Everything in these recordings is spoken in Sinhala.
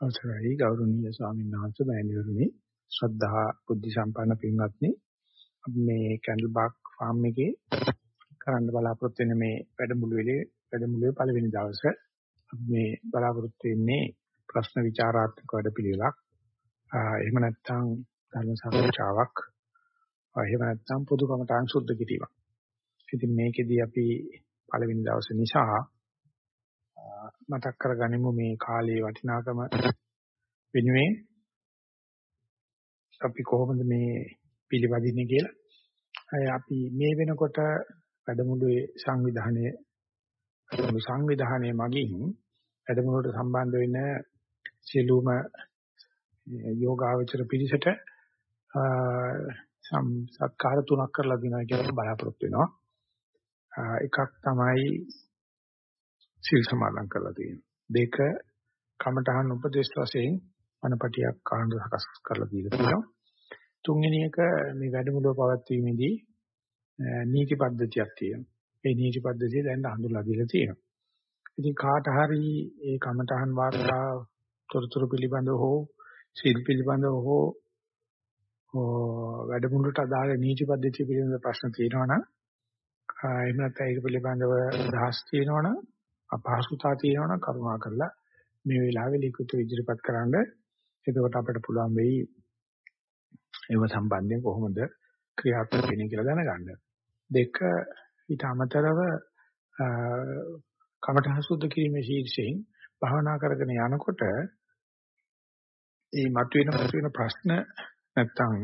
අවසරයි ගෞරවනීය ස්වාමීන් වහන්සේ මෑණිවරුනි ශ්‍රද්ධා බුද්ධ සම්පන්න පින්වත්නි අපි මේ කැන්ඩල් බාක් ෆාම් එකේ කරන්න බලාපොරොත්තු වෙන මේ වැඩමුළුවේ වැඩමුළුවේ පළවෙනි දවසේ අපි මේ බලාපොරොත්තු වෙන්නේ ප්‍රශ්න විචාරාත්මක වැඩපිළිවෙලක්. එහෙම නැත්නම් ධර්ම සාකච්ඡාවක්. එහෙම නැත්නම් පොදු කමටහන් සුද්ධ කිරීමක්. ඉතින් මේකෙදී අපි පළවෙනි දවසේ නිසා මතක් කරගනිමු මේ කාලයේ වටිනාකම වෙනුවෙන් අපි කොහොමද මේ පිළිපදින්නේ කියලා. අපි මේ වෙනකොට වැඩමුළුවේ සංවිධානයේ සංවිධානයේ මගින් වැඩමුළුවට සම්බන්ධ වෙන සියලුම යෝගාවචර පිරිසට සත්කාර තුනක් කරලා දෙනවා කියලා බලාපොරොත්තු වෙනවා. එකක් තමයි සිල් සමාදන් කරලා තියෙනවා. දෙක කමඨහන් උපදේශ වශයෙන් අනපටියක් කාණ්ඩ සකස් කරලා දීලා තියෙනවා. තුන්වෙනි එක මේ වැඩමුළුව පවත්වීමේදී නීති පද්ධතියක් තියෙනවා. ඒ නීති පද්ධතිය දැන් හඳුන්ලා දීලා තියෙනවා. ඉතින් කාට හරි ඒ කමඨහන් වාර්තා තොරතුරු පිළිබඳව හෝ සිල් පිළිබඳව හෝ වැඩමුළුවට අදාළ නීති පද්ධතිය පිළිබඳව ප්‍රශ්න තියෙනවා නම් එහෙම නැත්නම් ඒක පිළිබඳව අදහස් තියෙනවා නම් අපහසුතාව තියෙනවා නම් කරුණා කරලා මේ වෙලාවේ ලිඛිත ඉදිරිපත් කරන්න. එතකොට අපිට පුළුවන් වෙයි ඒව සම්බන්ධයෙන් කොහොමද ක්‍රියාත්මක වෙන්නේ කියලා දැනගන්න. දෙක ඊට අමතරව කමඨහ සුද්ධ කිරීමේ ශීර්ෂයෙන් භාවනා කරගෙන යනකොට මේ මතුවෙන මතුවෙන ප්‍රශ්න නැත්තම්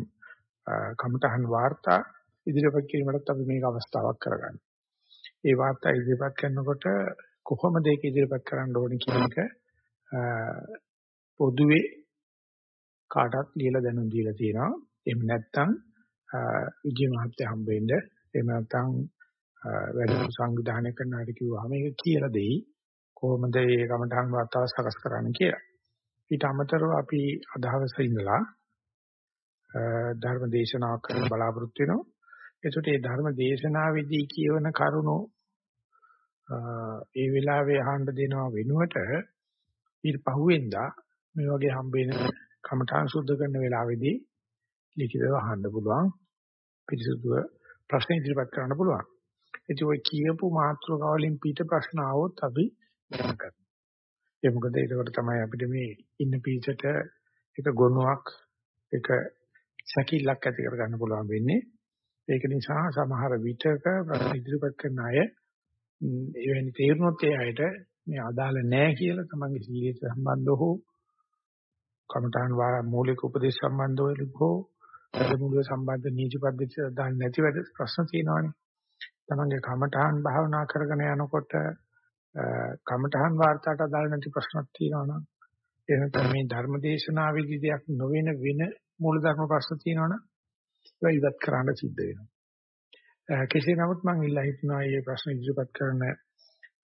කමඨහන් වාර්තා ඉදිරිපත් කිරීමකට අපි මේක අවස්ථාවක් කරගන්න. ඒ වාර්තා ඉදිරිපත් කරනකොට කොහොමද ඒක ඉදිරිපත් කරන්න ඕනේ කියන එක පොදුවේ කාටත් ලියලා දැනුම් දීලා තියෙනවා. එහෙම නැත්නම් විජය මහත්තයා හම්බ වෙන්න එහෙම නැත්නම් වැඩි සංවිධානය කරන අයට කිව්වහම ඒක කියලා දෙයි. කොහොමද මේ කමඨාන් වාතාව සකස් කරන්න කියලා. ඊට අමතරව අපි අදහවස ඉඳලා ධර්ම දේශනාවක් කරන්න බලාපොරොත්තු වෙනවා. ඒකට මේ ධර්ම දේශනාවේදී කියවන කරුණෝ ඒ වෙලාවේ අහන්න දෙනවා වෙනුවට ඊට පහුවෙන්දා මේ වගේ හම්බෙන කමඨාන් සුද්ධ කරන වෙලාවේදී ලිඛිතව අහන්න පුළුවන් පිරිසුදුව ප්‍රශ්න ඉදිරිපත් කරන්න පුළුවන්. ඉතින් ඔය කියපු මාතෘකාවලින් පිට ප්‍රශ්න ආවොත් අපි ගණන් කරනවා. ඒ මොකද ඒකට තමයි අපිට මේ ඉන්න පිටට එක ගොනුවක් එක සැකිල්ලක් ඇති කරගන්න පුළුවන් වෙන්නේ. ඒක නිසා සමහර විටක ප්‍රශ්න ඉදිරිපත් කරන අය එවැනි තේරුනොත් ඒ අයට මේ අදාළ නැහැ කියලා තමන්ගේ සීලයට සම්බන්ධව හෝ කමඨාන් වා මූලික උපදේශ සම්බන්ධව හෝ වැඩමුළුවේ සම්බන්ධ නීති පද්ධතිය දාන්න නැති වැඩ ප්‍රශ්න තියෙනවානේ. තමන්ගේ කමඨාන් භාවනා කරගෙන යනකොට කමඨාන් වාර්තාට අදාළ නැති ප්‍රශ්නක් තියෙනවනම් එහෙනම් මේ ධර්මදේශනාවේදී දෙයක් නොවන වෙන මූලධර්ම ප්‍රශ්න තියෙනවනම් ඒක ඉවත් කරන්න සිද්ධ වෙනවා. කෙසේ නමුත් මම ඉල්ලා හිටනවා මේ ප්‍රශ්න ඉදිරිපත් කරන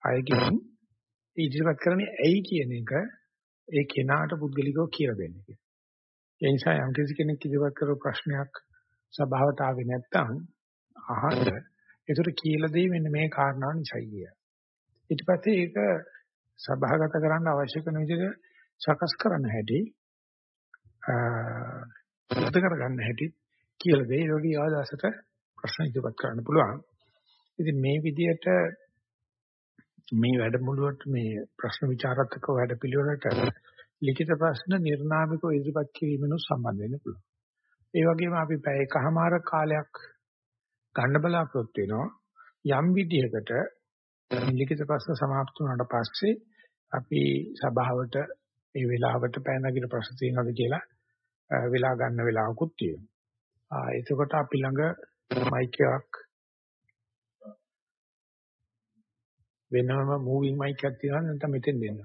අයගෙන් ඉදිරිපත් කරන්නේ ඇයි කියන එක ඒ කෙනාට පුද්ගලිකව කියලා දෙන්න කියලා. ඒ නිසා යම් කෙනෙක් ඉදිරිපත් කරපු ප්‍රශ්නයක් සභාවට ආවේ නැත්නම් අහන්න ඒකට කියලා දෙයි මෙන්න මේ කාරණා නිසායි කිය. ඊට පස්සේ ඒක සභාගත කරන්න අවශ්‍ය කරන විදිහට සකස් කරන්න හැටි අ කරගන්න හැටි කියලා දෙයි. ඒ වගේ ආදාසට ප්‍රශ්න ඉදිරිපත් කරන්න පුළුවන්. ඉතින් මේ විදිහට මේ වැඩමුළුවට මේ ප්‍රශ්න විචාරාත්මක වැඩපිළිවෙලට ලිඛිත ප්‍රශ්න නිර්නාමිකව ඉදිරිපත් කිරීමනු සම්බන්ධ වෙන්න පුළුවන්. ඒ වගේම අපි පැය එකමාර කාලයක් ගන්න බලාපොරොත්තු වෙනවා. යම් විදිහකට ලිඛිත ප්‍රශ්න સમાપ્ત වුණාට පස්සේ අපි සභාවට මේ වෙලාවට පැය නගින ප්‍රශ්න තියෙනවද කියලා වෙලා ගන්න වෙලාවකුත් තියෙනවා. ආ එතකොට අපි ළඟ මයික් එකක් වෙනම මූවිං මයික් එකක් තියෙනවා නැත්නම් මෙතෙන් දෙන්න.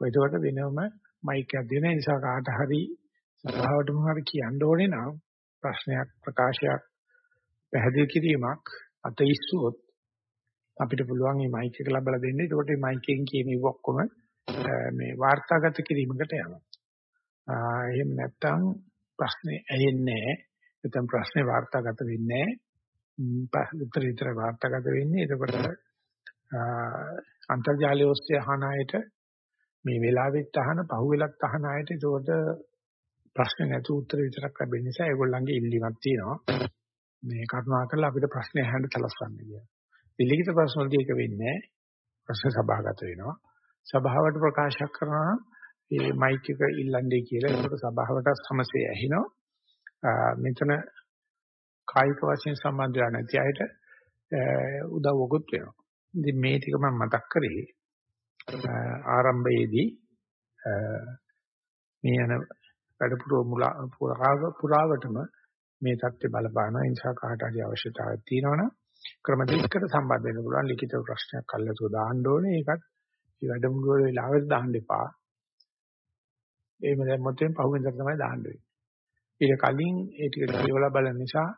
ඒකට වෙනම මයික් එකක් දෙන නිසා කාට හරි සභාවට මොනවාරි කියන්න ඕනේ නම් ප්‍රශ්නයක් ප්‍රකාශයක් පැහැදිලි කිරීමක් අතීස්සුවොත් අපිට පුළුවන් මේ මයික් එක ලබලා දෙන්න. ඒකට මේ මයික් එකෙන් කියන ඉව ඔක්කොම මේ වාර්තාගත කිරීමකට යනවා. එහෙම නැත්නම් ප්‍රශ්නේ ඇහෙන්නේ නැහැ. නැත්නම් ප්‍රශ්නේ වාර්තාගත වෙන්නේ නැහැ. උත්තර විතර වාර්තාගත වෙන්නේ. එතකොට අන්තර්ජාලය ඔස්සේ අහන අයට මේ වෙලාවෙත් අහන පහුවෙලත් අහන අයට ඒකට ප්‍රශ්න නැති උත්තර විතරක් ලැබෙන නිසා ඒගොල්ලන්ගේ ඉල්ලීමක් තියෙනවා. මේ කරුණාකරලා අපිට ප්‍රශ්න අහන්න තලස්වන්න කියලා. පිළිගිත ප්‍රශ්න වලදී ඒක වෙන්නේ නැහැ. ප්‍රශ්න සභාගත වෙනවා. සභාවට ප්‍රකාශ කරනවා මේ මයික් එක ඉල්ලන්නේ කියලා. ඒකට සභාවට සමසේ ඇහිනවා. මෙතන කායික වශයෙන් සම්බන්ධ වෙලා නැති අයට උදව්වකුත් වෙනවා. ඉතින් මේ ටික මම මතක් කරේ ආරම්භයේදී මේ යන වැඩපුරෝ මුල පුරාවටම මේ தත්ත්වය බලපානවා. ඒ නිසා කාට හරි අවශ්‍යතාවයක් තියෙනවනම් ක්‍රම දෙකකට සම්බන්ධ වෙන්න පුළුවන්. ලිඛිත ප්‍රශ්නයක් අල්ලසෝ දාන්න ඕනේ. ඒකත් මේ වැඩමුළුවේ වෙලාවට දාන්න එපා. එහෙම දැම්මොත් එම් පහුවෙන්දට තමයි දාන්න වෙන්නේ. ඊට කලින් ඒ ටික කියවලා බලන නිසා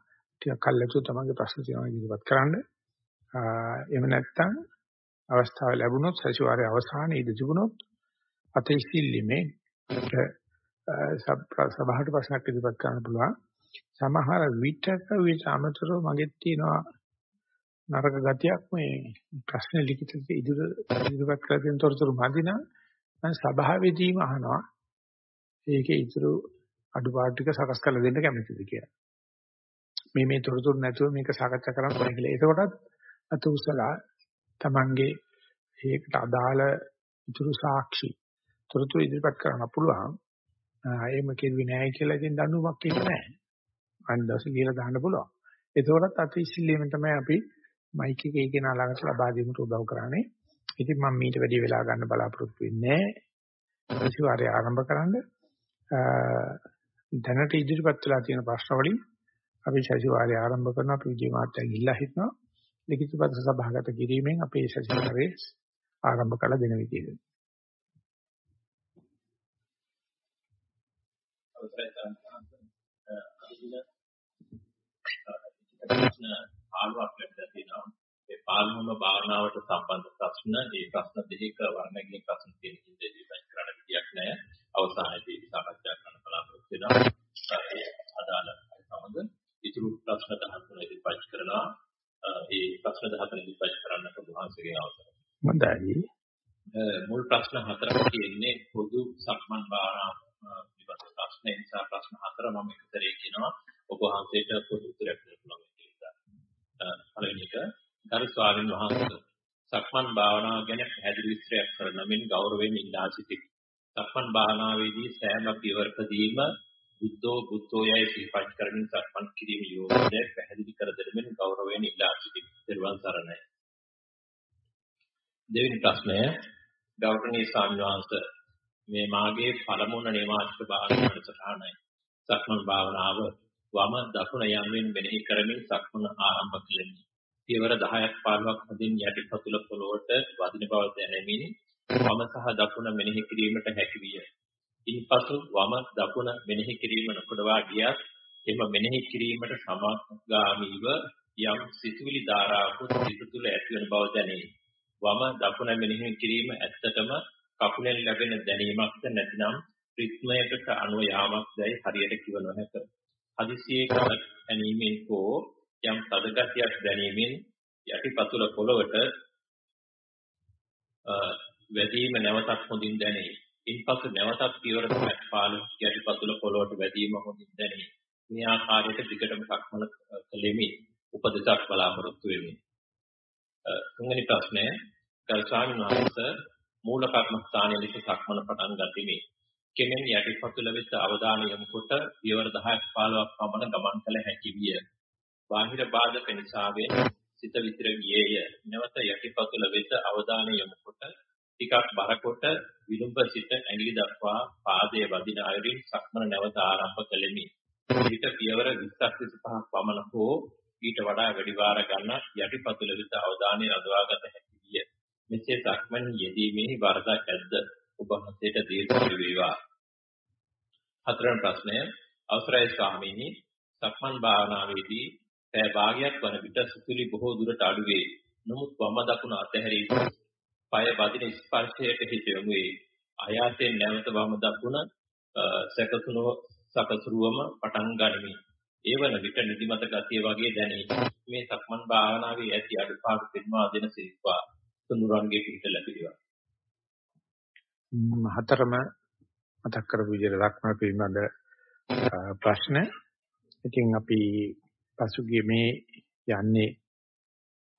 ටිකක් අල්ලසෝ තමන්ගේ ප්‍රශ්න තියෙනවා ඉදිරිපත් කරන්න. එහෙම නැත්නම් අවස්ථාව ලැබුණොත් සතිವಾರයේ අවසානයේ ඉඳ තිබුණොත් අතීසිල්ලිමේ සභාවට ප්‍රශ්නක් ඉදිරිපත් කරන්න පුළුවන්. සමහර විටක විට අමතරව මගෙත් තියෙනවා නරක ගතියක් මේ ප්‍රශ්න ලිඛිත ඉදිරිපත් කර දෙන තොරතුරු මදි නම් මම සභාවේදීම අහනවා ඒකේ ඉතුරු අඩුපාඩු ටික සකස් කරලා දෙන්න කැමතිද කියලා. මේ මේ තොරතුරු නැතුව මේක සාකච්ඡා කරන්න ඕනේ කියලා. එතකොටත් අත උසලා Tamange ඒකට අදාළ ඉතුරු සාක්ෂි තොරතුරු ඉදිරිපත් කරන්න පුළුවන්. එහෙම කෙරුවේ නැහැ කියලා ඉතින් දඬුවමක් කියන්නේ නැහැ. අනිත් කියලා දාන්න පුළුවන්. ඒකෝරත් අතිශීලීම තමයි අපි මයික් එකේ කියන ළඟට ලබා දීමට උදව් කරන්නේ. ඉතින් මම මීට වැඩි වෙලා ගන්න බලාපොරොත්තු වෙන්නේ නැහැ. ප්‍රතිවාරය ආරම්භ කරන්න. දැනට ඉදිරිපත් වෙලා තියෙන ප්‍රශ්න වලින් අපි සැසිවාරය ආරම්භ කරන අපි විජේ මාත්‍යා ගිහිල්ලා හිටනවා. ලිඛිත පද සභාගත කිරීමෙන් අපේ සැසිවාරය ආරම්භ කළ දෙන විදිහට. ප්‍රශ්න 15ක් ලැබිලා තියෙනවා. ඒ 15ම භාවනාවට සම්බන්ධ ප්‍රශ්න, ඒ ප්‍රශ්න දෙකක වර්ණගින ප්‍රශ්න තියෙන ඉඳී විස්තර කරන්න විදියක් නැහැ. අවසානයේදී සාකච්ඡා කරන්න බලාපොරොත්තු වෙනවා. අදාළ සමග ඉතුරු ප්‍රශ්න 13 ඉදිරිපත් කරනවා. ඒ ප්‍රශ්න 14 ඉදිරිපත් කරන්නට වහන්සේගේ අවසරයි. හොඳයි. මුල් ප්‍රශ්න හතරක් තියෙන්නේ පොදු සක්මන් භාවනාව පිළිබඳ ප්‍රශ්න නිසා ප්‍රශ්න හතර මම එකතරේ කියනවා ඔබ වහන්සේට පොදු උත්තරයක් දෙන්න කියලා. පළවෙනි එක ගරු ස්වාමීන් වහන්සේ සක්මන් භාවනාව ගැන පැහැදිලි විස්තරයක් කරන මෙන් ගෞරවයෙන් ඉල්ලා සිටිමි. සක්මන් භාවනාවේදී සෑම පියවරකදීම බුද්ධෝ බුද්ධෝ යයි සිහිපත් කරමින් සක්මන් කිරීම යෝගය පැහැදිලි කර දෙමින් ගෞරවයෙන් ඉල්ලා සිටිමි. ත්වන් සරණයි. දෙවෙනි ප්‍රශ්නය ගෞරවනීය ස්වාමීන් වහන්සේ මේ මාගේ පළමුවන නේවාසික භාවනාව වැඩසටහනයි. සක්මන් භාවනාව වම දකුණ යමින් මෙනෙහි කරමින් සක්මන ආරම්භ කෙලෙමි. පියවර 10ක් 15ක් හදින් යටිපතුල පොළොවට වදින බව දැනෙමින් වම සහ දකුණ මෙනෙහි කිරීමට හැකි විය. ඉන්පසු වම දකුණ මෙනෙහි කිරීම නොකඩවා ගියත් එම මෙනෙහි කිරීමට සමගාමීව යම් සිතුවිලි ධාරාවකුත් සිත තුළ ඇතිවන බව දැනේ. වම දකුණ මෙනෙහි කිරීම ඇත්තටම කකුලෙන් ලැබෙන දැනීමක්ද නැතිනම් රිද්මයකට අනුව යාමක්දයි හරියට කිව නොහැක. හදිසියේ කල ගැනීමෙන් හෝ යම් තදගතියක් දැනීමෙන් යටිපතුල පොළවට වැදීම නැවතත් හොඳින් දැනේ. ඉන්පසු නැවතත් පියවර පහක් පාලු යටිපතුල පොළවට වැදීම හොඳින් දැනේ. මේ ආකාරයට දිගටම සක්මන කළෙමි. උපදේශක් බලාපොරොත්තු වෙමි. තුන්වෙනි ප්‍රශ්නය ගරු ස්වාමීන් වහන්සේ මූල කර්මස්ථානයේ ලෙස සක්මන පටන් ගතිමි. කෙමෙන් යටිපතුල වෙත අවධානය යොමු කොට පියවර 10ක් 15ක් පමණ ගමන් කළ හැකි විය. බාහිර බාධක නිසාවෙන් සිත විතර ගියේය. නැවත යටිපතුල වෙත අවධානය යොමු කොට ටිකක් බරකොට විලුඹ සිට ඇඟිලි දක්වා පාදයේ වදින අයුරින් සක්මන නැවත ආරම්භ කළෙමි. ඊට පියවර 20ක් 25ක් පමණ හෝ ඊට වඩා වැඩි වාර ගන්න යටිපතුල වෙත අවධානය යොදවාගත හැකි විය. මෙසේ සක්මන් යෙදීමේ වරදක් ඇද්ද? ඔබ වහන්සේට දීර්ඝ වේවා. හතරවෙනි ප්‍රශ්නය අවසරයි ස්වාමීනි සක්මන් භාවනාවේදී පැය භාගයක් වන විට සුතුලි බොහෝ දුරට අඩු වේ. නමුත් වම දකුණ අතහැරී පය බදින ස්පර්ශයට හිත යොමු වේ. ආයාසයෙන් නැවත වම දකුණ සැකසුනව සකසුරුවම පටන් ගනිමි. ඒ වන විට නිදිමත ගතිය වගේ දැනේ. මේ සක්මන් භාවනාවේ ඇති අඩුපාඩු පෙන්වා දෙන සිස්වා තුනුරන්ගේ පිට ලැබිවා. හතරම මතක් කරපු විදිහට ලක්මන පිළිබඳ ප්‍රශ්න. ඉතින් අපි පසුගිය මේ යන්නේ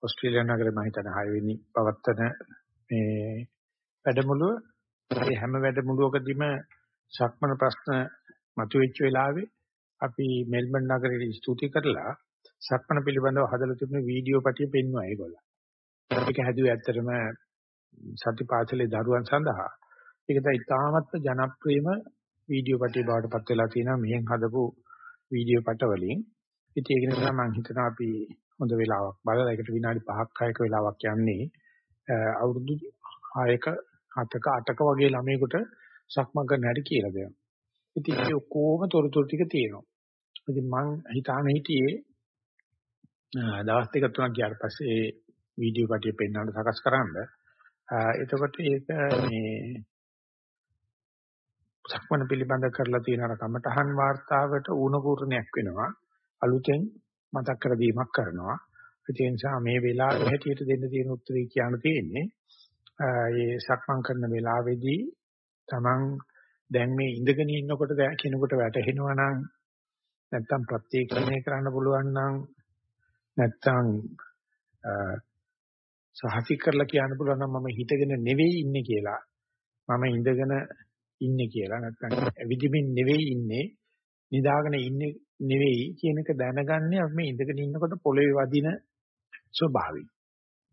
ඕස්ට්‍රේලියා නගරේ මම හිතන 6 වෙනි පවත්තන මේ වැඩමුළුව. ඒ හැම වැඩමුළුවකදීම සක්මන ප්‍රශ්න මතුවෙච්ච වෙලාවේ අපි මෙල්බන් නගරයට ස්තුති කරලා සක්මන පිළිබඳව හදලා තිබුණ වීඩියෝ පටිය පෙන්වුවා ඒගොල්ලෝ. ඒක හැදුවේ ඇත්තටම සතිපාසලේ දරුවන් සඳහා. ඒක තමයි ඉතාමත්ම ජනප්‍රියම වීඩියෝ පටිය බවට පත් වෙලා තියෙනවා මෙහෙන් හදපු වීඩියෝ පට වලින්. ඉතින් ඒක නිසා මම හිතනවා අපි හොඳ වෙලාවක් බලලා ඒකට විනාඩි 5ක් 6ක වෙලාවක් යන්නේ අවුරුදු 6ක 7ක 8ක වගේ ළමයෙකුට සක්මන් කරන්න හැටි කියලා දෙනවා. ඉතින් ඒ ඔක්කොම තොරතුරු ටික තියෙනවා. ඉතින් මං හිතාන හිටියේ දවස් දෙක තුනක් ගියාට පස්සේ ඒ වීඩියෝ කටිය පෙන්වන්න සකස් කරන්න. එතකොට ඒක මේ සක්මන පිළිබඳ කරලා තියෙන අර කමඨහන් වාර්තාවට ඌණ පූර්ණයක් වෙනවා. අලුතෙන් මතක් කර දීමක් කරනවා. ඒ නිසා මේ වෙලාවේ හැටියට දෙන්න තියෙන උත්තරේ කියන්න තියෙන්නේ ඒ සක්මන් කරන වෙලාවේදී Taman දැන් මේ ඉඳගෙන ඉන්නකොට කෙනෙකුට වැටහෙනවා නම් නැත්තම් ප්‍රත්‍යක්ෂණය කරන්න පුළුවන් නම් නැත්තම් සහතික කරලා කියන්න පුළුවන් නම් මම හිතගෙන නෙවෙයි ඉන්නේ කියලා මම ඉඳගෙන ඉන්නේ කියලා නැත්තම් ඇවිදිමින් නෙවෙයි ඉන්නේ නිදාගෙන ඉන්නේ නෙවෙයි කියන එක දැනගන්නේ අපි මේ ඉඳගෙන ඉන්නකොට පොළවේ වදින ස්වභාවය.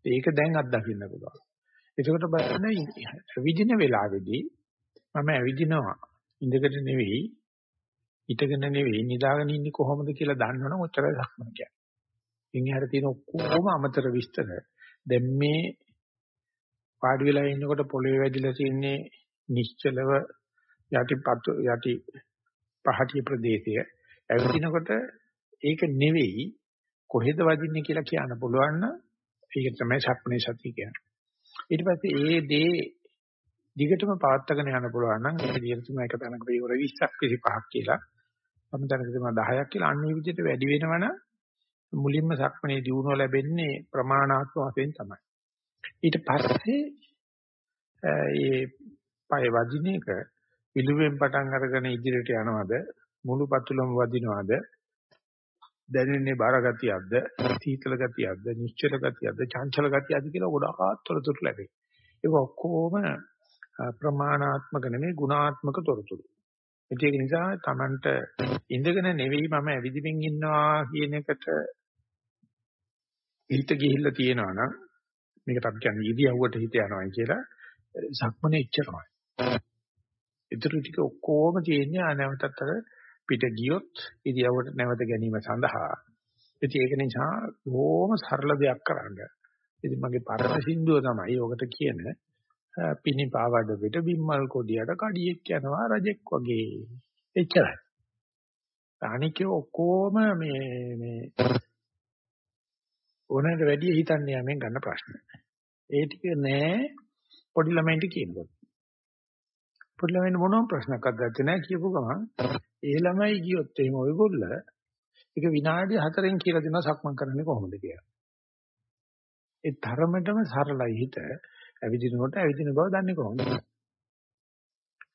ඒක දැන් අත්දකින්න පුළුවන්. එතකොට බලන්න ඇවිදින වෙලාවේදී මම ඇවිදිනවා ඉඳගෙන නෙවෙයි හිටගෙන නෙවෙයි නිදාගෙන ඉන්නේ කොහොමද කියලා දන්නවනම් ඔච්චරයි සක්මන කියන්නේ. ඉන් එහාට තියෙන ඔක්කොම අමතර විස්තර දැන් මේ පාඩි වෙලා ඉන්නකොට පොළවේ වැදිලා තින්නේ නිශ්චලව යටිපතු යටි පහටිය ප්‍රදේශය ඇවිදිනකොට ඒක නෙවෙයි කොහෙද වදින්නේ කියලා කියන්න පුළුවන් නම් ඒක තමයි සක්මනේ සතිය කියන්නේ. ඊට පස්සේ ඒ දේ දිගටම පවත්වාගෙන යන්න පුළුවන් නම් ඒක දිගට තුන එක තැනක පියවර 20ක් 25ක් කියලා මම තැනක තුන 10ක් කියලා අන්නේ විදිහට වැඩි වෙනවනම් මුලින්ම සක්මනේ දියුණුව ලැබෙන්නේ ප්‍රමාණාත්මක වශයෙන් තමයි. ඊට පස්සේ ඒ පය වදින එක විලුවෙන් පටන් අරගෙන ඉදිරියට යනවද මුළු පතුලම වදිනවද දැනෙන්නේ බර ගතියක්ද සීතල ගතියක්ද නිශ්චල ගතියක්ද චංචල ගතියක්ද කියලා ගොඩාක් තොරතුරු ලැබේ. ඒක ඔක්කොම ප්‍රමාණාත්මක නෙමෙයි ගුණාත්මක තොරතුරු. ඒක නිසා Tamanට ඉඳගෙන නෙවෙයි මම ඇවිදින්මින් ඉන්නවා කියන එකට හිත ගිහිල්ලා තියෙනවා නම් මේකට අපි කියන්නේ ඉදියව්වට හිත යනවා කියලා සක්මනේ ඉච්චරමයි. ඊටු ටික ඔක්කොම තියෙන්නේ අනවතත් අර පිට ගියොත් ඉදියව්වට නැවත ගැනීම සඳහා. ඉතින් ඒක නිසා බොහොම සරල දෙයක් කරන්න. ඉතින් මගේ පරම සින්දුව තමයි ඔකට කියන පිනිපාවඩ පිට බිම්මල් කොඩියට කඩියෙක් යනවා රජෙක් වගේ. එච්චරයි. අනිකේ ඔක්කොම මේ මේ ඕනෑමට වැඩි හිතන්නේ යමෙන් ගන්න ප්‍රශ්න. ඒ ටික නෑ පොඩි ළමයින්ට කියනකොට. පොඩි ළමයින් මොනම ප්‍රශ්නයක්වත් දැත්තේ නැහැ කියපු ගමන් ඒ ළමයි ගියොත් එහෙම ඔයගොල්ල ඒක විනාඩි 4න් කියලා දෙනවා සක්මන් කරන්නේ කොහොමද කියලා. ඒ ධර්මතම සරලයි හිත ඇවිදිනකොට ඇවිදින බව දන්නේ කොහොමද?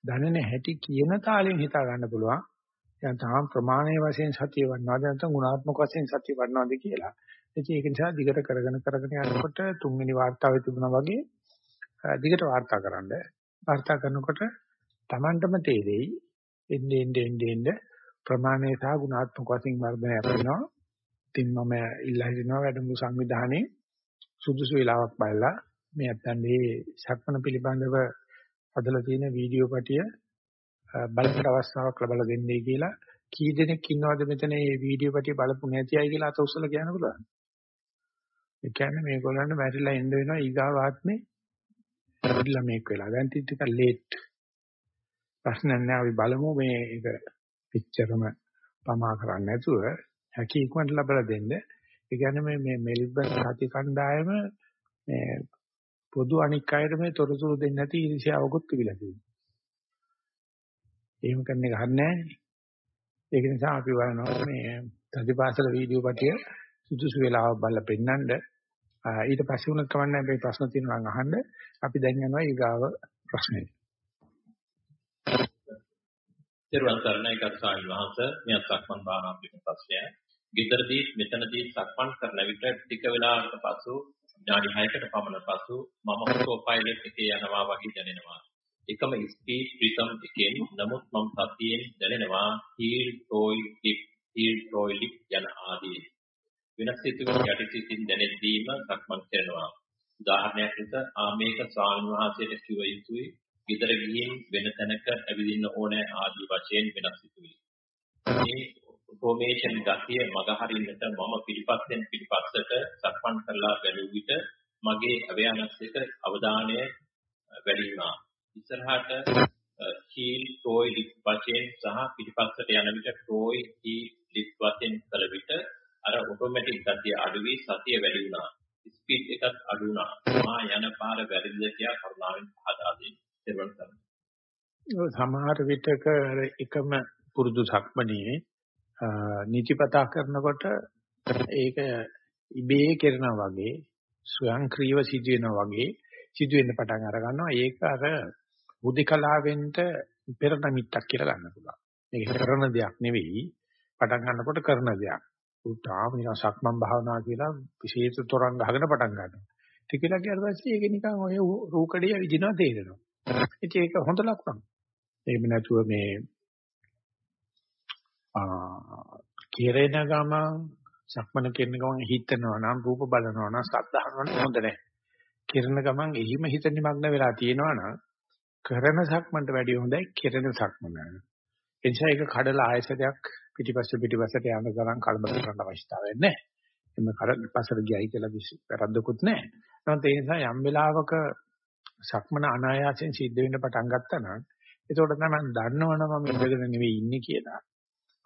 දන්නේ හැටි කියන තාලෙන් හිතා ගන්න පුළුවන්. දැන් තාම ප්‍රමාණයේ වශයෙන් සතිය වන්නවාද නැත්නම් ගුණාත්මක වශයෙන් සතිය වන්නවාද කියලා. ඒක නිසා දිගට කරගෙන කරගෙන යනකොට තුන්වෙනි වார்த்தාවේ තිබුණා වගේ දිගට වාර්තා කරන්න. වාර්තා කරනකොට Tamanටම තේරෙයි එන්නේ එන්නේ එන්නේ ප්‍රමාණය සහ ගුණාත්මක වශයෙන් වර්ධනය කරනවා. ඉතින් මම ඉල්ලා හිටිනවා වැඩමුළු සංවිධානයේ සුදුසු වෙලාවක් බලලා මේ නැත්තම් මේ සක්මන පිළිබඳව හදලා තියෙන වීඩියෝ පටිය බලන්න අවස්ථාවක් ලැබලා දෙන්නේ කියලා කී දෙනෙක් ඉන්නවද මෙතන මේ වීඩියෝ පටිය බලපු නැති අය කියලා අත උස්සලා කියන්න පුළුවන්. ඒ කියන්නේ මේගොල්ලන්ට මැරිලා එන්න වෙනවා ඊගාව ආත්මේ ඉල්ල මේක වෙලා. දැන් ටික ලේට්. ප්‍රශ්න නැහැ අපි බලමු මේ ඒක පිච්චරම පමා කරන්නේ නැතුව හැකි ඉක්මනට ලබලා දෙන්න. ඒ කියන්නේ මේ මේ මෙල්බර්න් සති කණ්ඩායම මේ පොදු අනික් අයට මේ තොරතුරු දෙන්නේ නැති ඉරිසියාවකුත් තිබිලා තියෙනවා. එහෙම කරන එක හරියන්නේ නැහැ. ඒක නිසා අපි බලනවා මේ සතිපාසල වීඩියෝ පිටිය සුදුසු වෙලාවක් බලලා පෙන්නන්න ඊට පස්සේ උනත් කවන්නේ මේ ප්‍රශ්න තියෙනවා නම් අහන්න අපි දැන් යනවා ඊගාව ප්‍රශ්නෙට තෙරුවන් සරණයි ගරු ස්වාමීන් වහන්සේ මෙය සක්මන් භාවනා පිටු ප්‍රශ්නය. ගිතරදී මෙතනදී සක්මන් කරන විට ටික වේලාවකට පසු විනාඩි 6කට පමණ පසු මම ඔටෝ පයිලට් එකේ යනවා වගේ දැනෙනවා. එකම ස්පීඩ් රිතම් එකෙන් නමුත් මම සතියෙන් දැනෙනවා heel toe tip heel toe lip යන ආදී වෙනස් සිතුවිලි යටිසිතින් දැනෙද්දීම සක්මන් කරනවා. උදාහරණයක් ලෙස ආ මේක ස්වාමීන් වහන්සේට කිව යුතුයි ගෙදර ගිහින් වෙන තැනක ඇවිදින්න ඕනෑ ආදී වශයෙන් වෙනස් සිතුවිලි. මේ ඔටෝමේෂන් ගතිය මගහරින්නට මම පිළිපස්සෙන් පිළිපස්සට සක්මන් කරලා බැලුව විට මගේ අවයනස් එක අවධානය වැඩි වුණා. ඉස්සරහට කීල් ටෝයි ලිප් වශයෙන් සහ පිළිපස්සට යන විට ටෝයි කීල් ලිප් වශයෙන් කළ විට අර ඔටෝමැටික් ගතිය අඩු වී සතිය වැඩි වුණා. ස්පීඩ් එකත් අඩු වුණා. මා යන පාර වැරදිද කියලා කරුණාවෙන් පහදා දෙන්න. සමහර විටක එකම පුරුදු සක්මණේ නිතිපතා කරනකොට ඒක ඉබේ කරනවා වගේ ස්වයංක්‍රීයව සිදුවෙනවා වගේ සිදුවෙන්න පටන් අර ගන්නවා. ඒක අර බුද්ධකලාවෙන්ට පෙර නිමිත්තක් කියලා ගන්න පුළුවන්. මේක කරන දෙයක් නෙවෙයි පටන් ගන්නකොට කරන දෙයක්. උටාම නිකන් සක්මන් භාවනා කියලා විශේෂ තොරන් ගහගෙන පටන් ගන්නවා. ටිකලා ගියාට පස්සේ ඒක නිකන් ඔය රූකඩිය විදිනවා තේරෙනවා. ඉතින් ඒක හොඳ ලක්ෂණ. එහෙම නැතුව මේ ආ කෙරෙන ගමන් සක්මන කරන ගමන් හිතනවා නම් රූප බලනවා නම් සද්ද අහනවා නම් හොඳ නැහැ. කෙරෙන ගමන් එහිම හිත නිමග්න වෙලා තියෙනවා නම් කරන සක්මන්ට වැඩිය හොඳයි කෙරෙන සක්මන. ඒ නිසා ඒක කඩලා ආයසයක් පිටිපස්ස පිටිපස්සට යන ගමන් කලබල කරන්න අවශ්‍යතාවයක් නැහැ. එන්න කඩ පස්සට ගියයි කියලා වැරද්දකුත් නැහැ. නමුත් ඒ නිසා යම් වෙලාවක සක්මන අනායාසයෙන් සිද්ධ වෙන්න පටන් ගත්තා නම් එතකොට තමයි දන්නවනම් මම ඉඳගෙන නෙවෙයි ඉන්නේ කියලා.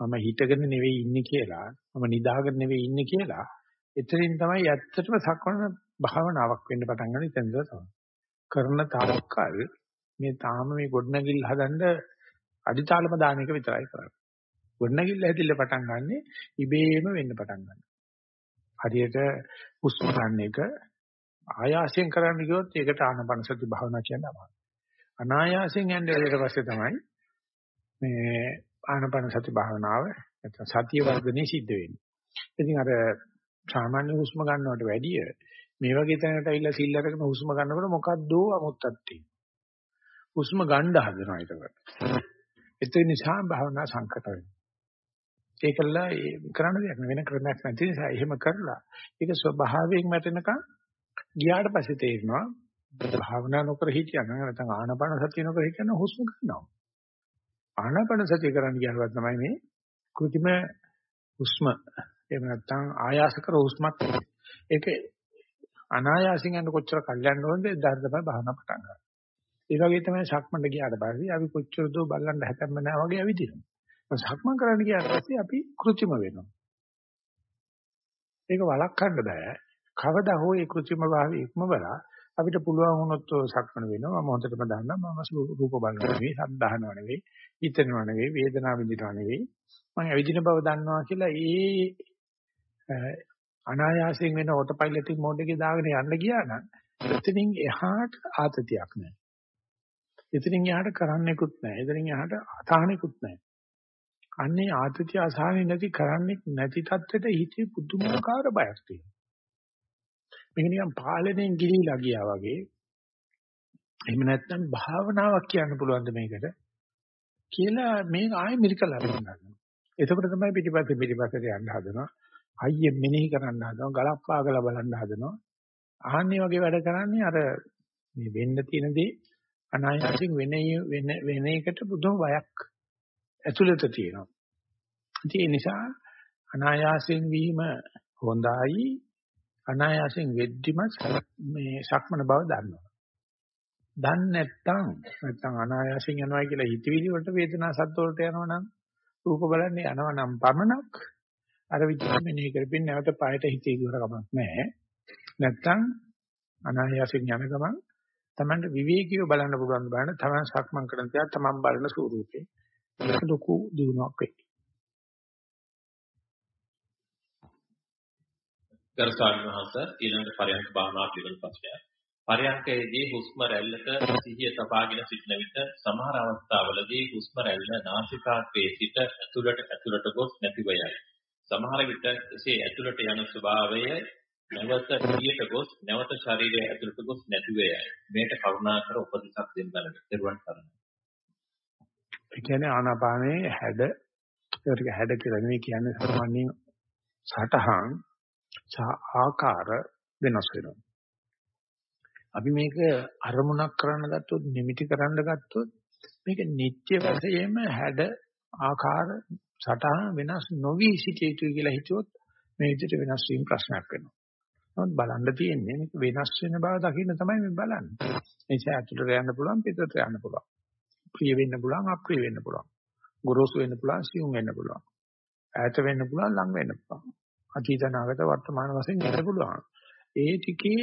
මම හිටගෙන නෙවෙයි ඉන්නේ කියලා. මම නිදාගෙන නෙවෙයි ඉන්නේ කියලා. එතනින් තමයි ඇත්තටම සක්මන භාවනාවක් වෙන්න පටන් ගන්න ඉතින්ද තමයි. කරන තාක්කල් මේ තාම මේ ගොඩනැගිල්ල හදන්න අඩිතාලම දාන එක විතරයි කරන්නේ. ගොඩනැගිල්ල හැදිල්ල පටන් ගන්නෙ ඉබේම වෙන්න පටන් ගන්නවා. හරියට හුස්ම ගන්න එක ආයාසයෙන් කරන්න ගියොත් ඒකට ආනපන සති භාවනා කියන අමාරුයි. අනායාසයෙන් යන්නේ ඊට පස්සේ තමයි මේ ආනපන සති භාවනාව නැත්නම් සතිය වර්ධනය සිද්ධ වෙන්නේ. ඉතින් අර සාමාන්‍ය හුස්ම ගන්නවට වැඩිය මේ වගේ තැනකට ඇවිල්ලා සිල් අරගෙන හුස්ම ගන්නකොට මොකද්ද අමුත්තක් තියෙනවා. හුස්ම ගන්න හදනවා ඒකට. ඒ නිසා භාවනා සංකත වෙනවා. ඒකලා කරන්න දෙයක් වෙන ක්‍රමයක් නැති නිසා එහෙම කරලා ඒක ස්වභාවයෙන් මැටෙනකන් ගියාට පස්සේ තේරෙනවා භාවනා නොකර හිටියනම් නැත්නම් ආනාපාන සතිය නොකර හිටියනම් හුස්ම ගන්නවා. ආනාපාන සතිය කරන්න ගියාම තමයි මේ කෘතිම හුස්ම එහෙම නැත්නම් ආයාස කර හුස්මක් ඒක අනායාසින් යන කොච්චර කල්යන්න ඕනද ඊට තමයි භාවනා පටන් ගන්න. ඒ වගේ තමයි සක්මන්ට ගියාට පස්සේ අපි කොච්චර දෝ බලන්න හැතැම්ම නැහැ වගේ ඇවිදිනවා. සක්මන් කරන්න ගියාට පස්සේ අපි කෘතිම වෙනවා. ඒක වළක්වන්න බෑ. කවදා හෝ ඒ કૃත්‍රිම භාවය ඉක්මවලා අපිට පුළුවන් වුණොත් සක්මන වෙනවා මම හොඳටම දන්නවා මම රූප බලනවා නෙවෙයි සද්ධාහනව නෙවෙයි හිතනවා නෙවෙයි වේදනාව විඳිනවා නෙවෙයි මම ඇවිදින බව දන්නවා කියලා ඒ අනායාසයෙන් වෙන ඔටෝ පයිලට් මෝඩ් එකේ දාගෙන යන්න ගියා නම් එතනින් එහාට ආතතියක් නැහැ. එතනින් එහාට කරන්නෙකුත් නැහැ. එතනින් එහාට අසහනෙකුත් නැහැ. අන්නේ ආතතිය අසහනෙ නැති කරන්නේ නැති තත්ත්වෙට හිතේ පුදුමාකාර බයක් තියෙනවා. මේක නිකන් පාලනයෙන් ගිලිලා ගියා වගේ. එහෙම නැත්නම් භාවනාවක් කියන්න පුළුවන්ද මේකට? කියලා මේක ආයෙ මිරිකලා ගන්නවා. එතකොට තමයි පිටිපස්සේ පිටිපස්සට යන්න හදනවා. අයියේ මෙනෙහි කරන්න හදනවා. ගලක් පාගලා බලන්න හදනවා. ආන්නේ වගේ වැඩ කරන්නේ අර මේ වෙන්න තියෙන දේ අනායාසයෙන් වෙන වෙන වෙන එකට බුදුම බයක් ඇතුළත තියෙනවා. ඒ නිසා අනායාසයෙන් වීම හොඳයි අනායාසයෙන් වෙද්දිමත් මේ සක්මන බව දන්නවා. දන්නේ නැත්නම් නැත්නම් අනායාසයෙන් යනවා කියලා හිතවිලි වලට වේදනා සද්ද වලට යනවනම් රූප බලන්නේ යනවනම් පමණක් අර විදිහට මෙනෙහි කරපින් නැවත පායට හිතේ ඉවර කමක් නැහැ. නැත්නම් අනායාසයෙන් යන ගමන් Tamanට විවේකීව බලන්න පුළුවන් බලන්න Taman සක්මන් කරන තියා Taman බලන ස්වරූපේ ලොකු දිනුවක් වෙයි. ගරු ස්වාමීන් වහන්සේ ඊළඟ පරයන්ක භාවනා පිළිබඳ ප්‍රශ්නයක්. පරයන්කයේදී හුස්ම රැල්ලට සිහිය තබාගෙන සිටින විට සමහර අවස්ථාවලදී හුස්ම රැල්ල නාසිකාග්‍රයේ සිට ඇතුළට ඇතුළට ගොස් නැතිව යයි. සමහර විට එසේ ඇතුළට යන ස්වභාවය නැවත එළියට ගොස් නැවත ශරීරය ඇතුළට ගොස් නැතිව යයි. මේට කරුණාකර උපදෙසක් දෙන්න බලන්න. දරුවන් කරන්න. ඒ කියන්නේ ආනාපානයේ හැඩ ඒක හැඩ කියලා නෙවෙයි කියන්නේ සාමාන්‍යයෙන් සටහන් ආකාර වෙනස් වෙනවා. අපි මේක අරමුණක් කරන්න ගත්තොත් නිමිටි කරන්න ගත්තොත් මේක නිත්‍ය වශයෙන්ම හැඩ ආකාර සටහන් වෙනස් නොවි සිටිය යුතුයි කියලා හිතුවොත් මේ විදිහට වෙනස් වීම ප්‍රශ්නයක් වෙනවා. නමුත් බලන්න තියෙන්නේ මේක වෙනස් වෙන බව දකින්න තමයි මේ බලන්නේ. ඒ නිසා අතුලට යන්න පුළුවන් පිටතට යන්න පුළුවන්. ප්‍රිය වෙන්න පුළුවන් අප්‍රිය වෙන්න පුළුවන්. ගොරෝසු වෙන්න පුළුවන් සියුම් වෙන්න පුළුවන්. ඈත වෙන්න පුළුවන් ලඟ වෙන්න පුළුවන්. අතීත නාගත වර්තමාන වශයෙන් ඉන්න පුළුවන්. ඒ ටිකේ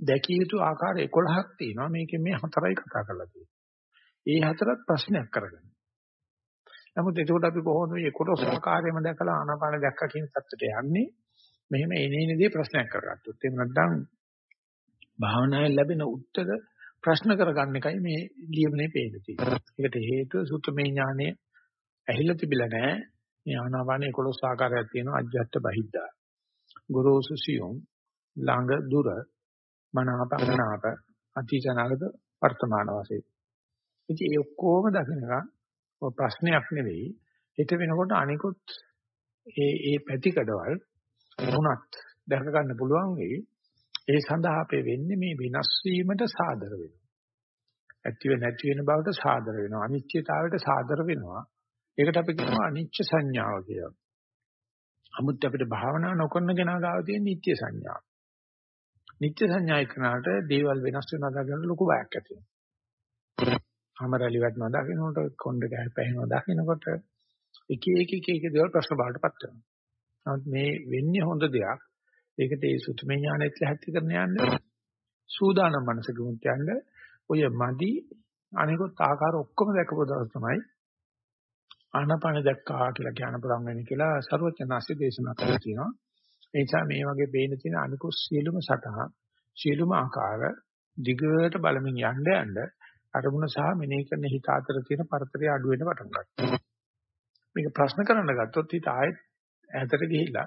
දැකිය යුතු ආකාර 11ක් තියෙනවා. මේකේ මේ හතරයි කතා කරලා තියෙන්නේ. ඒ හතරත් ප්‍රශ්නයක් කරගන්න. නමුත් එතකොට අපි කොහොමද මේ 11 ආකාරයෙන්ම දැකලා ආනාපාන දැක්කා කියන තත්ත්වයට යන්නේ? මෙහෙම එනේනේදී ප්‍රශ්නයක් කරගත්තොත්. එහෙම නැත්නම් භාවනාවේ ලැබෙන උත්තර ප්‍රශ්න කරගන්න එකයි මේ ලියමනේ පේන්නේ. ඒකට හේතුව සුත්තමේ ඥානය ඇහිලා තිබිලා නැහැ. මේ ආනාපාන 11 ආකාරයක් තියෙනවා අජ්ජත් බහිද්දා. ගුරුසු සියොම් ළඟ දුර මනාප අනාප අතීතනාගත වර්තමාන වශයෙන්. ඉතින් ඒ ඔක්කොම දකිනවා ප්‍රශ්නයක් නෙවෙයි. හිත වෙනකොට අනිකුත් ඒ ඒ පැතිකඩවල් වුණත් දැක ගන්න පුළුවන් වෙයි. ඒ සඳහා අපේ වෙන්නේ මේ වෙනස් වීමට සාදර වෙනවා. ඇතිව නැති වෙන බවට සාදර වෙනවා. අනිත්‍යතාවයට සාදර වෙනවා. ඒකට අපි කියනවා අනිච්ච සංඥාව කියලා. 아무ත් අපිට භාවනා නොකරන කෙනා ගාව තියෙන නිත්‍ය සංඥාව. නිත්‍ය සංඥා එක්කනට දේවල් වෙනස් වෙනවා දකින්න ලොකු බයක් ඇති වෙනවා. අමරලි වටනවා දකින්නකොට කොණ්ඩ ගහ පැහැෙනවා දකින්නකොට එක එක එක එක දේවල් ප්‍රශ්න බාටපත් වෙනවා. නමුත් මේ වෙන්නේ හොඳ දෙයක්. ඒකට ඒ සුතුමේ ඥානෙත් ලැහැත්ති කරන යන්නේ සූදානම් මනසකුත් යන්නේ ඔය මදි අනිකොත් ආකාර ඔක්කොම දැකපු දවස් තමයි ආනපන දැක්කා කියලා කියන පුළුවන් වෙන්නේ කියලා සරුවචනාසි දේශනා කරලා තියෙනවා. ඒ නිසා මේ වගේ බේන තියෙන අනිකුත් සියලුම සටහන් සියලුම ආකාර දිගට බලමින් යන්න යන්න අරමුණ සහ මෙනෙහි කරන හිත අතර තියෙන පරතරය අඩු වෙන පටන් ගන්නවා. මේක ප්‍රශ්න කරන්න ගත්තොත් හිත ආයෙත් ඈතට ගිහිලා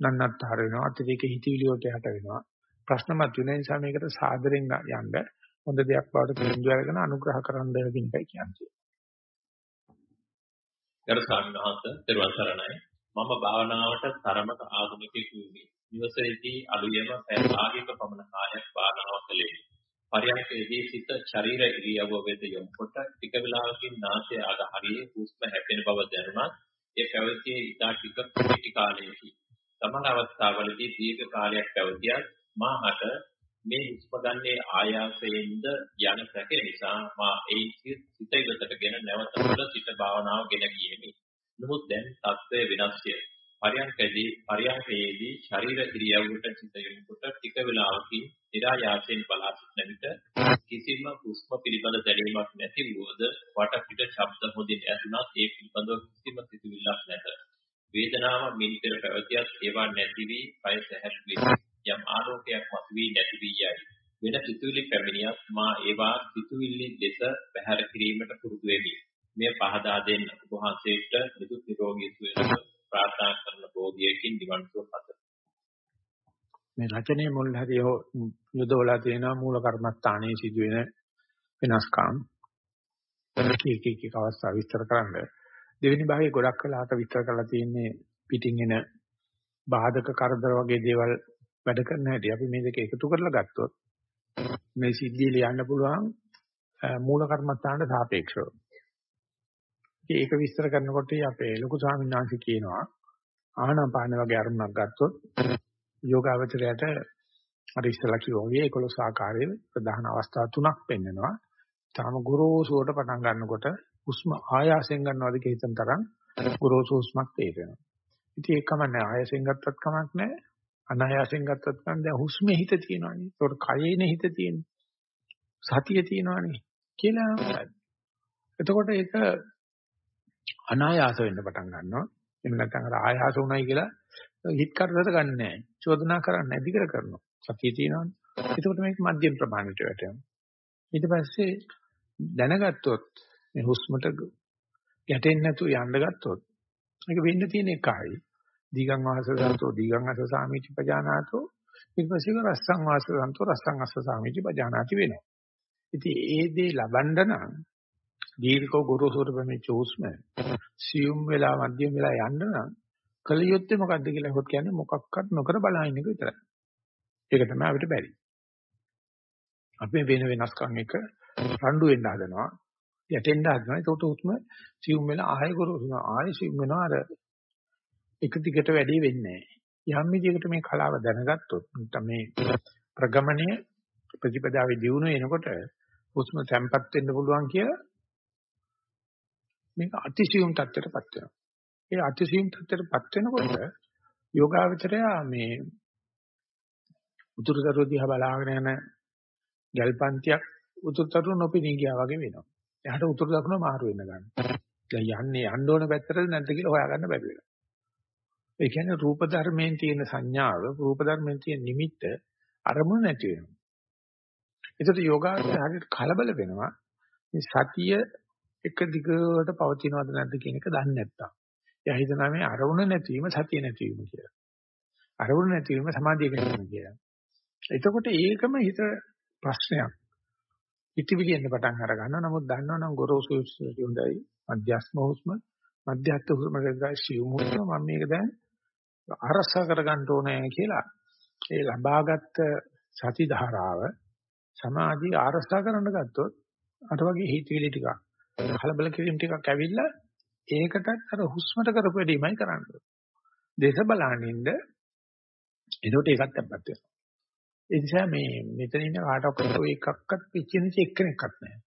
නන්නත්තර වෙනවා අතිරේක හිතවිලි වලට යට වෙනවා. ප්‍රශ්න මත වෙන නිසා මේකට සාදරෙන් යන්න හොඳ දෙයක් බවට තේරුම් අරගෙන අනුග්‍රහ කරන්න කියන එකයි කියන්නේ. ගරු ස්වාමීන් වහන්සේ දරුවන් සරණයි. මම භාවනාවට තරමක ආධුනිකයෙකු වෙමි. නිවසේදී අලුයම පැය භාගයක පමණ කාලයක් භාවනාව කළේ. පරියන්කේදී සිත ශරීර ඉරියව්ව වෙත යොමු කොට ටික වේලාවකින් නාසය ආග හරියේ හුස්ම හැපෙන බව දැනුණත් ඒ පැවතියේ ඉතා ටික ටික කාලයකි. සමහර අවස්ථාවලදී දීර්ඝ කාලයක් පැවතියත් මාහට මේ හුස්ම ගන්නේ ආයාසයෙන්ද යන සැකේ නිසා මා ඒ සිත ඉවතටගෙන නැවත මුල සිට භාවනාව ගෙන ගියෙමි. නමුත් දැන් තත්ත්වය වෙනස්ය. පරියන්කදී පරියන්කයේදී ශරීර ඉරියව්වට සිත යොමුකොට ටික වේලාවකින් નિરાයාසයෙන් බලා සිටන විට කිසිම හුස්ම පිළිබඳ දැනීමක් නැති වුවද වටපිට ශබ්ද හොඳින් ඇසුණත් ඒ පිළිබඳව කිසිම සිතුවිල්ලක් නැත. වේදනාව මිනිතර පැවතියත් ඒවා නැති වී කය සැහැල්ලු වේ. යම් ආලෝකයක් මතුවී නැති වී යයි. වෙන සිතුවිලි පැමිණියත් මා ඒවා සිතුවිලි ලෙස පැහැර කිරීමට පුරුදු වෙමි. මේ පහදා දෙන්න ඔබ වහන්සේට නිදුක් නිරෝගී සුවය ප්‍රාර්ථනා කරන බෝධියකින් නිවන් සුව පතමි. මේ රචනයේ මුල් හරිය යොදවලා තියෙන මූල කර්මස්ථානයේ සිදුවෙන වෙනස්කම් කී කී කී අවස්ථා විස්තර කරන්න දෙවෙනි භාගයේ ගොඩක් වෙලාට විස්තර කරලා තියෙන්නේ පිටින් එන බාධක කරදර වගේ දේවල් වැඩ කරන හැටි අපි මේ දෙක එකතු කරලා ගත්තොත් මේ සිද්ධිය ලියන්න පුළුවන් මූල කර්මස්ථානට සාපේක්ෂව. ඒක විස්තර කරනකොට අපේ ලොකු ස්වාමීන් වහන්සේ කියනවා ආනාපාන වගේ අරමුණක් ගත්තොත් යෝගාවචරයට අර ඉස්සලා කිව්වා වගේ 11 ආකාරයේ ප්‍රධාන අවස්ථා තුනක් පෙන්වනවා. තාම ගුරුසුවට පටන් ගන්නකොට හුස්ම ආයාසයෙන් ගන්නවාද කියලා හිතන තරම් ගුරුසු හුස්මක් තේරෙනවා. ඉතින් ඒක කමන්නේ ආයාසයෙන් ගත්තත් කමක් නැහැ. අනායාසයෙන් ගත්තත් කමක් දැන් හුස්මේ හිත තියෙනවානේ. ඒකට කයේනේ හිත තියෙන්නේ. සතිය තියෙනවානේ කියලා. එතකොට ඒක අනායාස වෙන්න පටන් ගන්නවා. එහෙම නැත්නම් අර ආයාස උනායි කියලා හිත කරදර ගන්න නැහැ. චෝදනා කරන්නේ නැති කර කරනවා. සතිය තියෙනවනේ. එතකොට මේක මධ්‍යම ප්‍රමාණයට වැටෙනවා. ඊට පස්සේ දැනගත්තොත් මේ හුස්මට ගැටෙන්නේ නැතුව යන්න ගත්තොත් මේක වෙන්න තියෙන එකයි. දීගං වාස සන්තෝ දීගං අස සාමිච්ච පජානාතෝ ඊට පස්සේ රස්සං වාස සන්තෝ රස්සං අස සාමිච්ච පජානාති වෙනවා. ඉතින් ඒ දේ ලබන්න නම් දීර්ඝ ගුරුසුර ප්‍රමිච්ච හුස්ම සියුම් වෙලා මධ්‍යම වෙලා යන්න නම් කලියොත්තේ මොකද්ද කියලා හොත් කියන්නේ මොකක්වත් නොකර බලහින්න එක විතරයි. ඒක තමයි අපිට බැරි. අපි වෙන වෙනස්කම් එක රණ්ඩු වෙන්න හදනවා. යටෙන්න හදනවා. ඒකට උත්ම සියුම් වෙලා ආයෙ ගොරෝසුන ආයෙ සියුම් වෙනවා අර එක දිගට වැඩි වෙන්නේ නැහැ. යම් විදිහකට මේ කලාව දැනගත්තොත් මේ ප්‍රගමණය ප්‍රතිපදාවේ දියුණු වෙනකොට හුස්ම තැම්පත් වෙන්න පුළුවන් කියලා මේක අතිසියුම් තත්ත්වයටපත් වෙනවා. ඒ අතිසියුම් තත්ත්වයටපත් වෙනකොට යෝගාවචරය මේ උතුරුතර දිහා බලාගෙන යන ගල්පන්තියක් උතුරුතර නොපෙනී ගියා වගේ වෙනවා. එහාට උතුරු දකුණ මාරු වෙන්න ගන්නවා. දැන් යන්නේ යන්න ඕන පැත්තටද නැද්ද කියලා හොයාගන්න බැරි වෙනවා. ඒ කියන්නේ රූප ධර්මයෙන් තියෙන සංඥාව, රූප ධර්මයෙන් තියෙන නිමිත්ත අරමුණ නැති වෙනවා. ඒකට යෝගාවචරය හරියට කලබල වෙනවා. මේ සතිය එක දිගට පවතිනවද නැද්ද කියන එක දන්නේ නැත්තම්. එයා හිතනවා මේ අරමුණ නැතිවීම සතිය නැතිවීම කියලා. අරමුණ නැතිවීම සමාධිය ගැනීම කියලා. එතකොට ඒකම හිත ප්‍රශ්නයක්. ඉතිවිලි එන්න පටන් අර ගන්නවා. නමුත් දන්නවනම් ගොරෝසු හොඳයි. මධ්‍යස්ම හුස්ම, මධ්‍යස්ථ හුස්ම දෙකයි සියුම් හුස්ම මම මේක දැන් අරසා කරගන්න ඕනේ කියලා. ඒ ලබාගත් සති ධාරාව සමාධිය ආරසා කරන්න ගත්තොත් අර වගේ හිතවිලි ටිකක් කලබල කිරීම ටිකක් ඇවිල්ලා ඒකටත් අර හුස්මට කරපු වැඩිමයි කරන්නේ. දේශ බලනින්ද එතකොට ඒකත් අපත් වෙනවා. ඒ නිසා මේ මෙතන ඉන්න කාටවත් ඔය එකක්වත් පිච්චෙන්නේ එක්කෙනෙක්වත් නැහැ.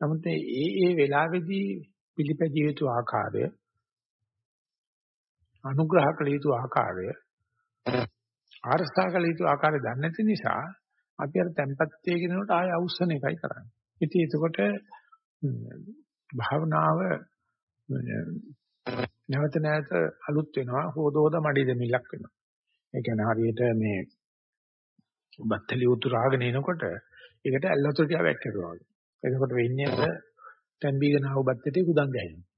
නමුත් ඒ ඒ වෙලාවේදී පිළිපැදිය යුතු ආකාරය අනුග්‍රහ කළ යුතු ආකාරය ආරස්ථා කළ යුතු ආකාරය දන්නේ නැති නිසා අපි අර tempat වේගෙනනට ආය අවශ්‍යන එකයි කරන්නේ. ඉතින් එතකොට භාවනාව නැවත නැවත අලුත් වෙනවා හොදෝද මඩි දෙමිලක් වෙනවා. ඒ කියන්නේ හරියට මේ බත්තලි උතුරාගෙන එනකොට ඒකට ඇල්ලතර තියා වැක්කනවා. එතකොට වෙන්නේ අර තැම්බීගෙන ආව බත්තේ කුදන් ගැහෙනවා.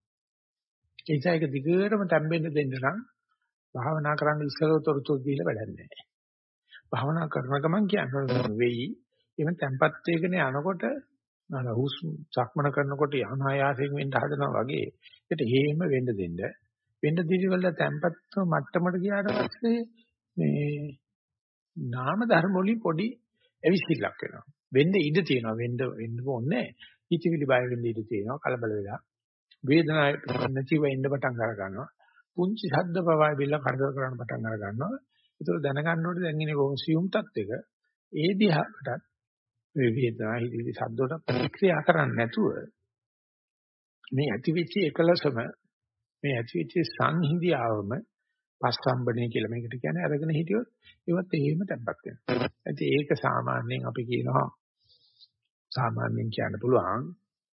ඒ නිසා ඒක දිගටම තැම්බෙන්න දෙන්න නම් භාවනා කරන්න ඉස්සරව තොරතුරු දීලා වැඩක් නැහැ. භාවනා කරන ගමන් කියන්නේ වෙයි. එහෙම තැම්පත් වේගෙන යනකොට අර හුස්ම සක්මන කරනකොට යහනායාසයෙන් වෙන්න හදනවා වගේ ඒකට හේම වෙන්න දෙන්න. වෙන්න දිවිවල තැම්පත් මට්ටමට ගියාට පස්සේ මේ නාම ධර්ම වලින් පොඩි ඇවිස්සිල්ලක් වෙනවා. වෙන්න ඉඩ තියෙනවා. වෙන්න වෙන්න ඕනේ නැහැ. හිතවිලි බය වෙන්න ඉඩ තියෙනවා. කලබල වෙලා. වේදනාව නැතිව ඉන්න පටන් අර ගන්නවා. පුංචි ශබ්ද පවා බිල්ල කරදර කරන්න පටන් අර ගන්නවා. ඒතර දැනගන්න ඕනේ දැන් ඉන්නේ කොහොම සියුම් තත්ත්වයක ඒ දිහාටත් මේ වේදනා හිතවිලි ශබ්දවලට ප්‍රතික්‍රියා කරන්නේ නැතුව මේ ඇතිවෙච්ච එකලසම මේ ඇතිවෙච්ච සංහිඳියාවම පස්සම්බනේ කියලා මේකට කියන්නේ අරගෙන හිටියොත් ඒවත් එහෙම තැම්පත් වෙනවා. ඉතින් ඒක සාමාන්‍යයෙන් අපි කියනවා සාමාන්‍යයෙන් කියන්න පුළුවන්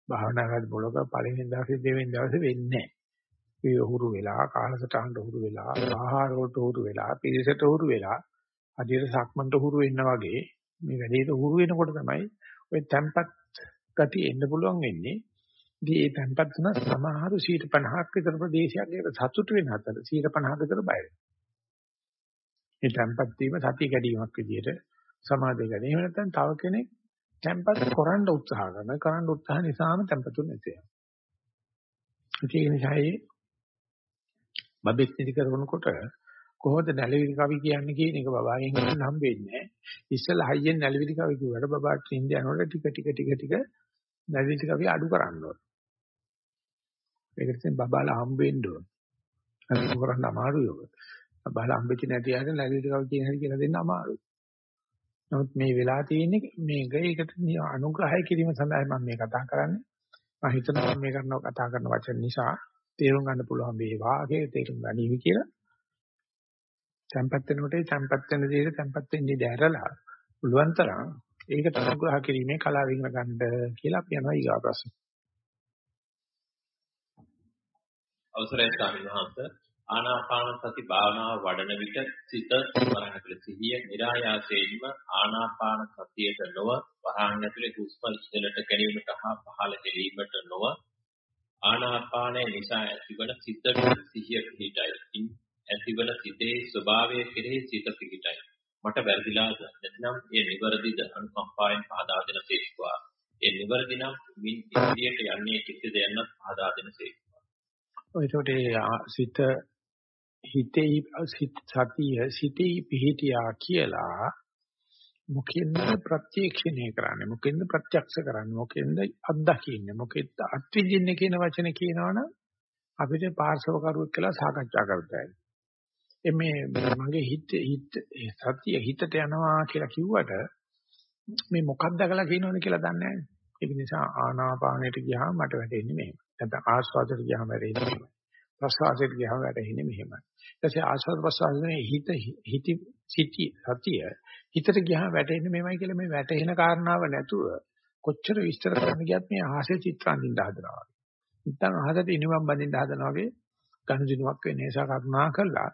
භාවනාවකට බලක පළවෙනි දවසේ දෙවෙනි දවසේ වෙන්නේ නැහැ. ඒ හුරු වෙලා කාලසටහනට හුරු වෙලා ආහාර වලට හුරු වෙලා පිළිසෙට හුරු වෙලා අදියට සක්මන්ට හුරු වෙන්න වගේ මේ වැඩේට හුරු වෙනකොට තමයි ඔය tempat ගති එන්න පුළුවන් වෙන්නේ. ඉතින් ඒ tempat තුන සමහරු 50ක් විතර ප්‍රදේශයක් ඒකට සතුට වෙන අතර 50ක විතර බය වෙනවා. මේ tempat වීම සතිය කැඩීමක් විදියට සමාධිය ගැන. එහෙම නැත්නම් තව කෙනෙක් tempat කරන්න උත්සාහ කරනවා. කරන්න උත්සාහ නිසාම tempat නැති වෙනවා. ඒ නිසා බබෙක් නිදි කරනකොට කොහොමද නැලවිලි කවි කියන්නේ කියන එක බබාගෙන් ගන්න හම්බෙන්නේ නැහැ. ඉස්සෙල්ලා හයියෙන් නැලවිලි කවි කිව්වට බබාට නිින්ද යනකොට ටික ටික ටික ටික නැලවිලි කවි අඩු කරන්න ඕන. ඒකට ඉතින් බබාලා හම්බෙන්න ඕන. අනිත් කරන්න අමාරුයි ඔබ. බබාලා හම්බෙච්ච නැති අයට නැලවිලි කවි කියන හැටි කියලා දෙන්න අමාරුයි. නමුත් මේ වෙලා තියෙන්නේ මේක ඒකට අනුග්‍රහය කිරීම සඳහා මම මේ කතා කරන්නේ. මම හිතනවා මේ කරන කතා කරන වචන නිසා තේරුම් ගන්න පුළුවන් වේවා කියලා තේරුම් ගනිවි කියලා. tempat වෙනකොට tempat වෙන දේට tempat වෙන්නේ දැරලා පුළුවන් තරම් ඒකට අනුග්‍රහ කිරීමේ කලාව ඉගෙන ගන්න කියලා අපි යනවා ඊගා ප්‍රශ්න. අවසරයි ස්වාමීන් වහන්සේ ආනාපාන සති භාවනාව වඩන විට සිත වරහන් ඇතුළේ සිහිය નિરાයාසයෙන්ම ආනාපාන සතියට නොව වරහන් ඇතුළේ හුස්ම ඉහළට ගැනීමට හා පහළ ගැනීමට නොව ආනාපානය නිසා ඇතිවන සිත සිහිය පිහිටයි. ඇතිවන සිතේ ස්වභාවය කෙරෙහි සිත පිහිටයි. මට වැරදිලාද නැත්නම් ඒ නිවැරදිද අනුකම්පාවෙන් පහදා දෙන සේක්වා. ඒ නිවැරදි නම් මින් ඉදිරියට යන්නේ කෙසේද යන්නත් පහදා දෙන සේක්වා. ඔයතෝට සිත හිතේ සතිය සිතේ පිහිටියා කියලා මොකෙන්ද ප්‍රත්‍යක්ෂණය කරන්නේ මොකෙන්ද ප්‍රත්‍යක්ෂ කරන්නේ මොකෙන්ද අත්දකින්නේ මොකෙන්ද අත්විඳින්නේ කියන වචනේ කියනවනම් අපිට පාර්ශව කරුවෙක් කියලා සාකච්ඡා කරතයි. එමේ මගේ හිත හිත සතිය හිතට යනවා කියලා කිව්වට මේ මොකක්ද දකලා කියනවද කියලා දන්නේ නැහැ. ඒක නිසා ආනාපානයට ගියාම මට වැටෙන්නේ මෙහෙම. නැත්නම් ආස්වාදයට ගියාම වැටෙන්නේ මෙහෙම. ප්‍රසවාසයට ගියාම වැටෙන්නේ මෙහෙමයි. ඊට පස්සේ ආස්වාද ප්‍රසවාසයේ හිත හිත සිටි සතිය හිතට ගියාම වැටෙන්නේ මෙහෙමයි කියලා මේ වැටෙන කාරණාව නැතුව කොච්චර විස්තර කරන්න ගියත් මේ ආහසේ චිත්‍ර අඳින්න හදනවා. නැත්නම් ආහසට ඉනිමම් බඳින්න හදනවා වගේ ගනුදෙනුවක් වෙන නිසා කරුණා කළා.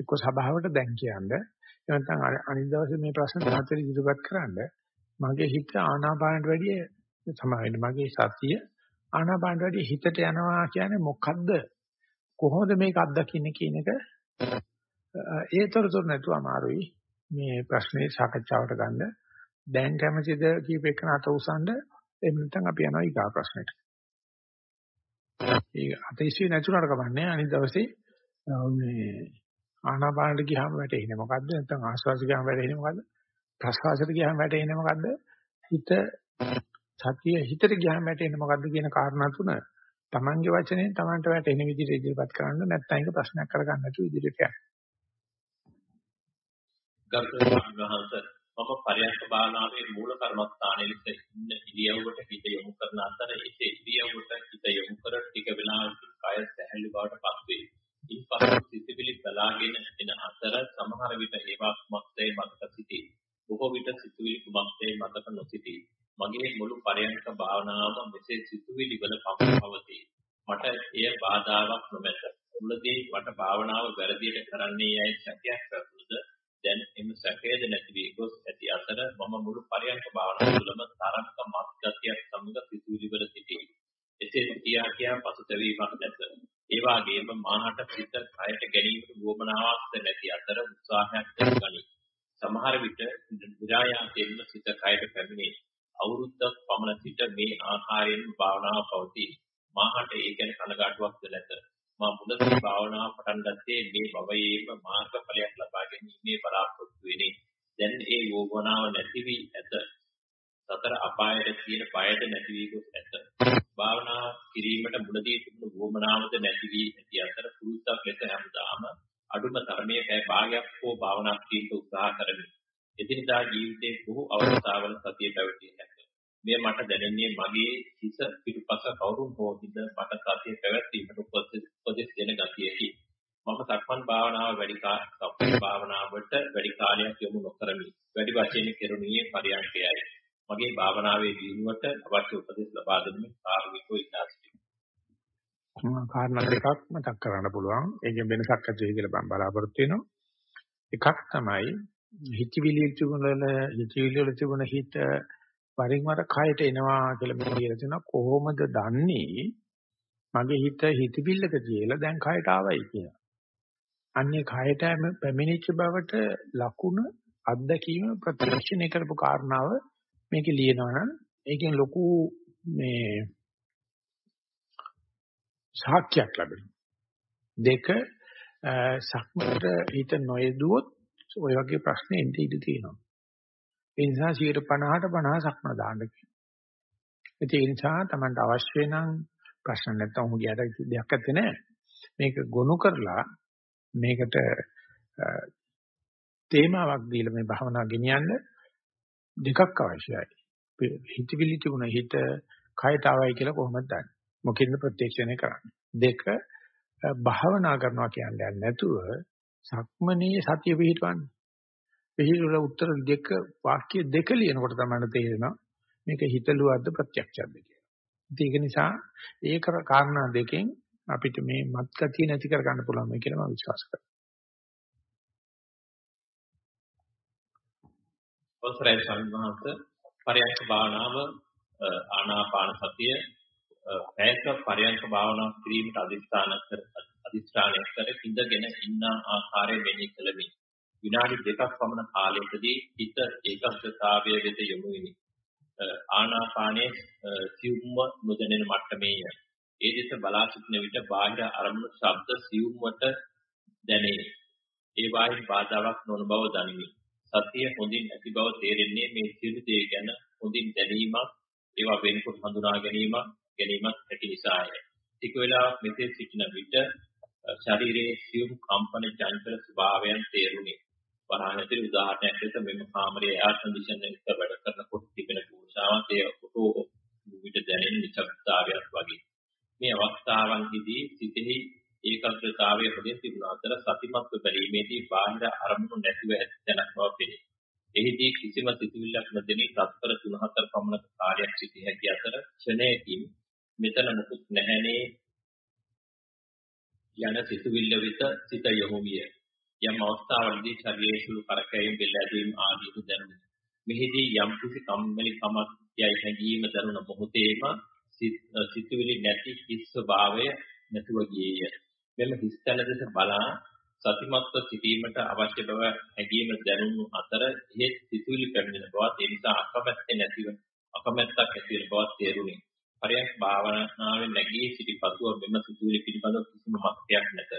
එක්ක සභාවට දැන් කියන්නේ නැත්නම් අනිත් දවසේ මේ ප්‍රශ්න හතර ඉදිරිපත් කරන්න මගේ හිත ආනාපානට වැඩිය සමාවෙන්න මගේ සතිය ආනාපානට වැඩිය හිතට යනවා කියන්නේ මොකද්ද කොහොමද මේක අත්දකින්නේ කියන එක? ඒතරතුර නැතුව අමාරුයි මේ ප්‍රශ්නේ සාකච්ඡාවට ගන්න. දැන් කැමතිද කීප එක අත උසන්ද එහෙම නැත්නම් අපි යනවා ඊගා ප්‍රශ්නෙට. ඒක අතීසිය නැතුණාට කමන්නේ අනිත් දවසේ මේ ආනාපානට ගියාම වැටෙන්නේ මොකද්ද? නැත්නම් ආස්වාස ගියාම වැටෙන්නේ මොකද්ද? ප්‍රස්වාසයට ගියාම වැටෙන්නේ මොකද්ද? හිත සතිය හිතට ගියාම වැටෙන්නේ මොකද්ද කියන කාරණා තුන තමන්ගේ වචනෙන් තමන්ට වැටෙන විදිහට ඉදිරිපත් කරන්න නැත්නම් ඒක ප්‍රශ්නයක් කරගන්න නැතුව ඉදිරියට යන්න. ගරුතර මහවහන්සේ මම පරයන්ක භාවනාවේ මූල කර්මස්ථානයේ ලෙස ඉන්න ඉරියව්වට හිත යොමු කරන අතර ඒ ඉරියව්වට හිත යොමු කර ටික වෙලාවකින් කය සැහැල්ලු බවට පත් වේ. ඉන්පසු සිතිවිලි බලාගෙන එන අතර සමහර විට ඒවා කුමක්දයි මතක සිටී. බොහෝ විට සිතිවිලි කුමක්දයි මතක නොසිටී. මගේ මුළු පරයන්ක භාවනාව මෙසේ සිතුවිලි වල පවතී. මට එය බාධාවක් නොමැත. මුලදී මට භාවනාව වැරදියට කරන්නේ යයි සැකයක් පැවතුනද දැන් එම සැකයද නැති වී ගොස් ඇති අතර මම මුළු පරයන්ක භාවනාව තුළම තරම්ක මත්ගතියක් සමග සිතුවිලි වල සිටී. එසේ සිටියා කියා පසුතැවීමක් නැත. ඒ වගේම මාහට සිත කයට ගැනීමට වුවමනාවක් නැති අතර උත්සාහයක් දක්වනි. සමහර විට විරායාසයෙන්ම සිත කයට පැමිණේ. අවුරුද්දක් පමණ සිට මේ ආකාරයෙන් භාවනාව පවතී. මාහට ඒ ගැන කනගාටුවක්ද නැත. මා මුලදී භාවනාව පටන් ගත්තේ මේ භවයේම මාර්ගඵලයක් ලබා ගැනීමේ බලාපොරොත්තු වෙන්නේ. දැන් ඒ යෝගනාව නැති වී ඇත. සතර අපායට කියන බයද නැති වී ගොස් ඇත. භාවනා කිරීමට මුලදී තිබුණු වොමනාවද නැති වී ඇති අතර පුරුද්දක් ලෙස හැමදාම අඩුම තරමේ පැය භාගයක් හෝ භාවනා කිරීමට උත්සාහ කරමි. එදිනදා ජීවිතයේ බොහෝ අවස්ථාවල සතිය පැවතිය හැක. මෙය මට දැනෙන්නේ මගේ හිස පිටුපස කවුරුන් හෝ හිඳ මට සතිය පැවැත්වීමට උපදෙස් දෙන ගතියකි. මම සක්මන් භාවනාව වැඩි සක්මන් භාවනාවට වැඩි කාලයක් යොමු නොකරමි. වැඩි වශයෙන් කෙරුණියේ පරියන්කයයි. මගේ භාවනාවේ දියුණුවට අවශ්‍ය උපදෙස් ලබා දෙන්න කාර්මිකව ඉල්ලා සිටිනවා. කාරණා දෙකක් මතක් කරන්න පුළුවන්. ඒකෙන් වෙනසක් ඇති වෙයි කියලා මම බලාපොරොත්තු වෙනවා. එකක් තමයි හිතවිලි තිබුණල හිතවිලි වල තිබුණ හිත වරින් වර කයට එනවා කියලා මම කියලා තියෙනවා කොහොමද දන්නේ මගේ හිත හිතවිල්ලක කියලා දැන් කයට ආවයි කියලා. අන්නේ කයට පැමිණිච්ච බවට ලකුණ අත්දැකීම ප්‍රත්‍යක්ෂණය කරපු කාරණාව මේකේ ලියනවා නම් ඒකෙන් ලොකු මේ සාක්ෂියක් ලැබෙනවා. දෙක සක්මට හිත නොයදුවොත් ඔය වගේ ප්‍රශ්න එන්න ඉඩ තියෙනවා. ඒ නිසා 50ට 50 සක්ම දාන්න කියනවා. ඒ නිසා Tamanට අවශ්‍ය නම් ප්‍රශ්න නැත්තම් ඔහු ගියට දෙයක් නැත්තේ නෑ. මේක ගොනු කරලා මේකට තේමාවක් දීලා මේ භවනා ගෙනියන්න දෙකක් අවශ්‍යයි. හිතවිලි තිබුණ හිත කයට ආවයි කියලා කොහොමද දන්නේ? මොකෙන්ද ප්‍රත්‍යක්ෂණය කරන්නේ? දෙක භාවනා කරනවා කියන්නේ නැතුව සක්මනේ සතිය පිහිටවන්නේ. පිහිටවල උත්තර දෙක වාක්‍ය දෙක ලියනකොට තමයි තේරෙනවා මේක හිතලුවද්ද ප්‍රත්‍යක්ෂයක්ද කියලා. ඒක නිසා ඒක කාරණා දෙකෙන් අපිට මේ මත් ගතිය නැති කර ගන්න පුළුවන් මේ කියලා මම විශ්වාස කරනවා. අවසරයි සම්මානත පරයන්ක භාවනාව ආනාපාන සතිය පැයක පරයන්ක භාවනාව කිරීමට අදිස්ථාන කර අදිස්ථානය කර ඉඳගෙන ඉන්න ආකාරය මෙහි කළමි. විනාඩි දෙකක් පමණ කාලයකදී හිත ඒකාග්‍රතාවය වෙත යොමු වෙමි. ආනාපානයේ සියුම්ව නොදැනෙන මට්ටමේය. ඒ දෙස බලා සිටින විට බාහිර අරමුණු ශබ්ද සියුම්වට දැනේ. ඒ බාහිර බාධාවක් නොවන බව දනිමි. සතිය හොඳින් ඇති බව තේරෙන්නේ මේ සියලු දේ ගැන හොඳින් දැනීමක්, ඒවා වෙනකොට හඳුනා ගැනීමක්, ගැනීමක් ඇති නිසාය. ටික වෙලාවක් මෙසේ සිටින විට ශරීරයේ සියුම් කම්පන චංචල ස්වභාවයන් තේරුණි. වරහණතේ උදාහරණයක් ලෙස මෙම කාමරයේ එයාර් කන්ඩිෂන් එක වැඩ කරනකොට තිබෙන පූර්ෂාවත් ඒ ඔටෝ විට දැනෙන නිශ්ශබ්දතාවයක් වගේ. මේ අවස්ථාවන්හිදී සිතෙහි ඒකාග්‍රතාවය හොඳින් තිබුණ අතර සතිමත්ව බැලීමේදී බාහිර අරමුණු නැතිව ඇති තැනක් බව පෙනේ. එහිදී කිසිම සිතුවිල්ලක් නොදෙනී තත්පර 3-4 පමණ කාලයක් සිටිය හැකි අතර ක්ෂණයකින් මෙතන මුකුත් නැහැනේ යන සිතුවිල්ල වෙත සිත යොමු විය. යම් අවස්ථාවලදී ශරීරයේ සුළු කරකැවීම් බෙල්ල ඇදීම් ආදී දැනුනි. මෙහිදී යම් කිසි කම්මැලි කමක් යයි හැඟීම දරුණ මොහොතේම සිතුවිලි නැති හිස් ස්වභාවය නැතුව ගියේය. මෙම හිස් තැන දෙස බලා සතිමත්ව සිටීමට අවශ්‍ය බව හැඟීම දැනුණු අතර එහෙත් සිතුවිලි පැමිණෙන බවත් ඒ නිසා අකමැත්තේ නැතිව අකමැත්තක් ඇති වෙන බවත් තේරුණි. පරයන්ක භාවනාවේ නැගී සිටි පසුව මෙම සිතුවිලි පිළිබඳව කිසිම මතයක් නැත.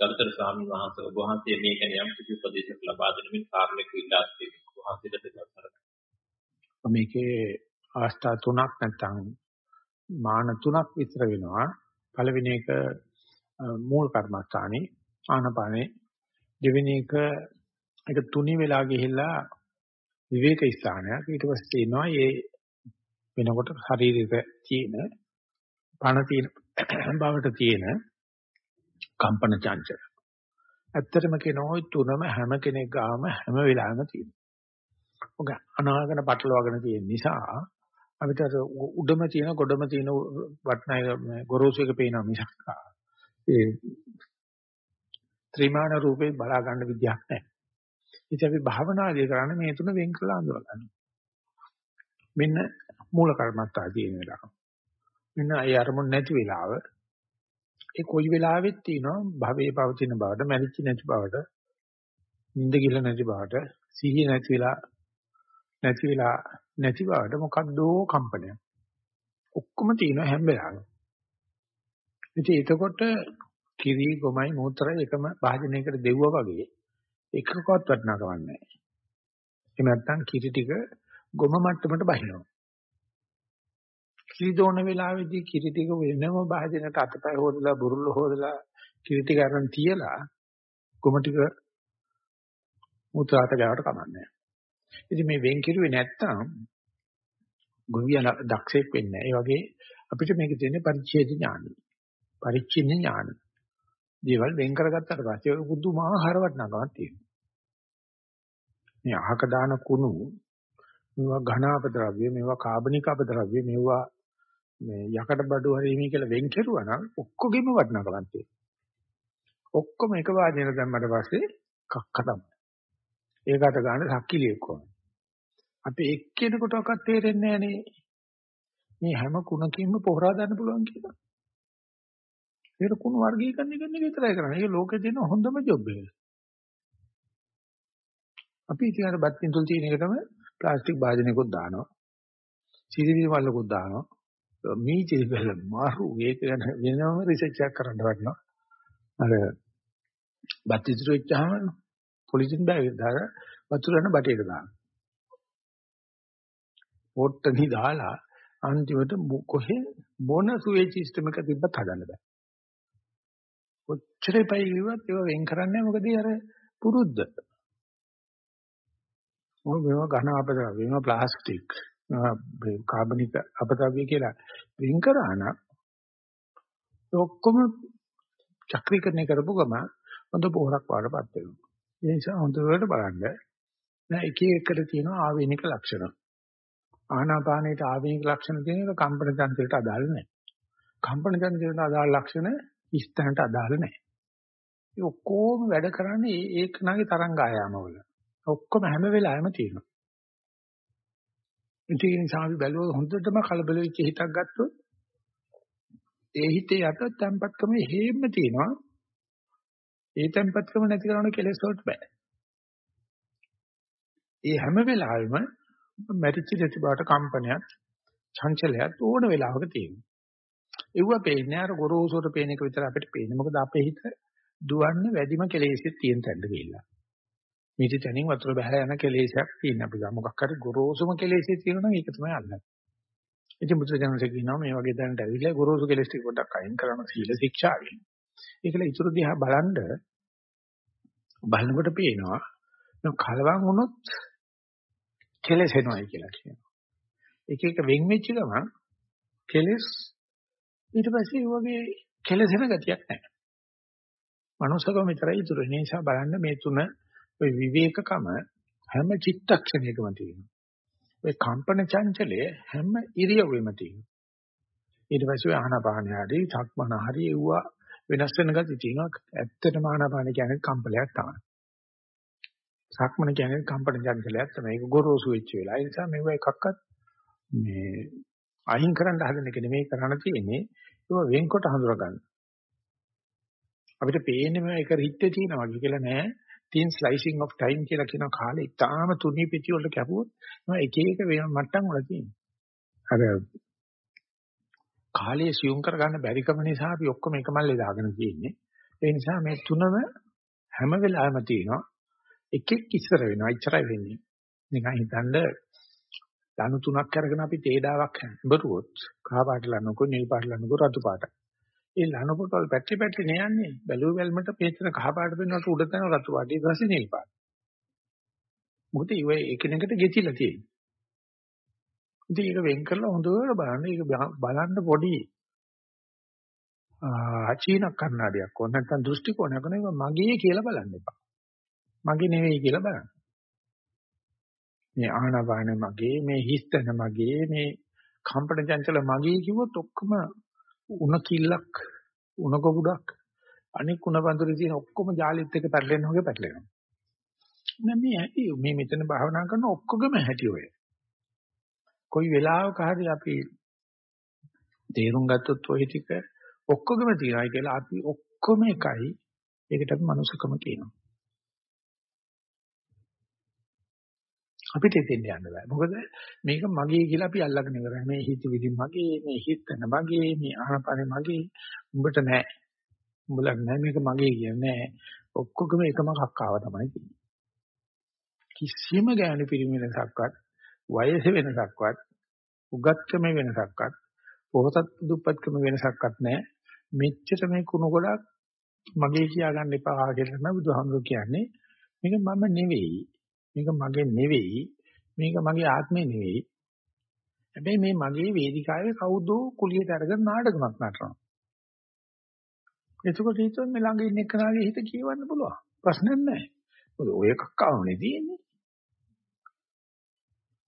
ගරුතර ස්වාමීන් වහන්සේ ඔබ වහන්සේ මේ ගැන යම් කිසි උපදේශයක් ලබා දෙනමින් කාර්මික ඉල්ලා සිටිනවා. වහන්සේට දෙකතරයි. මේකේ අවස්ථා තුනක් නැත්නම් මාන තුනක් විතර වෙනවා. පළවෙනි එක මූල කර්මස්ථානේ ආනපානේ දෙවෙනි එක ඒක තුනි වෙලා ගිහිල්ලා විවේක ස්ථානයක් ඊට පස්සේ තියෙනවා මේ වෙනකොට ශරීරෙක තියෙන පණ තියෙන බවට තියෙන කම්පන චංචල. ඇත්තටම කියනවා ওই තුනම හැම කෙනෙක් ගාම හැම වෙලාවෙම තියෙනවා. ඔක අනාගන පටලවාගෙන තියෙන නිසා අපිට උඩම තියෙන ගොඩම තියෙන වටනයි ගොරෝසු එක පේනවා මිසක් ඒ ත්‍රිමාන රූපේ බලා ගන්න විදියක් නැහැ. ඉතින් අපි භාවනාදී කරන්නේ මේ තුන වෙන් කරලා අඳුර ගන්න. මෙන්න මූල කර්මත්තා තියෙන වෙලාව. මෙන්න ඒ අරමුණ නැති වෙලාව. ඒ කොයි වෙලාවෙත් තියෙනවා භවයේ පවතින බවට, මැරිච්ච නැති බවට, නිින්ද ගිල නැති බවට, සිහිය නැති වෙලා නැති වෙලා නැති බවට මොකද්දෝ කම්පනයක්. ඔක්කොම තියෙනවා හැම වෙලාවෙම. ඉතින් එතකොට කිරි ගොමයි මූත්‍රායි එකම භාජනයකට දෙව්වා වගේ එකකවත් වටනකවක් නැහැ. එහෙම නැත්නම් කිරි ටික ගොම මට්ටමට බහිනවා. කිරි දෝන වෙලාවේදී කිරි ටික වෙනම භාජනයට අතපය හොදලා බුරුල්ල හොදලා කිරි ටික අරන් තියලා ගොම ටික මූත්‍රාට ගාවට කමන්නේ. ඉතින් මේ වෙන් කිරුවේ නැත්තම් ගොවියා දක්ෂයෙක් වෙන්නේ නැහැ. ඒ වගේ අපිට මේක තියෙන්නේ පරිච්ඡේද ඥානයි. පරිච්ඡින්න ඥානයි. දේවල් වෙන් කරගත්තට පස්සේ ඒක පුදුමාකාර වටිනාකමක් තියෙනවා. මේ අහක දාන කුණු මේවා ඝන අපද්‍රව්‍ය මේවා කාබනික අපද්‍රව්‍ය මේවා මේ යකඩ බඩු හරීමේ කියලා වෙන් කෙරුවා නම් ඔක්කොගෙම වටිනාකමක් තියෙනවා. ඔක්කොම එක වාදනය දැම්මට පස්සේ කක්ක තමයි. ඒකට ගන්න සක්කිලියක් ඕන. අපි එක්කෙනෙකුටවත් තේරෙන්නේ නැහැ මේ හැම කුණකින්ම පොහොරා ගන්න පුළුවන් කියලා. ඒක කුණු වර්ගීකරණය කරන එක විතරයි කරන්නේ. ඒක ලෝකේ දෙන හොඳම ජොබ් එක. අපි ඉතින් අර බත් පින්තුල් තියෙන එක තමයි ප්ලාස්ටික් භාජනයකුත් දානවා. සිරිවි වලකුත් දානවා. මේ චිරිබල මාරු ඒක ගැන වෙනම රිසර්ච් එකක් කරන්න වටනවා. අර බත් ඉතුරු වෙච්චාම පොලිසියෙන් බෑග් දාලා වතුරන බටේට දානවා. පොට්ටනි දාලා අන්තිමට කොහෙ මොන සුවේ සිස්ටම් එක තිබ්බත් හදන්න බෑ. කොච්චරයි පයි කිව්වත් ඒව වෙන් කරන්නේ මොකද අර පුරුද්ද. මොන මේවා ඝන අපද්‍රව්‍ය මේවා ප්ලාස්ටික් කාබනික අපද්‍රව්‍ය කියලා වෙන් කරා නම් ඔක්කොම චක්‍රීකරණය කරපු ගම හොඳ පොහොරක් වඩපත් වෙනවා. ඒ නිසා හොඳට බලන්න. දැන් එක එකට තියෙනවා ආවේනික ලක්ෂණ. ආනාපානයේ ආවේනික ලක්ෂණ තියෙන එක කම්පන චංචලයට අදාළ නැහැ. කම්පන චංචලයට අදාළ ලක්ෂණ ඉස්තනට අදාළ නැහැ. ඒ ඔක්කොම වැඩ කරන්නේ ඒ ඒකනාගේ තරංග ආයාමවල. ඔක්කොම හැම වෙලාවෙම තියෙනවා. ඒ නිසා අපි බැලුවොත් හොඳටම කලබල වෙච්ච හිතක් ගත්තොත් ඒ හිතේ යට තැම්පත්කම හේම තියෙනවා. ඒ තැම්පත්කම නැති කරන කෙලෙස් වලට බෑ. ඒ හැම වෙලාවෙම මැරිච්ච දෙති බවට කම්පනයක්, චංචලයක් ඕන වෙලාවක තියෙනවා. ඒව පේන්නේ අර ගොරෝසුට පේන එක විතර අපිට පේන්නේ. මොකද අපේ හිත දුවන්නේ වැඩිම කෙලෙසෙත් තියෙන තැනට ගිහිල්ලා. මිටි තැනින් වතුර බහලා යන කෙලෙසයක් තියෙන අපි ගා මොකක් හරි ගොරෝසුම කෙලෙසෙ තියෙනවා නම් ඒක තමයි අල්ලන්නේ. ඉතින් බුදුරජාණන්සේ කියනවා මේ වගේ දැනට ඇවිල්ලා ගොරෝසු කෙලෙස් ටික පොඩ්ඩක් අයින් කරන සීල ශික්ෂාවෙන්. ඒකල ඉතුරු දිහා බලන්ඩ බලනකොට පේනවා කලවම් වුණොත් කෙලෙසෙනවායි කියලා කියනවා. එක එක වෙන් වෙච්ච ගමන් කෙලෙස් ඊට පස්සේ ඒ වගේ කෙලෙසෙන ගතියක් නැහැ. මනුස්සකම විතරයි ඉතුරු. ඒ නිසා බලන්න මේ තුන ওই විවේකකම හැම චිත්තක්ෂණයකම තියෙනවා. ওই කම්පන චංචලය හැම ඉරියව්වෙම තියෙනවා. ඊට පස්සේ ආහනපාන හරි, සක්මන හරි එව්වා වෙනස් වෙන ගති තියෙනවා. ඇත්තටම ආහනපාන කියන්නේ කම්පලයක් තමයි. සක්මන කියන්නේ කම්පන චංචලයක් තමයි. ඒක ගොරෝසු වෙච්ච වෙලාව. ඒ නිසා මේවා එකක්වත් මේ අයින් කරන්න හදන එක නෙමෙයි කරන්න තියෙන්නේ. ඒක වෙන්කොට හඳුනා ගන්න. අපිට පේන්නේ මේ එක රිත්තේ තියෙනවා කියලා නෑ. Thin slicing of time කියලා කියන කාලේ ඉතාම තුනී පිටි වල කැපුවොත් එක එක මට්ටම් වල තියෙනවා. අර කාලයේ සියුම් කරගන්න බැරිකම නිසා අපි ඔක්කොම එක මල්ලේ දාගෙන තියෙන්නේ. ඒ නිසා මේ තුනම හැම වෙලාවෙම තියෙනවා. එකෙක් ඉස්සර වෙනවා. ඉච්චරයි වෙන්නේ. නිකන් හිතන්න ලනු තුනක් අරගෙන අපි තේඩාවක් හැඹරුවොත් කහ පාට ලනුකෝ නිල් පාට ලනුකෝ රතු පාට. ඒ ලනු පොටවල් පැටි පැටි නෑන්නේ. බැලුව බැලමට පේන කහ පාට පෙන්වනකොට උඩ තන රතු පාට ඊට පස්සේ නිල් පාට. මොකද ඒ එකිනෙකට ගෙතිලා තියෙන්නේ. ඉතින් ඒක වෙන් කරලා හොඳට බලන්න. ඒක බලන්න පොඩි ආචීන කන්නඩියක් ඕන නැත්නම් දෘෂ්ටි කෝණයක් නෙවෙයි මගේ කියලා බලන්න එපා. මගේ නෙවෙයි කියලා බලන්න. මේ ආහනපාන මගේ මේ හිස්තන මගේ මේ කම්පන චංචල මගේ කිව්වොත් ඔක්කොම උණ කිල්ලක් උණ කොබුඩක් අනික් උණ බඳුරේ තියෙන ඔක්කොම ජාලිත් එක පැටලෙන්න වගේ පැටලෙනවා. නෑ මේ ඇති මේ මෙතන භාවනා කරන ඔක්කොගම හැටි ඔය. කොයි වෙලාවක හරි අපි තේරුම් ගත්තොත් ඔය ටික ඔක්කොගම තියනයි කියලා අපි ඔක්කොම එකයි. ඒකට අපි මනුස්සකම කියනවා. අපිට එතෙන් යන්න බෑ. මොකද මේක මගේ කියලා අපි අල්ලගෙන ඉවරයි. මේ හිත විදි මගේ, මේ හිතන මගේ, මේ ආහනපනේ මගේ. උඹට නෑ. උඹලට නෑ මේක මගේ කියන්නේ නෑ. ඔක්කොගම එකම කක්කාව තමයි තියෙන්නේ. කිසිම ගෑනු පිරිමි වෙනසක්වත්, වයස වෙනසක්වත්, උගත්කම වෙනසක්වත්, පොහොසත් දුප්පත්කම වෙනසක්වත් නෑ. මෙච්චර මේ කුණු ගොඩක් මගේ කියාගන්න එපා කියලා තමයි බුදුහාමුදුරු කියන්නේ. මේක මම නෙවෙයි. මේක මගේ නෙවෙයි. මේක මගේ ආත්මේ නෙවෙයි. හැබැයි මේ මගේ වේදිකාවේ කවුදෝ කුලියට අරගෙන නාටකමක් නටනවා. එතකොට හිතුවා මේ ළඟ ඉන්න කෙනාගේ හිත කියවන්න පුළුවන්. ප්‍රශ්නයක් නැහැ. මොකද ඔය කක්කාවනේ තියෙන්නේ.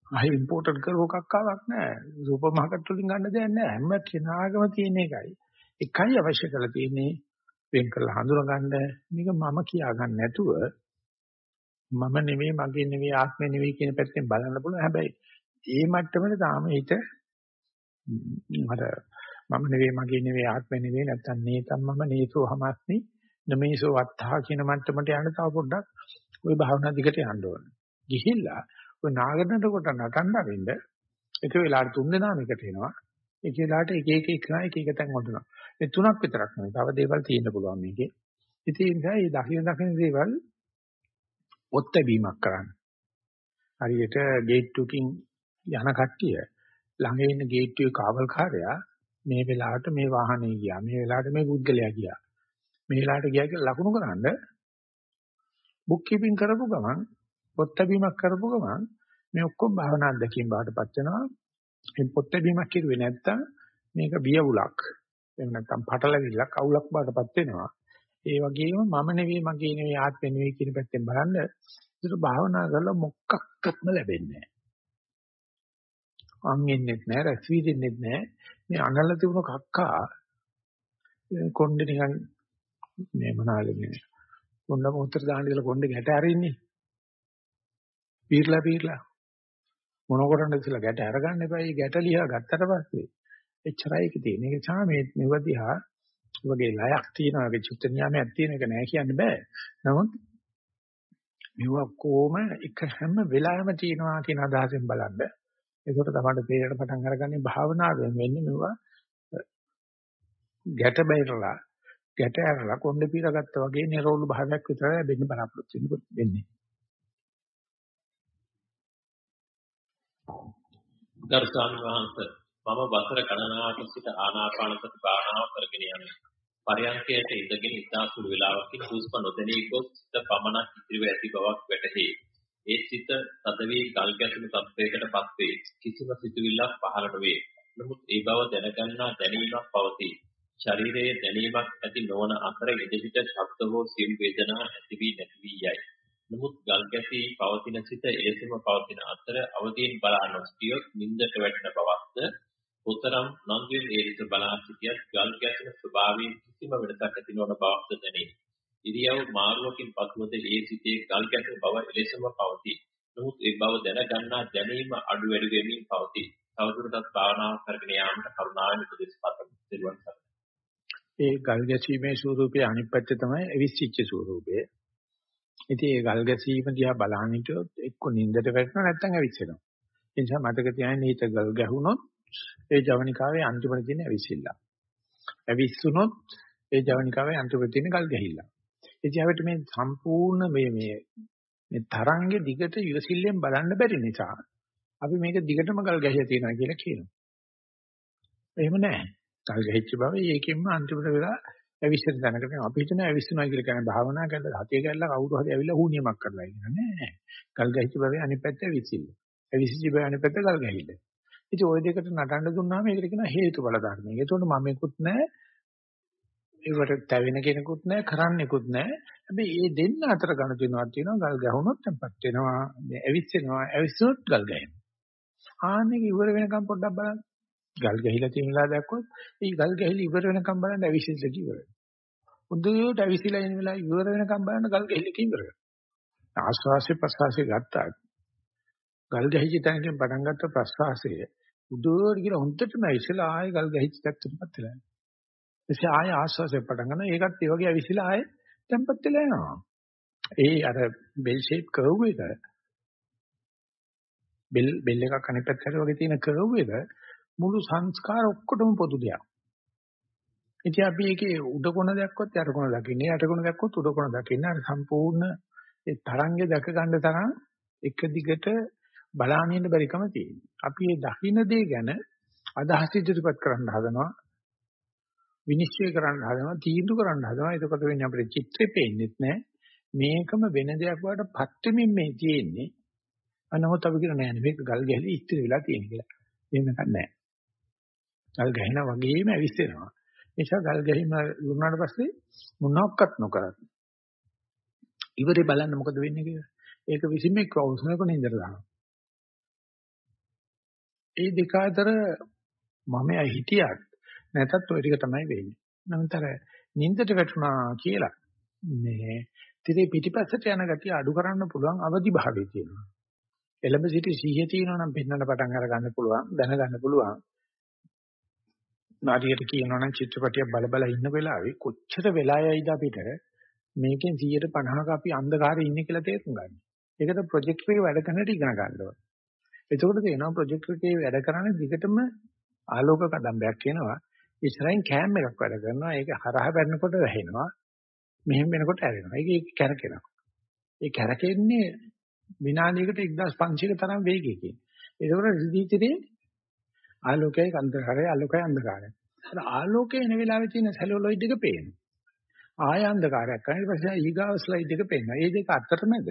ආයි ඉම්පෝටඩ් කරව කක්කාවක් නැහැ. සුපර් මාකට් වලින් ගන්න දෙයක් නැහැ. හැම කෙනාගම තියෙන එකයි. එකයි අවශ්‍ය කරලා තියෙන්නේ. වෙන් කරලා හඳුනගන්න. මේක මම කියා ගන්න නැතුව මම නෙවෙයි මගේ නෙවෙයි ආත්මේ නෙවෙයි කියන පැත්තෙන් බලන්න පුළුවන්. හැබැයි ඒ මට්ටමේ තාම හිත අර මම නෙවෙයි මගේ නෙවෙයි ආත්මේ නෙවෙයි නැත්තම් නේතම් මම නේසෝ හමස්මි නමේසෝ වත්තා කියන මට්ටමට යන්න තව පොඩ්ඩක් ওই භාවනා දිගට යන්න ඕන. ගිහිල්ලා ඔය නාගරනට කොට නටන්න අරින්න ඒක වෙලාවට තුන් දෙනාම එකට එනවා. ඒක වෙලාවට එක එක එක එක එක තැන් වලට. ඒ තුනක් විතරක් නෙවෙයි. තව දේවල් තියෙන්න පුළුවන් මේකේ. ඉතින් ඒ නිසා මේ දකින දකින දේවල් ඔත්තැබීමක් කරන්න. හරියට ගේට්ටුවකින් යන කට්ටිය ළඟ ඉන්න ගේට්ටුවේ කාවල්කාරයා මේ වෙලාවට මේ වාහනේ ගියා. මේ වෙලාවට මේ පුද්ගලයා ගියා. මේ වෙලාවට ගියා කියලා ලකුණු කරන්න බුක් කීපින් කරපු ගමන් ඔත්තැබීමක් කරපු ගමන් මේ ඔක්කොම භාවනා අධ්‍යක්ෂින් බාටපත් වෙනවා. මේ පොත්තැබීමක් කිරුවේ නැත්තම් මේක බියවුලක්. එහෙම නැත්නම් පටලවිල්ලක් අවුලක් බාටපත් වෙනවා. ඒ වගේම මම නෙවෙයි මගේ නෙවෙයි ආත්මෙ නෙවෙයි කියන පැත්තෙන් බලන්න ඒක භාවනා කරලා මොකක්වත්ම ලැබෙන්නේ නැහැ. අංගෙන්නෙත් නැහැ, රැස්වි දෙන්නෙත් නැහැ. මේ අනල තිබුණ කක්කා කොණ්ඩේ නිකන් මේ මොනවාද මේ කොණ්ඩ මොහොතට දාන්න කියලා කොණ්ඩේ ගැට අරින්නේ. පීර්ලා පීර්ලා මොන කරන්නද කියලා ගැට අරගන්න එපා. ගැට ලියා ගත්තට පස්සේ එච්චරයි ඒක තියෙන. ඒක තමයි මේ මෙවදිහා වගේ ලයක් තියෙනවා වගේ චුත්ත නියාමයක් තියෙන එක නෑ කියන්න බෑ. නමුත් මේවා කොහොම එක හැම වෙලාවෙම තියෙනවා කියන අදහසෙන් බලන්න. ඒකට තමයි තේරෙන්න පටන් අරගන්නේ භාවනාවෙන් වෙන්නේ මේවා ගැට බැරලා ගැට ඇරලා කොණ්ඩ පීරගත්තා වගේ නිරෝධ භාවයක් විතරයි ලැබෙන්න බලාපොරොත්තු වෙන්නේ. ගරු ස්වාමීන් වහන්සේ මම වසර ගණනාවක සිට ආනාපාන සති භාවනාව කරගෙන යනවා. පරයන්කයට ඉඳගෙන ඉතාසුළු වේලාවකින් හුස්ම නොදැනී ගොස් සිත පමණක් ඉතිරිව ඇති බවක් වැටහේ. ඒ සිත තදවී ගල් ගැසුණු තත්වයකටපත් වේ. කිසිම සිතුවිල්ලක් පහළ නොවේ. නමුත් ඒ බව දැනගන්නා දැනීමක් පවතී. ශරීරයේ දැනීමක් ඇති නොවන අතර ඉදිරිට ශබ්ද හෝ සියුම් වේදනා ඇති වී නැති වී යයි. නමුත් ගල් ගැසී පවතින සිත ඒසම පවතින අතර අවදීන් බලා නොසිටියොත් නින්දට වැටෙන බවක්ද උතරම් නන්දුවෙන් ඒ විට බලා සිටියත් ගල් ගැසෙන ස්වභාවයෙන් කිසිම වෙනසක් ඇති නොවන බවක්ද දැනේ. ඉරියව් මාරුවකින් පසුවද ඒ සිටේ ගල් ගැසෙන බව එලෙසම පවතී. නමුත් ඒ බව දැනගන්නා දැනීම අඩු වැඩි වෙමින් පවතී. තවදුරටත් භාවනාව කරගෙන යාමට කරුණාවෙන් උපදෙස් පතමි. ඒ ගල් ගැසීමේ ස්වරූපයේ අනිත් පැත්ත තමයි අවිස්සිච්ච ස්වරූපය. ඉතින් ඒ ගල් ගැසීම දිහා බලහන් හිටියොත් එක්ක නින්දට වැටෙනවා නැත්නම් ඇවිස්සෙනවා. ඒ නිසා මතක තියාගන්න හිත ගල් ගැහුනොත් ඒ ජවනිකාවේ අන්තිමට තියෙන ඇවිසිල්ල. ඇවිස්සුනොත් ඒ ජවනිකාවේ අන්තිමට තියෙන ගල් ගැහිල්ල. ඉතින් අපිට මේ සම්පූර්ණ මේ මේ මේ තරංගේ දිගට ඉවසිල්ලෙන් බලන්න බැරි නිසා අපි මේක දිගටම ගල් ගැහිලා තියෙනවා කියලා කියනවා. එහෙම නැහැ. ගල් ගැහිච්ච බව ඒකෙන්ම අන්තිමට වෙලා ඇවිස්සෙන තැනකට අපි හිතන ඇවිස්සනවා කියලා කියන භාවනා කරලා හතිය කරලා කවුරු හරි ඇවිල්ලා හුනියමක් කරලා ඉන්න නෑ. ගල් ගැහිච්ච බවේ අනිත් පැත්ත ඇවිස්සිල්ල. ඇවිස්සිච්ච බවේ අනිත් පැත්ත ගල් ගැහිල්ල. ඉතින් ওই දෙකට නටන්න දුන්නාම ඒකට කියනවා හේතුඵල ධර්මය. ඒතකොට මමෙකුත් නැහැ. ඒවට තැවෙන කෙනෙකුත් නැහැ, කරන්නෙකුත් නැහැ. හැබැයි මේ දෙන්න අතර ගණ තුනක් තියෙනවා. ගල් ගැහුනොත් tempත් වෙනවා. මේ ඇවිස්සෙනවා. ඇවිස්සුනොත් ගල් ගැහෙනවා. ආන්නේ ඉවර වෙනකම් පොඩ්ඩක් බලන්න. ගල් ගැහිලා තියෙන වෙලාව දැක්කොත් ඒ ගල් ගැහිලි ඉවර වෙනකම් බලන්න ඇවිසිල්ල කිවර. උදේට ඇවිසිලා ඉන්න වෙලාව ඉවර වෙනකම් බලන්න ගල් ගැහිලි කිවර. ආස්වාසේ ප්‍රසවාසේ ගත්තා. ගල් ගැහිච්ච තැනකින් පටන් ගත්ත ප්‍රස්වාසය උඩට ගිහලා හොන්දටම ඇවිස්සලා ආයෙ ගල් ගැහිච්ච තැනටපත් වෙලා. එසේ ආයෙ ආස්වාසය පටන් ගන්නවා. ඒකත් ඒ වගේ ඇවිස්සලා ආයෙ තැන්පත් වෙලා යනවා. ඒ අර බෙල් ෂේප් කර්ව් එක බෙල් බෙල් එකක් අනිත් පැත්තට වගේ තියෙන කර්ව් එක මුළු සංස්කාර ඔක්කොටම පොදු දෙයක්. ඉතින් අපි ඒකේ උඩ කොන දැක්කොත් යට කොන දකින්නේ යට කොන දැක්කොත් උඩ කොන දකින්නේ අර සම්පූර්ණ ඒ තරංගය දැක ගන්න තරම් එක දිගට බලාගෙන ඉන්න බැරිකම තියෙනවා. අපි මේ දකින්න දේ ගැන අදහස් ඉදිරිපත් කරන්න හදනවා. විනිශ්චය කරන්න හදනවා, තීන්දුව කරන්න හදනවා. එතකොට වෙන්නේ අපිට චිත්‍රෙ පේන්නේත් නැහැ. මේකම වෙන දෙයක් වලට පත්වෙමින් මේ තියෙන්නේ. අනහොත් අපි කියන නෑ මේක ගල් ගැලි ඉස්තිර වෙලා තියෙන කියලා. එහෙම නැහැ. ගල් ගැහෙනා වගේම ඇවිස්සෙනවා. ඒ නිසා ගල් ගැහිම වුණාට පස්සේ මොනක්වත් නොකරත් ඉවරේ බලන්න මොකද වෙන්නේ කියලා. ඒක විසින්ම කවුසනක නින්දට දානවා. ඒ දෙක අතර මම හිටියත් නැතත් ওই ටික තමයි වෙන්නේ. නමුතර නින්දට වැටුණා කියලා මේ තිරේ පිටිපස්සට යන ගතිය අඩු කරන්න පුළුවන් අවදි භාවයේ තියෙනවා. එළඹ සිටි සිහිය තියෙනවා නම් පෙන්වන්න පටන් අර ගන්න පුළුවන් දැනගන්න පුළුවන්. නාටියට කියනවා නම් චිත්‍රපටියක් බල බල ඉන්න වෙලාවේ කොච්චර වෙලා යයිද අපිට මේකෙන් 150ක අපි අන්ධකාරයේ ඉන්නේ කියලා තේරුම් ගන්න. ඒකට ප්‍රොජෙක්ටර් එක වැඩ කරන්නට ඉගෙන ගන්න ඕනේ. එතකොට තේනවා ප්‍රොජෙක්ටර් එකේ වැඩ කරන්නේ දිගටම ආලෝක කදම්බයක් වෙනවා. ඉස්සරහින් කෑම් එකක් වැඩ කරනවා. ඒක හරහා බැලනකොට වැහෙනවා. මෙහෙම වෙනකොට ඇරෙනවා. ඒක කැරකෙනවා. ඒ කැරකෙන්නේ විනාඩියකට 1500ක තරම් වේගයකින්. ඒකවල රිදීතිරේ ආලෝකයයි අන්ධකාරය ආලෝකයයි අන්ධකාරය. අර ආලෝකය එන වෙලාවේ තියෙන සැලොලොයිඩ් එක පේනවා. ආය අන්ධකාරයක් කරන ඊට පස්සේ ඊගාව ස්ලයිඩ් එක පේනවා. මේ දෙක අතරමැද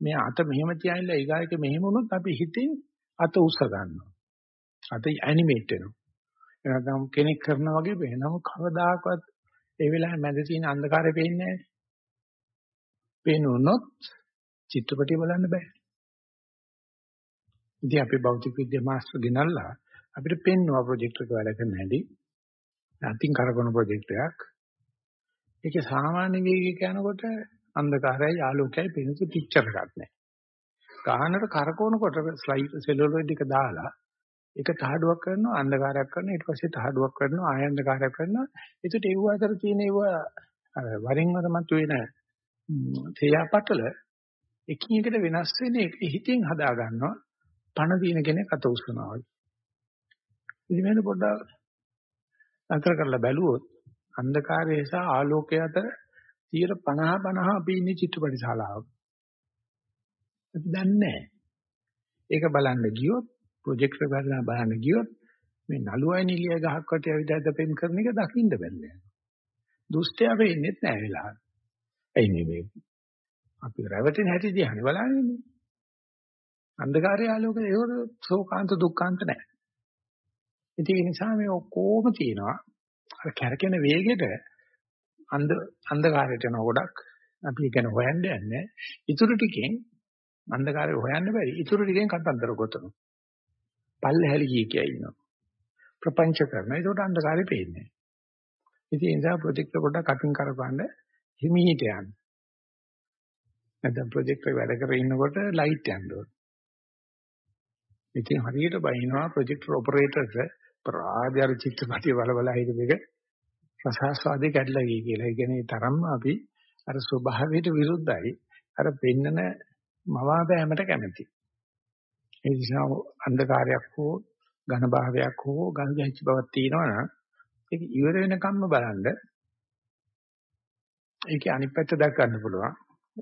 මේ අත මෙහෙම තියානිලා ඊගායක මෙහෙම වුණොත් අපි හිතින් අත උස්ස ගන්නවා. අත ඇනිමේට් වෙනවා. එනනම් කෙනෙක් කරනා වගේ වෙනම කවදාකවත් ඒ වෙලාවේ මැද තියෙන අන්ධකාරය පේන්නේ නැහැ. පේනොත් චිත්‍රපටිය බලන්න බෑ. ඉතින් අපි භෞතික විද්‍යා මාස්ටර් ගෙනල්ලා අපිට පෙන්වනවා ප්‍රොජෙක්ටර් එක වැඩ කරන හැටි. අතින් කරකවන ප්‍රොජෙක්ට් එකක්. ඒකේ සාමාන්‍ය වේගයක යනකොට අන්ධකාරයයි ආලෝකයයි පෙනුතු පික්චර් එකක් නැහැ. ගානට කරකවනකොට ස්ලයිඩ් සෙලුලොයිඩ් එක දාලා ඒක තහඩුවක් කරනවා අන්ධකාරයක් කරනවා ඊට පස්සේ තහඩුවක් කරනවා ආය අන්ධකාරයක් කරනවා ඒකට ඒව අතර තියෙන ඒව වරින් වර මතුවෙන තේයාපටල එකින් එකට වෙනස් වෙන එක හිතින් හදා ගන්නවා පණ දින කෙනෙක් අත උස්සනවා වගේ. ඉතින් මේක පොඩ්ඩක් අතර කරලා බැලුවොත් අන්ධකාරය සහ ආලෝකය අතර 50 50 අපි ඉන්නේ චිත්‍රපට ශාලාවක. අපි දන්නේ නැහැ. ඒක බලන්න ගියොත් ප්‍රොජෙක්ටර් එක බලන්න බලන්න ගියොත් මේ නළුවයි නිලිය ගහක් වට ඇවිදලා පෙම් කරන එක දකින්න බැහැ. දුෂ්ටයා වෙන්නේ නැහැ වෙලාවට. එයි මේ අපි රැවටෙන හැටි දිහානේ බලන්නේ. අන්ධකාරය ආලෝකය ඒක සෝකාන්ත දුක්ඛාන්ත නැහැ. ඉතින් ඒ නිසා මේ ඔක්කොම තියෙනවා. අර කැරකෙන වේගෙට අන්ධ අන්ධකාරයට යන ගොඩක් අපි ඒක ගැන හොයන්න යන්නේ. ඊටු ටිකෙන් අන්ධකාරය හොයන්න බැරි. ඊටු ටිකෙන් කතන්දර ගොතනවා. පල්ලෙහැලි කී කියයි ඉන්නවා. ප්‍රපංච කරන. ඒකට අන්ධකාරය පේන්නේ. ඉතින් ඒ නිසා ප්‍රොජෙක්ට් එක පොඩ්ඩක් කටින් කරපන්න හිමීට යන්න. නැත්නම් ප්‍රොජෙක්ට් එක වැඩ කරගෙන ඉන්නකොට ලයිට් යන්න ඕන. ඉතින් හරියට බයිනවා ප්‍රොජෙක්ටර් ඔපරේටර්ට ප්‍රාදයාර චිත්‍රපටිය බල බල හිටපෙක රසාස්වාදේ කැඩලා ගියේ කියලා. ඒ කියන්නේ තරම්ම අපි අර ස්වභාවයට විරුද්ධයි. අර පෙන්නන මවාපෑමට කැමති. ඒ නිසා අන්ධකාරයක් හෝ ඝන භාවයක් හෝ ගල් ගැහිච්ච බවක් තියෙනවනම් ඒක ඉවර වෙනකම්ම බලන්න ඒකේ අනිත් පැත්ත දැක් ගන්න පුළුවන්.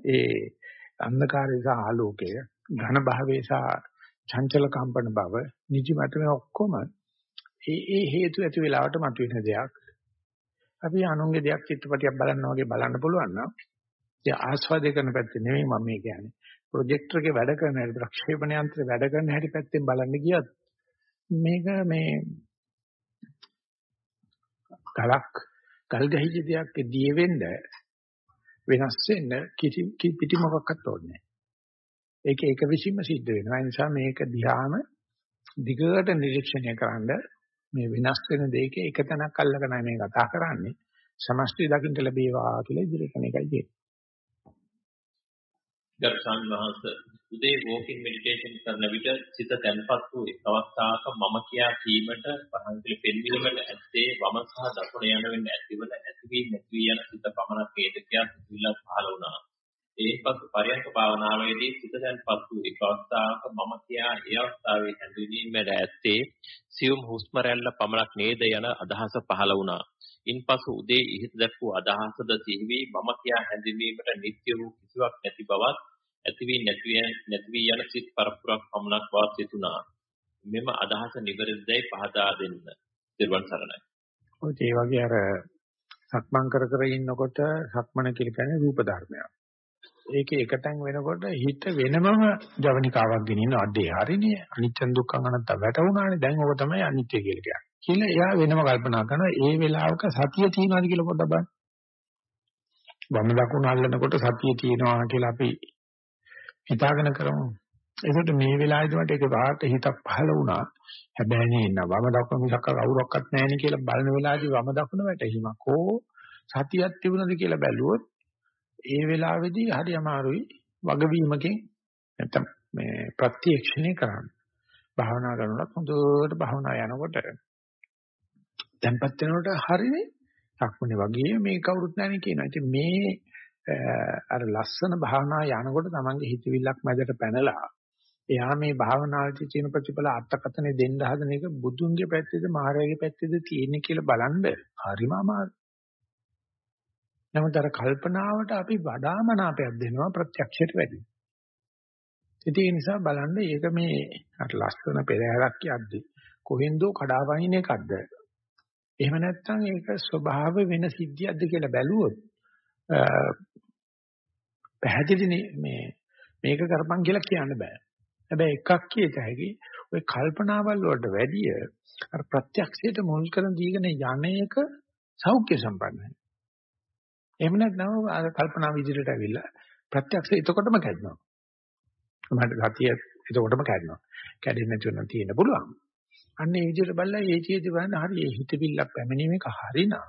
ඒ අන්ධකාරය සහ ආලෝකය ඝන භාවය සහ චංචල කම්පන බව නිදිමත මේ ඔක්කොම ඒ ඒ හේතු ඇති වෙලාවට මතුවෙන දෙයක්. අපි අනුන්ගේ දෙයක් චිත්‍රපටියක් බලනවා වගේ බලන්න පුළුවන් නම් ඒ ආස්වාදේ කරන පැත්තේ නෙමෙයි මම මේ කියන්නේ. ප්‍රොජෙක්ටර් එකේ වැඩ කරන හැටි ප්‍රක්ෂේපණ යන්ත්‍රේ වැඩ කරන හැටි පැත්තෙන් බලන්න ගියත් මේක මේ ගලක් ගල් ගහිච්ච දෙයක් දිය වෙන්න වෙනස් වෙන්න කිසි පිටි මොකක්වත් ඕනේ නැහැ. ඒක ඒක විසින්ම සිද්ධ වෙනවා. ඒ නිසා මේක දිහාම දිගට නිරීක්ෂණය කරන්න මේ වෙනස් වෙන දෙයක එක තැනක් අල්ලගෙන මේ කතා කරන්නේ. සමස්තය දකින්න ලැබේවා කියලා ඉදිරියට යන එකයි තියෙන්නේ. ගර්සන් වහන්ස උදේ වෝකින් මෙඩිටේෂන් කරන විට සිත තැන්පත් වූ එක් අවස්ථාවක මම කියා කීමට පහන්තිල පෙන්වීමට ඇත්තේ වම සහ දකුණ යන වෙන්න ඇතිවන ඇතිවී නැති යන සිත පමණක් හේතුකියා සිතුවිල්ලක් පහළ වුණා. ඒපසු පරයන්ක භාවනාවේදී සිත තැන්පත් වූ එක් අවස්ථාවක මම කියා ඒ අවස්ථාවේ හැඳින්වීමට ඇත්තේ සියුම් හුස්ම රැල්ල පමණක් නේද යන අදහස පහළ වුණා. ඉන්පසු උදේ ඉහිත දැක්වූ අදහසද සිහිවි මම කියා හැඳින්වීමට නිත්‍ය වූ කිසිවක් නැති බවත් ඇති වී නැති නැති වී යන සිත් පරපුරක් පමණක් බව සිතුණා. මෙම අදහස නිවැරදිදයි පහදා දෙන්න. ත්‍රිවන් සරණයි. ඔය ඒ වගේ අර සක්මන් කර කර ඉන්නකොට සක්මන කියලා කියන්නේ රූප ධර්මයක්. ඒකේ එකතෙන් වෙනකොට හිත වෙනමම ජවනිකාවක් ගෙනින්න අඩේ හරිනේ අනිච්ච දුක්ඛ අනත්ත වැටුණානේ දැන් ඕක තමයි අනිත්‍ය කියලා කියන්නේ. කියලා එයා වෙනම කල්පනා කරනවා ඒ වෙලාවක සතිය තියනවාද කියලා පොඩ්ඩක් බලන්න. වම් දකුණ අල්ලනකොට සතිය තියනවා කියලා අපි හිතාගෙන කරමු. ඒකට මේ වෙලාවේදී මට ඒක වාට හිතක් පහළ වුණා. හැබැයි නේ ඉන්න වම දකුණ මිසක් කවුරක්වත් නැහැ නේ කියලා බලන වෙලාවේදී වම දකුණ වැටීමක් හෝ සතියක් තිබුණද කියලා බැලුවොත් ඒ වෙලාවේදී හරි අමාරුයි වගවීමකින් නැත්තම් මේ ප්‍රත්‍යක්ෂණය කරන්න. භාවනා කරනකොට හොඳට භාවනා යනකොට tempat වෙනකොට හරිනේ සක්මනේ වගේ මේ කවුරුත් නැහැ කියනවා. ඉතින් මේ අර ලස්සන භාවනා යනකොට තමන්ගේ හිතවිල්ලක් මැදට පැනලා එයා මේ භාවනාවේ තියෙන ප්‍රතිඵල අර්ථකථනය දෙන්න හදන එක බුදුන්ගේ පැත්තේද මහරයාගේ පැත්තේද තියෙන්නේ කියලා බලන්න හරිම අමාරුයි. නමුත් අර කල්පනාවට අපි වඩා මනාපයක් දෙනවා ප්‍රත්‍යක්ෂයට වැඩි. ඉතින් ඒ නිසා බලන්න ඒක මේ අර ලස්සන පෙරහැරක් යද්දි කොහෙන්දෝ කඩාවයින් එකක්ද? එහෙම නැත්නම් ඒක ස්වභාව වෙන සිද්ධියක්ද කියලා බැලුවොත් පැහැදිලි මේ මේක කරපන් කියලා කියන්න බෑ. හැබැයි එකක් කියත හැකි ওই කල්පනාවල් වලට වැඩිය අර ප්‍රත්‍යක්ෂයට මුල් කරන දීගෙන යන්නේක සෞඛ්‍ය සම්පන්නයි. එහෙම නැත්නම් අර කල්පනා විදිහට ඇවිල්ලා ප්‍රත්‍යක්ෂ එතකොටම කැඩෙනවා. මට ගතිය එතකොටම කැඩෙනවා. කැඩෙන්නේ නැතුව නම් තියෙන්න පුළුවන්. අන්න ඒ විදිහට බලලා ඒ චේති බලන්න හරි ඒ හිතවිල්ලක් පැමිණීමේක හරිනා.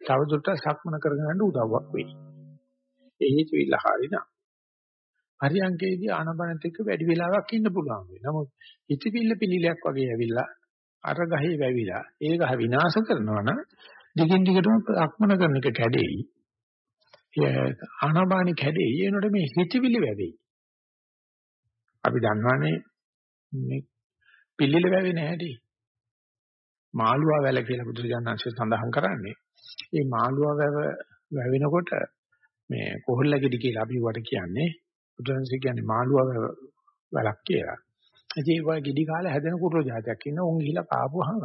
තවදුරටත් සක්මන කරගෙන යන්න උදව්වක් වෙයි. ඒ හිතවිල්ල හරිනා. හරියංකේදී ආනපනත් එක්ක වැඩි වෙලාවක් ඉන්න පුළුවන් වෙයි. නමුත් හිතවිල්ල පිළිලයක් වගේ ඇවිල්ලා අර ගහේ වැවිලා ඒ ගහ විනාශ කරනවා නම් දිගින් දිගටම සක්මන කරන එක කැඩෙයි. ආනපානි කැඩෙයි. එනකොට මේ හිතවිලි වැවෙයි. අපි දන්නවනේ මේ පිළිල වැවෙන්නේ නැහැටි. මාළුවා වැල කියලා බුදුරජාණන්සේ සඳහන් කරන්නේ. මේ මාළුවා වැව වැවෙනකොට මේ කොහොල්ලගෙඩි කියලා අපි වට කියන්නේ බුදුරජාණන්සේ කියන්නේ මාළුවා වැව වැලක් කියලා. ඉතින් ඒ වගේ ගෙඩි කාලේ හැදෙන කුරුළු జాතියක් ඉන්නවා. උන් ගිහිලා කාපුවාම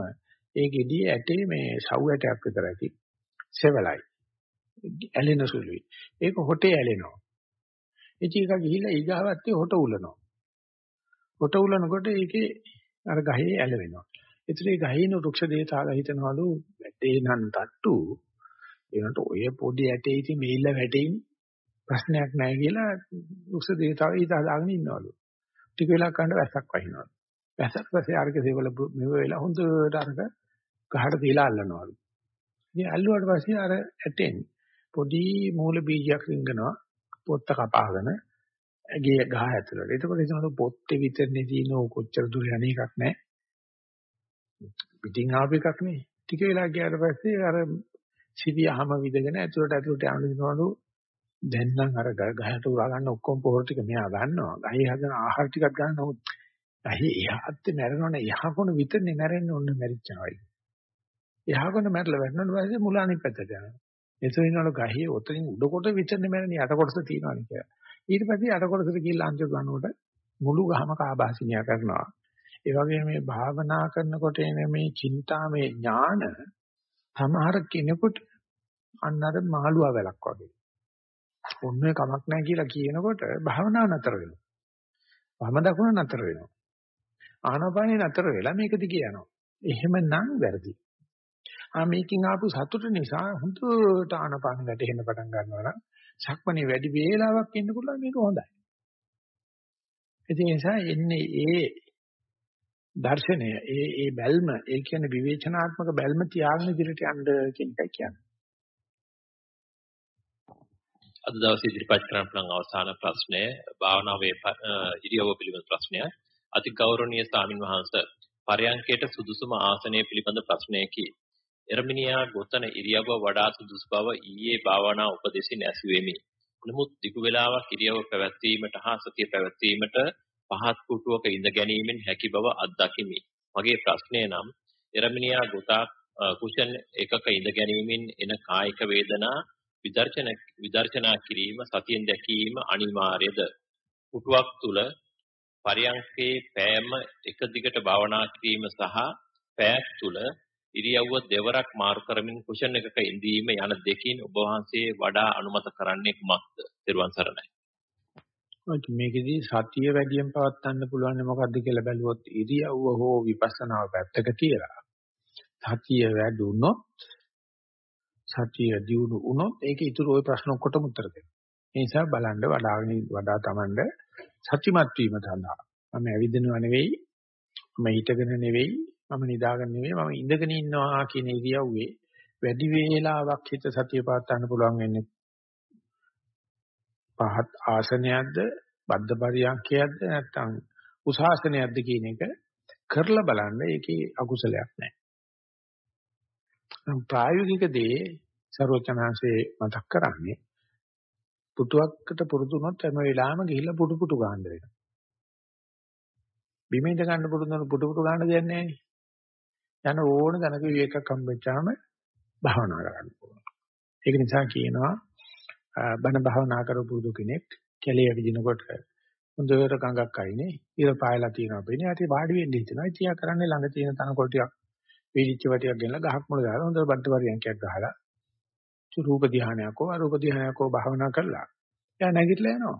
ඒ ගෙඩිය ඇටේ මේ සව් ඇටයක් විතර ඇති. සෙවලයි. ඇලෙන සුළුයි. ඒක හොටේ ඇලෙනවා. ඉතින් ඒක ගිහිලා ඊගාවත්තේ හොට උලනවා. හොට උලනකොට ඒකේ අර ගහේ ඇලවෙනවා. ඒතර ඒ ගහේ ඉන්න වෘක්ෂ දේතාලා හිතනවලු වැටේ නම් තට්ටු ඒනට ඔය පොඩි ඇටේ ඉති මේල්ල වැටෙයින් ප්‍රශ්නයක් නැහැ කියලා වෘක්ෂ දේතාවා ඊට හදාගෙන ඉන්නවලු. ටික වෙලා කන්න වැස්සක් වහිනවා. වැස්සක් පස්සේ අරක සේවල මෙව වෙලා හොඳට අරක ගහට තියලා අල්ලනවලු. ඉතින් අල්ලුවාට පස්සේ අර ඇටෙන් පොඩි මූල බීජයක් රිංගනවා පොත්ත කපාගෙන ඇගේ ගහ ඇතුළට. එතකොට එතන පොත්තේ විතරනේ තියෙන කොච්චර දුර යන එකක් නැහැ. පිටින් ආපු එකක් නේ. ටික වෙලා ගියාට පස්සේ අර සිවියහම විදගෙන ඇතුළට ඇතුළට යනදිනවලු දැන් නම් අර ගහට උරා ගන්න ඔක්කොම පොහොර ටික මෙයා ගන්නවා. ගහේ හදන ආහාර ටිකක් ගන්න නමුත් ගහේ එහාත් මැරෙනවනේ එහා කොන විතරනේ මැරෙන්න ඕන මැරිච්චනවා. එහා කොන මැරලා වැටෙනකොට පස්සේ මුල අනිත් පැත්තට යනවා. එතන ඉන්නවලු ගහේ ඔතනින් උඩ කොට විතරනේ මැරෙන්නේ යට කොටස තියෙනවනේ කියලා. ඊට පස්සේ යට කොටසට ගිහිල්ලා අන්තිම ගන්නකොට මුළු ගහම කාබාසිනියා කරනවා. ඒ වගේ මේ භාවනා කරනකොට එන මේ චින්තාමේ ඥාන සමහර කෙනෙකුට අන්නර මාළුවා වැලක් වගේ. ඔන්නේ කමක් නැහැ කියලා කියනකොට භාවනා නතර වෙනවා. වම දකුණ නතර වෙනවා. ආනාපානේ නතර වෙලා මේක දිගේ යනවා. එහෙමනම් වැරදි. ආ මේකෙන් ආපු සතුට නිසා හුදුට ආනාපාන වැටෙන්න පටන් ගන්නවා නම් සක්මණේ වැඩි වේලාවක් ඉන්න පුළුවන් මේක හොඳයි. ඒ නිසා එන්නේ ඒ දර්ශනය ඒ ඒ බැල්ම ඒ කියන්නේ විවේචනාත්මක බැල්ම තියාගෙන ඉදිරියට යන්න කියන එකයි කියන්නේ. අද දවසේ ඉදිරිපත් කරන්න පුළුවන් අවසාන ප්‍රශ්නය භාවනාවේ ඉරියව්ව පිළිබඳ ප්‍රශ්නය. අති ගෞරවනීය ස්වාමින් වහන්සේ පරයන්කයට සුදුසුම ආසනය පිළිබඳ ප්‍රශ්නයකි. එරමිනියා ගොතන ඉරියව්ව වඩා සුදුසු බව ඊයේ භාවනා උපදේශින් ඇසුවෙමි. නමුත් දිගු වේලාවක් ඉරියව්ව පැවැත්වීමට හා සතිය පැවැත්වීමට පහත් කුටුවක ඉඳ ගැනීමෙන් හැකි බව අත්දකිමි. මගේ ප්‍රශ්නය නම් එරමිනියා ගොතා කුෂන් එකක ඉඳ ගැනීමෙන් එන කායික වේදනා විදර්ශන විදර්ශනා කිරීම සතියෙන් දැකීම අනිවාර්යද පුටුවක් තුල පරියන්කේ පෑම එක දිගට භාවනා කිරීම සහ පෑක් තුල ඉරියව්ව දෙවරක් මාරු කරමින් කුෂන් එකක ඉඳීම යන දෙකින් ඔබ වහන්සේ වඩා අනුමත කරන්නේ කුමක්ද? ත්වන් සරණයි. මේකෙදී සතිය වැඩියෙන් පවත්වන්න පුළුවන් මොකද්ද කියලා බැලුවොත් ඉරියව්ව හෝ විපස්සනාව පැත්තක තියලා සතිය වැඩුණොත් සතිය දියුණු වුණොත් ඒක ඉතුරු ওই ප්‍රශ්න ඔක්කොටම උත්තර දෙනවා. ඒ නිසා බලන්න වඩාගෙන වඩා තමන්ට සත්‍යමත් වීම සඳහා මම ඇවිදිනව නෙවෙයි මම හිටගෙන නෙවෙයි මම නිදාගෙන නෙවෙයි මම ඉඳගෙන ඉන්නවා කියන ඉරියව්වේ වැඩි වේලාවක් හිත සතිය පාත්තන්න පුළුවන් වෙන්නේ පහත් ආසනයක්ද බද්ධ පරියන්කයක්ද නැත්නම් උසාසනයක්ද කියන එක කරලා බලන්න ඒකේ අකුසලයක් නැහැ. ප්‍රායෝගික දේ ਸਰවචනාංශේ මතක් කරන්නේ පුටුවක්කට පුරුදු වුණොත් හැම වෙලාවෙම ගිහිල්ලා පුටු පුටු ගන්න වෙනවා. බිමින්ද ගන්න පුරුදු වුණොත් පුටු පුටු ගන්න දෙයක් නැහැ. යන ඕන දැනක විවේකයක් හම්බෙච්චාම භාවනා කරන්න පුළුවන්. ඒක නිසා කියනවා බණ භාවනා කරපු පුරුදු කෙනෙක් කැලේ විදිනකොට හොඳට ගඟක් අයිනේ ඉර පායලා තියෙනවා. වෙන යටි වාඩි වෙන්න හිතනවා. ඉතියා කරන්නේ ළඟ තියෙන තනකොළ ටිකක් වීලිච්ච වටියක් ගෙනලා ගහක් මුල දාලා හොඳට බඩ පරියන්කයක් ගහලා රූප ධානයක් හෝ අරූප ධානයක් හෝ භාවනා කරලා එයා නැගිටලා යනවා.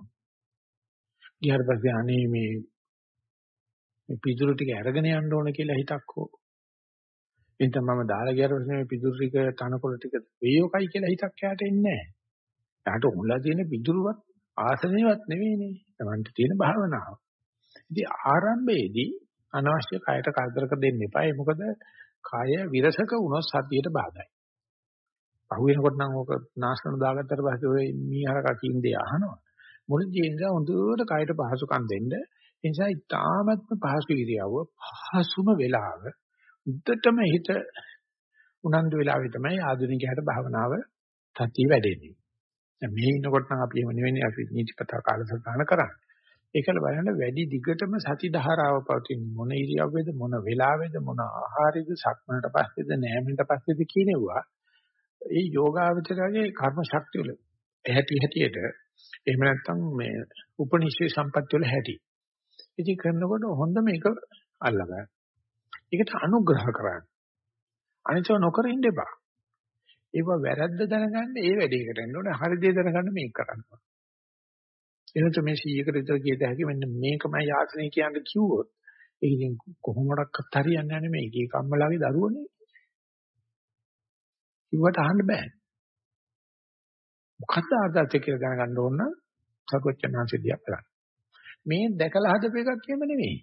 ඊට පස්සේ අනේ මේ මේ පිටුරු ටික අරගෙන යන්න ඕන කියලා හිතක් හෝ එතන මම දාලා ගියාට පස්සේ මේ පිටුරු ටික තනකොළ ටික වේයෝකයි කියලා හිතක් යාට එන්නේ නැහැ. යාට උඹලා තියෙන පිටුරුවත් ආසනෙවත් නෙවෙයිනේ. Tamanට තියෙන භාවනාව. ඉතින් ආරම්භයේදී අනවශ්‍ය කයට කරදරක දෙන්න එපා. ඒ මොකද කය විරසක වුණොත් සතියට බාධායි. පහුවෙනකොට නම් ඕක නාශන දාගත්තට පස්සේ ඔය මීහරක කින්දේ අහනවා. මුලදී ඉඳලා හොඳට කයට පහසුකම් දෙන්න. ඒ නිසා ඉතාමත්ම පහසු ඉරියව්ව පහසුම වෙලාව උද්දටම හිත උනන්දු වෙලාවේ තමයි ආධුනිකයාට භාවනාව සතිය වැඩෙන්නේ. දැන් මේ ඉන්නකොට නම් අපි එහෙම නෙවෙයි අපි නීතිපතා කාලසටහන කරන්නේ. ඒකල බලන්න වැඩි දිගටම සති ධාරාව පවතින මොන ඉරියව්වේද මොන වෙලාවේද මොන ආහාරයේද සක්මනට පස්සේද නෑමෙන්ට පස්සේද කියනවා ඒ යෝගාවචරයේ කර්ම ශක්තිය වල ඇහැටි හැටියට එහෙම නැත්නම් මේ උපනිෂේ සම්පත්‍ය වල හැටි. ඉතින් කරනකොට හොඳ මේක අල්ලගන්න. ඒකට අනුග්‍රහ කරන්න. අනිතව නොකර ඉන්න එපා. ඒව වැරද්ද දැනගන්න ඒ වැඩේකට එන්න ඕනේ. හරි දේ දැනගන්න මේක කරන්න ඕනේ. එනතු මේ 100කට විතර කියද හැකි මෙන්න මේකමයි ආසනේ කියන්නේ කිව්වොත් ඒක ඉතින් කොහොමඩක්වත් හරියන්නේ නැහැ මේ එක එක අම්මලාගේ දරුවනේ. කිව්වට අහන්න බෑ. මොකද්ද ආදාත කියලා දැනගන්න ඕන නම් සකෝච්චනාංශිය බලන්න. මේ දැකලා හදපු එකක් එහෙම නෙවෙයි.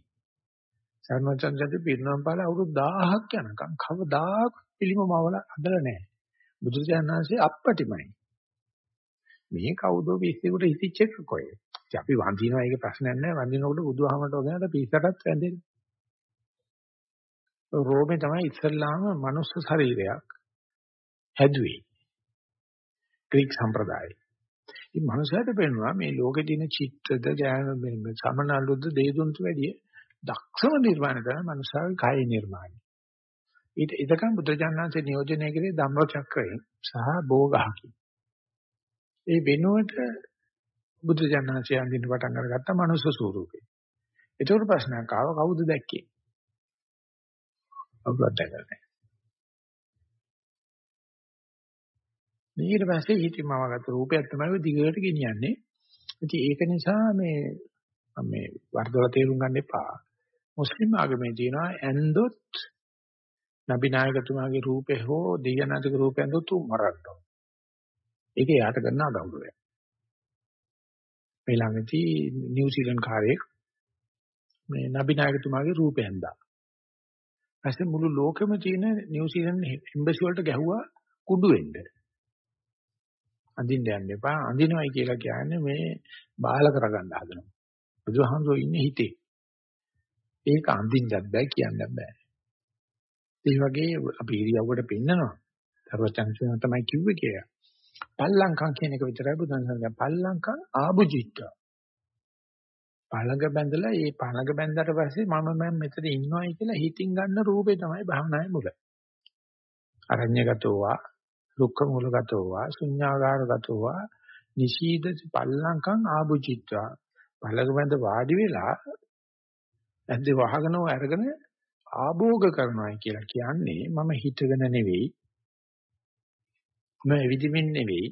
සර්වචන්දදී පිරිනවම් පාල අවුරුදු 1000ක් යනකම් කවදාක පිළිමමවල හදලා නැහැ. බුදුරජාණන්සේ අප්පටිමයි. මේ කවුදෝ පිස්සෙකුට හිතිච්ච එක කොයි. අපි වඳිනවා ඒක ප්‍රශ්නයක් නැහැ. වඳිනකොට බුදුහාමරට වගේට පිස්සටත් වැඳෙන්නේ. රෝමේ තමයි ඉස්සල්ලාම මනුස්ස ශරීරයක් හැදුවේ. ග්‍රීක සම්ප්‍රදායේ. ඉතින් මනුස්සයට පෙන්වනවා මේ ලෝකේ තියෙන චිත්තද ඥාන සමනලුද්ද දේදුන්ට වැඩිය දක්ෂම නිර්මාණය තමයි මනුස්සාවේ කාය නිර්මාණය. ඊට එතකන් බුදුජානනාංශේ නියෝජනය කරේ ධම්මචක්‍රයෙන් සහ භෝගහකින්. ඒ වෙනුවට බුදුජානනාංශය අඳින්න පටන් අරගත්ත මනුස්ස ස්වරූපේ. ඒකට ප්‍රශ්නයක් ආව කවුද දැක්කේ? කවුරුත් දැකලා නැහැ. ඊට පස්සේ හිතීමවගත රූපයක් තමයි දිගට ගෙනියන්නේ. ඉතින් ඒක නිසා මේ මේ වර්ධවල තේරුම් ගන්න එපා. මුස්ලිම් ආගමේ තියෙනවා ඇන්දොත් නබි නායකතුමාගේ රූපේ හෝ දෙයනාතික රූපේ ඇන්දොත් උ මරන්න. ඒක යාට කරන අගෞරවයක්. මේ ළඟදී නිව්සීලන්ත කාර්යයක් මේ නබි නායකතුමාගේ රූපය ඇඳා. ඊපස්සේ මුළු ලෝකෙම තියෙන නිව්සීලන්ත එම්බසි වලට ගැහුවා කුඩු වෙන්න. අඳින්න යන්න එපා. අඳිනවයි කියලා කියන්නේ මේ බාල කරගන්න හදනවා. බුදුහාමුදුරුවෝ ඉන්නේ හිතේ. ඒක අඳින්නත් බෑ කියන්නත් බෑ. ඒ වගේ අපි ඉරියව්වට පෙන්නනවා. සර්වචන්සන තමයි කිව්වේ කියලා. පල්ලංකම් කියන එක විතරයි බුදුන් සසඳ පල්ලංකම් ආභුජිත්ත. පළඟ බැඳලා ඒ පළඟ බැඳලා පස්සේ මම මම මෙතන ඉන්නවයි කියලා හිතින් ගන්න රූපේ තමයි භවනායේ මුල. අරඤ්‍යගතෝවා, දුක්ඛ මූලගතෝවා, ශුඤ්ඤාගාරගතෝවා, නිශීදති පල්ලංකම් ආභුජිත්වා. පළඟ බැඳ වාඩි වෙලා ඇද්ද වහගෙනව අරගෙන ආභෝග කරනවායි කියලා කියන්නේ මම හිතගෙන නෙවෙයි මම එවිදිමින් නෙවෙයි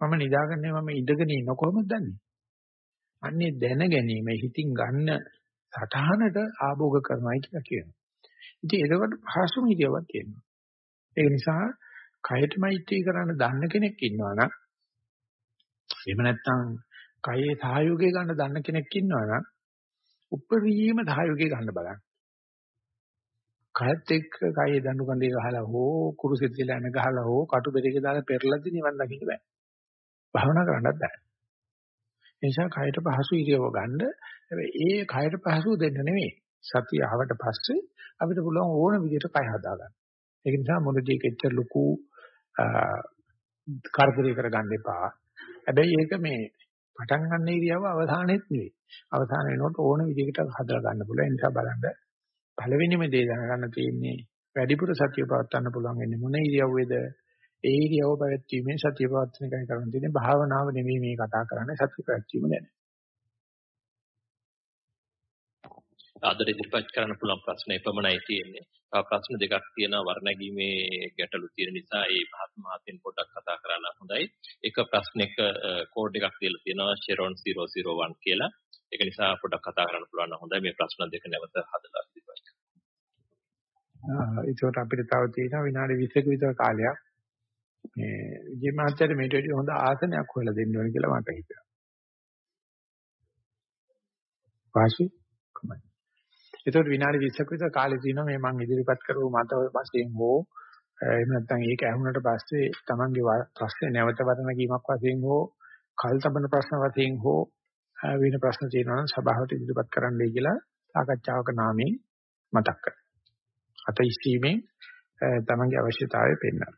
මම නිදාගන්නේ මම ඉඳගෙන ඉන්න කොහොමද දන්නේ? අන්නේ දැන ගැනීම හිතින් ගන්න සටහනට ආභෝග කරනවායි කියලා කියනවා. ඉතින් ඒකට පහසුම ඉරියව්වක් තියෙනවා. ඒ නිසා කයට මෛත්‍රී කරන්න දන්න කෙනෙක් ඉන්නවා නම් එහෙම නැත්නම් කයේ සහයෝගය ගන්න දන්න කෙනෙක් ඉන්නවා නම් උපරිම සහයෝගය ගන්න බලන්න. කයත් එක්ක කයේ දඬු කඳේ ගහලා හෝ කුරුසෙත් කියලා එන ගහලා හෝ කටු බෙරේක දාලා පෙරලද්දි නිවන් දකින්න බෑ. භාවනා කරන්නත් බෑ. ඒ නිසා කයට පහසු ඉරියව ගන්න. හැබැයි ඒ කයට පහසු දෙන්න නෙමෙයි. සතිය ආවට පස්සේ අපිට පුළුවන් ඕන විදිහට කය හදා ගන්න. ඒක නිසා මොළදී කෙච්චර ලොකු කරදරේ කරගන්න එපා. හැබැයි ඒක මේ පටන් ගන්න ඉරියව අවසානෙත් නෙවෙයි. අවසාන වෙනකොට ඕන විදිහකට හදලා ගන්න පුළුවන්. ඒ නිසා බලන්න පළවෙනිම දේ දැනගන්න තියෙන්නේ වැඩිපුර සතිය පවත්වන්න පුළුවන් වෙන්නේ මොන ඉරියව්වේද? ඒ ඉරියව්ව පැවැත්වීමෙන් සතිය පවත්වන එකයි කරන්න තියෙන්නේ. භාවනාව නෙමෙයි මේ කතා කරන්නේ සතිය පැවැත්වීම ගැන. ආදර ඉදිරිපත් කරන්න පුළුවන් ප්‍රශ්න එපමණයි තියෙන්නේ. තව ප්‍රශ්න දෙකක් තියෙනවා වර්ණගීමේ ගැටලු තියෙන නිසා ඒ මහත් මහතෙන් පොඩ්ඩක් කතා කරන්න හොඳයි. එක ප්‍රශ්නයක කෝඩ් එකක් දීලා තියෙනවා Sharon 001 කියලා. ඒක නිසා පොඩ්ඩක් කතා කරන්න පුළුවන් නම් හොඳයි මේ ප්‍රශ්න දෙක නැවත හදලා ඉදිරිපත් ඒකට අපිට තව තියෙනවා විනාඩි 20ක විතර කාලයක්. මේ විජේ මහත්තයාට මේට වැඩි හොඳ ආසනයක් හොයලා දෙන්න ඕනේ කියලා මට හිතෙනවා. වාසි කොහමද? ඒතකොට විනාඩි 20ක විතර කාලේ තියෙනවා මේ මම ඉදිරිපත් කරපු මත වශයෙන් හෝ එහෙම නැත්නම් ඒක ඇහුනට පස්සේ Tamange ප්‍රශ්නේ නැවත වර්ණ කීමක් වශයෙන් හෝ කල්තබන ප්‍රශ්න වශයෙන් හෝ වෙන ප්‍රශ්න තියෙනවා නම් සභාවට ඉදිරිපත් කරන්නයි කියලා සාකච්ඡාවක නාමයෙන් මතක් කරගන්න. අත ඉස්සීමෙන් Tamange අවශ්‍යතාවය පෙන්වන්න.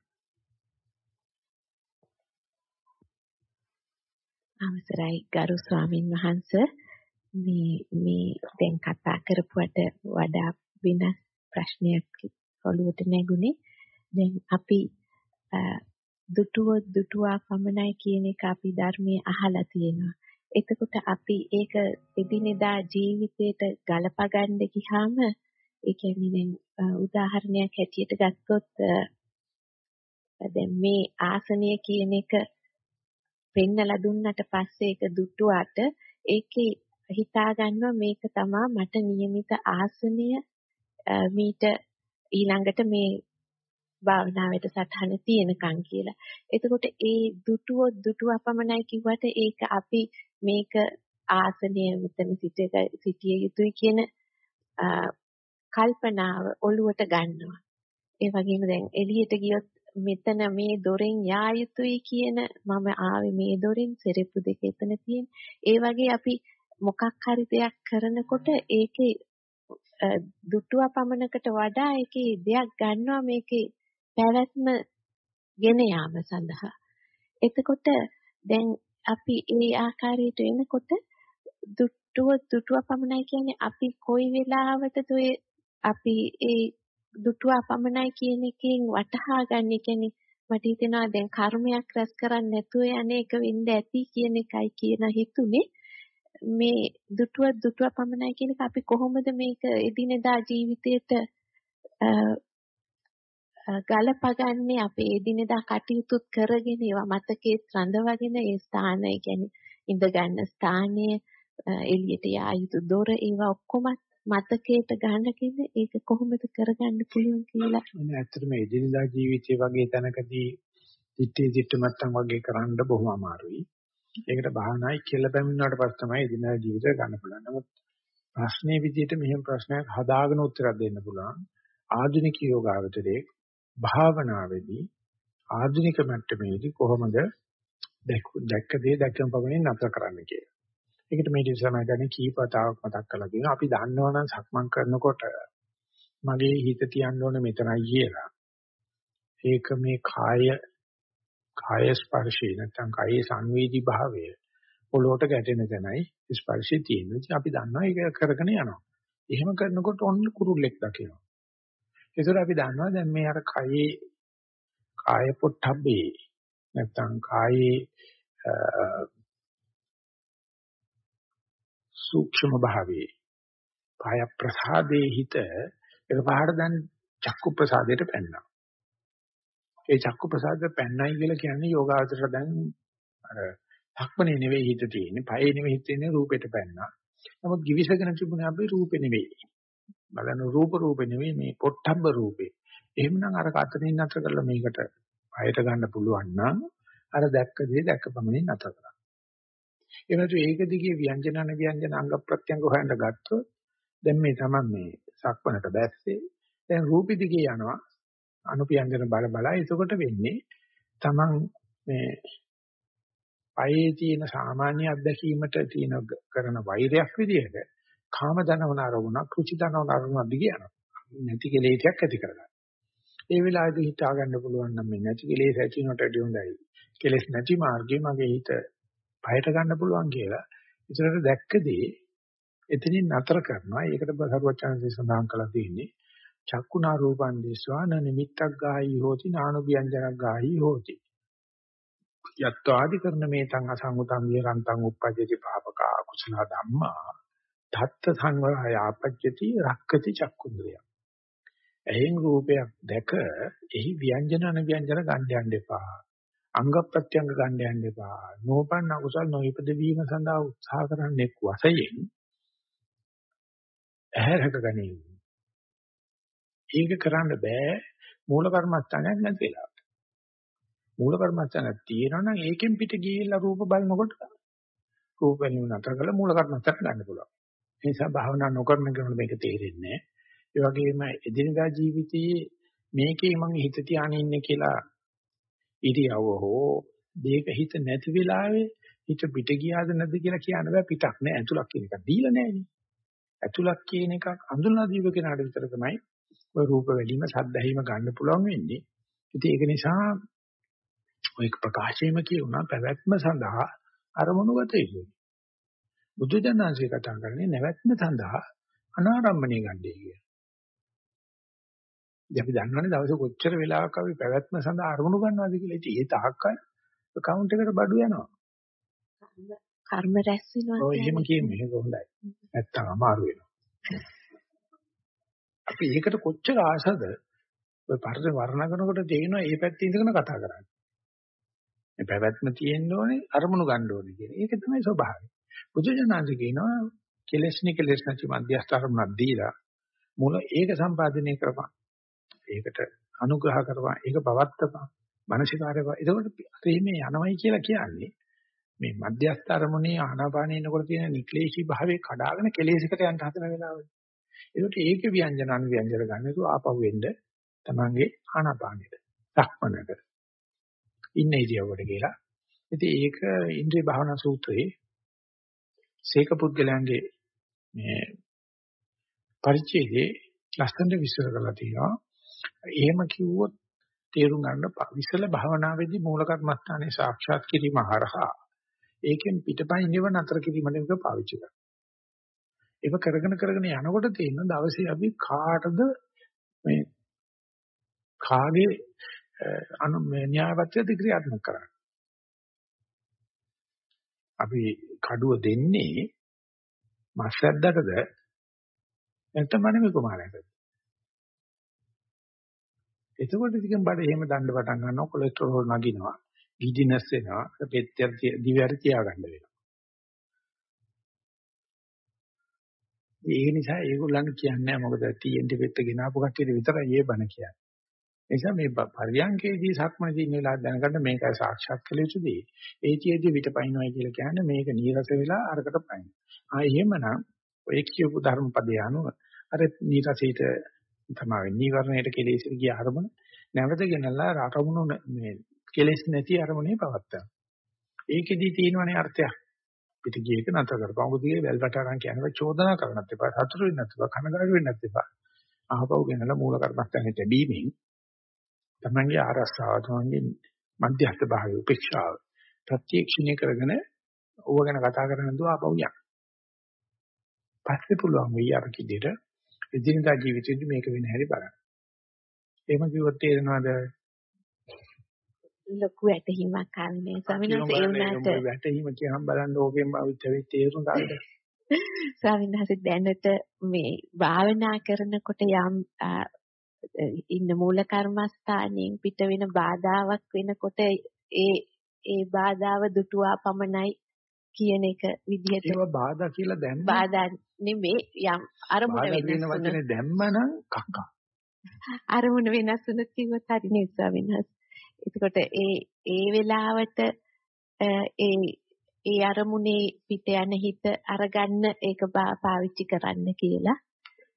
අවසරයි ගරු ස්වාමින් වහන්සේ මේ මේ දැන් කතා කරපුවට වඩා වෙනස් ප්‍රශ්නයක් ඔළුවට නැගුණේ දැන් අපි දුටුව දුටුවා පමණයි කියන එක අපි ධර්මයේ අහලා තියෙනවා. එතකොට අපි ඒක එදිනෙදා ජීවිතයට ගලපා ගන්න ගියාම ඒ කියන්නේ දැන් උදාහරණයක් හැටියට ගත්තොත් දැන් මේ ආසනය කියන එක පෙන්නලා දුන්නට පස්සේ ඒක දුටුවාට ඒකේ හිතා ගන්නවා මේක තමයි මට નિયમિત ආසනය මීට ඊළඟට මේ භාවනාවට සටහන තියෙනකන් කියලා. එතකොට ඒ දුටුව දුටුව අපමණයි කිව්වට ඒක අපි මේක ආසනය මෙතන සිටිය යුතුයි කියන කල්පනාව ඔළුවට ගන්නවා. ඒ වගේම දැන් එළියට ගියොත් මෙතන මේ දොරෙන් යා යුතුයි කියන මම ආවේ මේ දොරෙන් සෙරෙප්පු දෙක එතන තියෙන. ඒ වගේ අපි මොකක් හරි දෙයක් කරනකොට ඒකේ දුටුව පමණකට වඩා ඒකේ දෙයක් ගන්නවා මේකේ පැවැත්ම ගෙන යාම සඳහා. එතකොට දැන් අපි ඒ ආකාරයට එනකොට දුටුව දුටුව පමණයි කියන්නේ අපි කොයි වෙලාවටද ඔය අපි ඒ දුටුව පමණයි කියන එකෙන් වටහා ගන්න කියන්නේ මට හිතෙනවා දැන් කර්මයක් රැස් කරන්නේ නැතුව යන්නේක වෙන්න ඇති කියන එකයි කියන හිතුනේ මේ දුටුව දුටුව පමණයි කියන එක අපි කොහොමද මේක එදිනෙදා ජීවිතේට ගලපගන්නේ අපේ එදිනෙදා කටයුතුත් කරගෙන ඒවා මතකයේ රඳවගෙන ඒ ස්ථානය කියන්නේ ඉඳ ගන්න ස්ථානය එළියට යා යුතු දොර ඒවා ඔක්කොම මතකයට ගන්නකින් ඒක කොහොමද කරගන්න පුළුවන් කියලා. එනේ ඇත්තටම එදිනෙදා ජීවිතයේ වගේ තැනකදී දිත්තේ දිට්ට මත්තම් වගේ කරන්න බොහොම අමාරුයි. ඒකට භාවනායි කියලා පැමිණුණාට පස්සේ තමයි එදිනෙදා ජීවිතය ගන්න පුළුවන්. නමුත් ප්‍රශ්නේ විදිහට මෙහෙම ප්‍රශ්නයක් හදාගෙන උත්තරයක් දෙන්න පුළුවන්. ආධුනික යෝගාවචරයේ භාවනාවේදී ආධුනික මට්ටමේදී කොහොමද දැක්ක දේ දැක්කම පමණින් නතර කරන්න කියලා. ඒකට මේ දිසමයි ගන්නේ කීපතාවක් මතක් කරලා දෙනවා. අපි දන්නවනම් සක්මන් කරනකොට මගේ හිත තියන්න ඕනේ මෙතනයි කියලා. ඒක මේ කාය කාය ස්පර්ශේ නැත්නම් කායේ සංවේදී භාවය පොළොවට ගැටෙන තැනයි ස්පර්ශය තියෙන්නේ. ඉතින් අපි දන්නවා ඒක කරගෙන යනවා. එහෙම කරනකොට ඔන්න කුරුල්ලෙක් දකිනවා. ඒසර අපි දන්නවා දැන් මේ අර කයේ කාය පොට්ටබ්බේ නැත්නම් කායේ සූක්ෂම භාවයේ කාය ප්‍රසාදේ හිත ඒක පහට දැන් චක්කු ප්‍රසාදයට පැන්නා. ඒ චක්කු ප්‍රසාදයට පැන්නයි කියලා කියන්නේ යෝගාවචර දැන් අර ධක්මනේ නෙවෙයි හිත තියෙන්නේ, පයේ නෙවෙයි හිත තියෙන්නේ රූපෙට පැන්නා. නමුත් givisagena තිබුණේ අපි රූපෙ නෙවෙයි. බලන රූප රූපෙ නෙවෙයි මේ පොට්ටබ්බ රූපේ. එහෙමනම් අර කතරින් නතර කරලා මේකට පයට ගන්න පුළුවන් නම් අර දැක්ක දේ දැක්ක පමණින් නතර කරන්න. එනතු ඒක දිගේ ව්‍යංජනන ව්‍යංජන අංග ප්‍රත්‍යංග හොයන්න ගත්තොත් දැන් මේ තමයි මේ සක්වනට බැස්සේ දැන් රූපෙ දිගේ යනවා අනුප්‍යංජන බල බල එතකොට වෙන්නේ තමන් මේ පයේ තියෙන සාමාන්‍ය අත්දැකීමට තියෙන කරන වෛරයක් විදිහට කාම දනවන අරමුණක් රුචි දනවන අරමුණක් දිගේ යනවා. නැති කෙලෙසයක් ඇති කරගන්න. ඒ වෙලාවේදී හිතා ගන්න පුළුවන් නම් මේ නැති කෙලෙස් ඇතිනට වැඩි හොඳයි. කෙලෙස් නැති මාර්ගයේ මගේ හිත පයට ගන්න පුළුවන් කියලා. ඒතරට දැක්කදී එතනින් නතර කරනවා. ඒකට සරුවචාන්සේ සඳහන් කළා තියෙන්නේ චක්කුණා රූපං දිස්වා න නිමිත්තක් ගායි හෝති නානු ව්‍යංජනක් ගායි හෝති. යත්වාදි කරන මේ තං අසංගතං විරන්තං උප්පජ්ජති පාපකා කුසල ධම්මා තත්ත සංවරය ආපජ්ජති රක්කති චක්කුන්ද්‍රය. එහෙන් රූපයක් දැක එහි ව්‍යංජන අනව්‍යංජන ගන්න යන්න එපා. අංග ප්‍රත්‍යංග ගන්න යන්න එපා. නෝපන්න කුසල් නොහිපද වීම සඳහා උත්සාහ කරන්නෙක් වශයෙන් ඇහැරක ගනිමු. ඒක කරන්න බෑ මූල කර්මස්ථානයක් නැති වෙලාවට. මූල කර්මස්ථානයක් තියෙනවා නම් ඒකෙන් පිට ගිහිල්ලා රූප බලනකොට රූප වෙනුව නතර කරලා මූල කර්මස්ථානට ගන්න පුළුවන්. ඒ නිසා භාවනා නොකරන කෙනෙකුට මේක තේරෙන්නේ නැහැ. ඒ වගේම එදිනදා ජීවිතයේ මේකේ මම හිත තියාගෙන ඉන්නේ කියලා ඉරියව්ව හෝ දෙයක හිත නැති වෙලාවේ හිත පිට ගියාද නැද්ද කියලා කියන්න බෑ පිටක් නෑ ඇතුළක් කියන එක දීලා නෑනේ. ඇතුළක් කියන එකක් අඳුනලා දීව කෙනාට විතර තමයි ඔය රූප වැලීම සද්දැහිම ගන්න පුළුවන් වෙන්නේ. ඉතින් ඒක නිසා ඔය ප්‍රකාශයේම කියුණා පැවැත්ම සඳහා අරමුණු ගත යුතුයි. බුදු දනන්සේ කතා කරන්නේ නැවැත්ම සඳහා අනාරම්මණය ගන්නයි කියලා. ඉතින් අපි දන්නවනේ දවසේ කොච්චර වෙලාවක් අපි පැවැත්ම සඳහා අරමුණු ගන්නවද කියලා. ඉතින් ඒ තාක්කල් account එකට බඩු යනවා. කර්ම රැස් වෙනවා. ඔය එහෙම ඒක හොඳයි. නැත්තම් අමාරු වෙනවා. අපි ඒකට කොච්චර ආසද ඔය පරිද වර්ණනනකොට තේිනවා මේ පැත්තේ ඉඳගෙන කතා කරන්නේ. මේ පැවැත්ම තියෙන්න ඕනේ අරමුණු ගන්න ඕනේ කියන. ඒක තමයි ස්වභාවය. බුදුජානක කියනවා කෙලෙස්නි කෙලෙස් නැති මධ්‍යස්ථ අරමුණක් දීලා මුල ඒක සම්පාදනය කරපන්. ඒකට අනුග්‍රහ කරපන්. ඒක පවත්තපන්. මානසිකාරය. එතකොට මේ යනවයි කියලා කියන්නේ මේ මධ්‍යස්ථ අරමුණේ ආනාපානෙ එනකොට තියෙන නික්ලේශී භාවයේ කඩාගෙන කෙලෙසකට යන්න හදන වෙලාවයි. ඒකට ඒක ව්‍යංජන අනුව්‍යංජන ගන්න තු ආපහු වෙන්න තමන්ගේ ආනාපානෙට. සක්මනට. ඉන්න ඉරියව්වට කියලා. ඉතින් ඒක ඉන්ද්‍රිය භාවනා සූත්‍රයේ සීක පුද්ගලයන්ගේ මේ පරිච්ඡේදයේ ලස්සනට විස්තර කරලා තියෙනවා. එහෙම කිව්වොත් තේරුම් ගන්න විසල භාවනාවේදී මූල කර්මස්ථානයේ සාක්ෂාත් කිරීම හරහා ඒකෙන් පිටපයින් නිව නතර කිරීමට මේක පාවිච්චි කරනවා. ඒක කරගෙන කරගෙන යනකොට තේින්න දවසේ අපි කාටද මේ කාගේ අනු මේ න්‍යායපත්‍ය ක්‍රියාත්මක කරන්නේ. අපි කඩුව දෙන්නේ මස්සද්දටද නැත්නම් මනමේ කුමාරයාටද? එතකොට ඉතින් බඩ එහෙම දණ්ඩ පටන් ගන්නවා කොලෙස්ටරෝල් නගිනවා ගිඩිනස් වෙනවා පෙත්තර දිවැර තියාගන්න වෙනවා ඒ නිසා ඒගොල්ලන් කියන්නේ මොකද TNT පෙත්ත ගෙනාපු කට්ටියට විතරයි ඒ බණ කියන්නේ ඒ නිසා මේ පරියංකේදී සක්මණේදී ඉන්න වෙලාව දැනගන්න මේකයි සාක්ෂාත් කළ යුතු දේ ඒ චේදී පිටපයින්වයි කියලා කියන්නේ මේක නීරස වෙලා අරකට පයින් ආ එහෙමනම් ඔය කියපු ධර්ම පදේ අනුව අර නීරසීට තමයි නීවරණයට කෙලෙසිට ගිය අරමුණ නැවත ගෙනල්ලා රටමුණු මේ කෙලෙස් නැති අරමුණේ පවත්තා. ඒකෙදි තියෙනවනේ අර්ථයක්. පිට ගියේක නතර කරපන්. මොකද ඒ වැල්වට අරන් කියනවා චෝදනා කරන්නත් එපා, සතුටු වෙන්නත් එපා, කනගාටු වෙන්නත් එපා. ආපහු ගෙනල්ලා මූල කර්මස්ථානෙට බීමින් තමන්ගේ ආරස්සාව, තමන්ගේ මධ්‍යස්ථ භාවය, උපේක්ෂාව ප්‍රත්‍යක්ෂණය කරගෙන ඕව ගැන කතා කරන දුව ආපහු යන්න. පස්සේ පුළුවන් වෙයි අර කිදිට එදිනදා ජීවිතේදී මේක වෙන හැටි බලන්න. එහෙම කිව්වොත් තේරෙනවද? ලොකු වැටහීමක් ආවේ ස්වාමීන් වහන්සේ ඒ වුණාට වැටහීම කියහම බලන්න ඕකෙන් අවිත් තේරුම් ගන්නද? ස්වාමීන් වහන්සේ දැනට මේ භාවනා කරනකොට යම් ඉන්න මූල කර්මස්ථානයෙන් පිට වෙන බාධාවක් වෙනකොට ඒ ඒ බාධාව දුටුවා පමණයි කියන එක විදිහට ඒක බාධා කියලා දැම්ම බාධා නෙමෙයි යම් අරමුණ වෙනස් වෙන වචනේ දැම්මනම් කක්කා අරමුණ වෙනස් වෙන කිව්වත් හරිනේ ස්වාමීන් වහන්සේ. එතකොට ඒ ඒ වෙලාවට ඒ ඒ අරමුණේ පිට යන හිත අරගන්න ඒක පාවිච්චි කරන්න කියලා.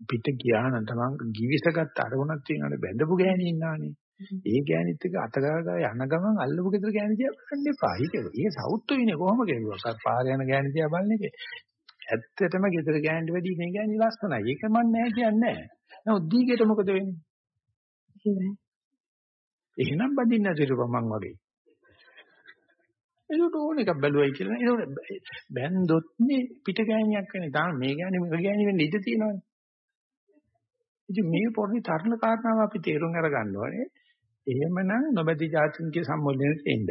පිට ගියා නම් තමන් givisගත් අරමුණක් තියෙනවානේ බැඳපු ගෑණි ඉන්නානේ. ඒ ගෑණිත් එක්ක අතගාගා යන ගමන් අල්ලපු ගෙදර ගෑණි දිහා බලන්න එපා. ඒක ඒක සවුත්තු විනේ කොහොම කෙරුවා? පාර යන ගෑණි දිහා බලන එක. ඇත්තටම ගෙදර ගෑණිට වැඩි මේ ගෑණි ලස්සනයි. ඒක මන් නෑ කියන්නේ නෑ. නමුත් දීගෙට මොකද වෙන්නේ? ඉවරයි. එහෙනම් බඳින්න සිරුපමන් වගේ. ඒකට ඕන එකක් බැලුවයි කියලා. ඒකට බැන්දොත් මේ පිට ගෑණියක් වෙන්නේ. තාම මේ ගෑණි මේක ගෑණි වෙන්න ඉඩ තියෙනවනේ. ඉතින් මේ පොඩි තරණ කාරණාව අපි තේරුම් අරගන්න ඕනේ. එහෙමනම් නොබැදි ජාතින්ගේ සම්මෝලනයට එන්න.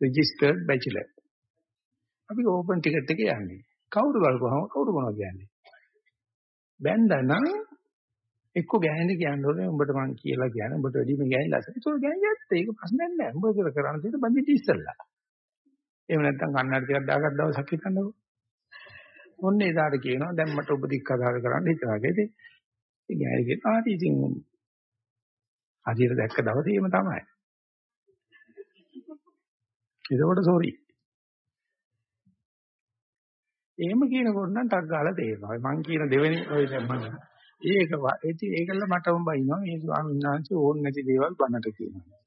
registered bachelor. අපි ඕපන් ටිකට් එකේ යන්නේ. කවුරු බලපුවම කවුරු මොනවද කියන්නේ? බැන්දනම් එක්ක ගෑණි කියන්නේ උඹට මං කියලා කියන්නේ උඹට වැඩි මේ ගෑණි ලස්සන. ඒක ගෑණි ඇත්ත. ඒක ප්‍රශ්නයක් නෑ. උඹ කර කරන්න තියෙන බඳිට ඉස්සල්ලා. එහෙම නැත්නම් කන්නඩ ටිකක් දාගත් දවසක් හිටන්නකො. මොන්නේ එදාට කියනවා දැන් මට ඔබ දික් කතා කරන්න හිතවාගේ ඉතින් ඒ ගෑණි කියනවා ආදී ඉතින් හදිහට දැක්ක දවසේ එහෙම තමයි. ඒකෝට සෝරි. එහෙම කියනකොට නම් ටක් ගාලා තේරෙනවා. මං කියන දෙවෙනි ඔය මම ඒක ඒකල මටම බයිනවා මේ ස්වාමීන් වහන්සේ ඕන නැති දේවල් බනට කියනවා.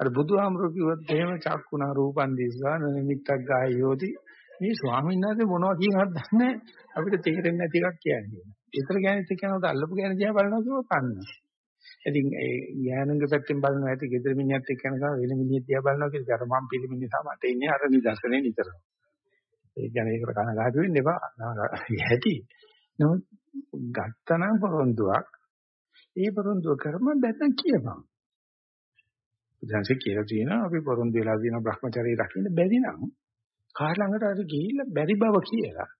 අර බුදුහාමුදුරුවෝ කිව්වොත් එහෙම චක්කුණා රූපන් දිස්වා නිමිත්තක් ගායෝති මේ ස්වාමීන් වහන්සේ මොනවද කියනවද දන්නේ අපිට තේරෙන්නේ නැති එකක් කියන්නේ. ඒතර ගෑනිත් කියනකොට අල්ලපු ගෑන දිහා බලනවා කියව කන්නේ. ඉතින් ඒ ගෑනුන්ගේ පැත්තෙන් බලනවා ඇති ගෙදර මිනිහත් එක්ක යනකම් වෙන මිනිහෙක් දිහා බලනවා කියලා අර මම පිළිමිනි සමට ඉන්නේ අර නිදර්ශනේ නිතරම. ඒ කියන්නේ ඒකට කනගාටු වෙන්න එපා. ඇති. නමුත් ගත්තනම් පොරොන්දුවක් ඒ පොරොන්දුව කරම නැත්නම් කියපන්. බුදුන්සේ කියලා තියෙනවා අපි පොරොන්දු වෙලා තියෙන Brahmacharya රකින්න බැරි නම් කාට ළඟට හරි ගිහිල්ලා බැරි බව කියලා.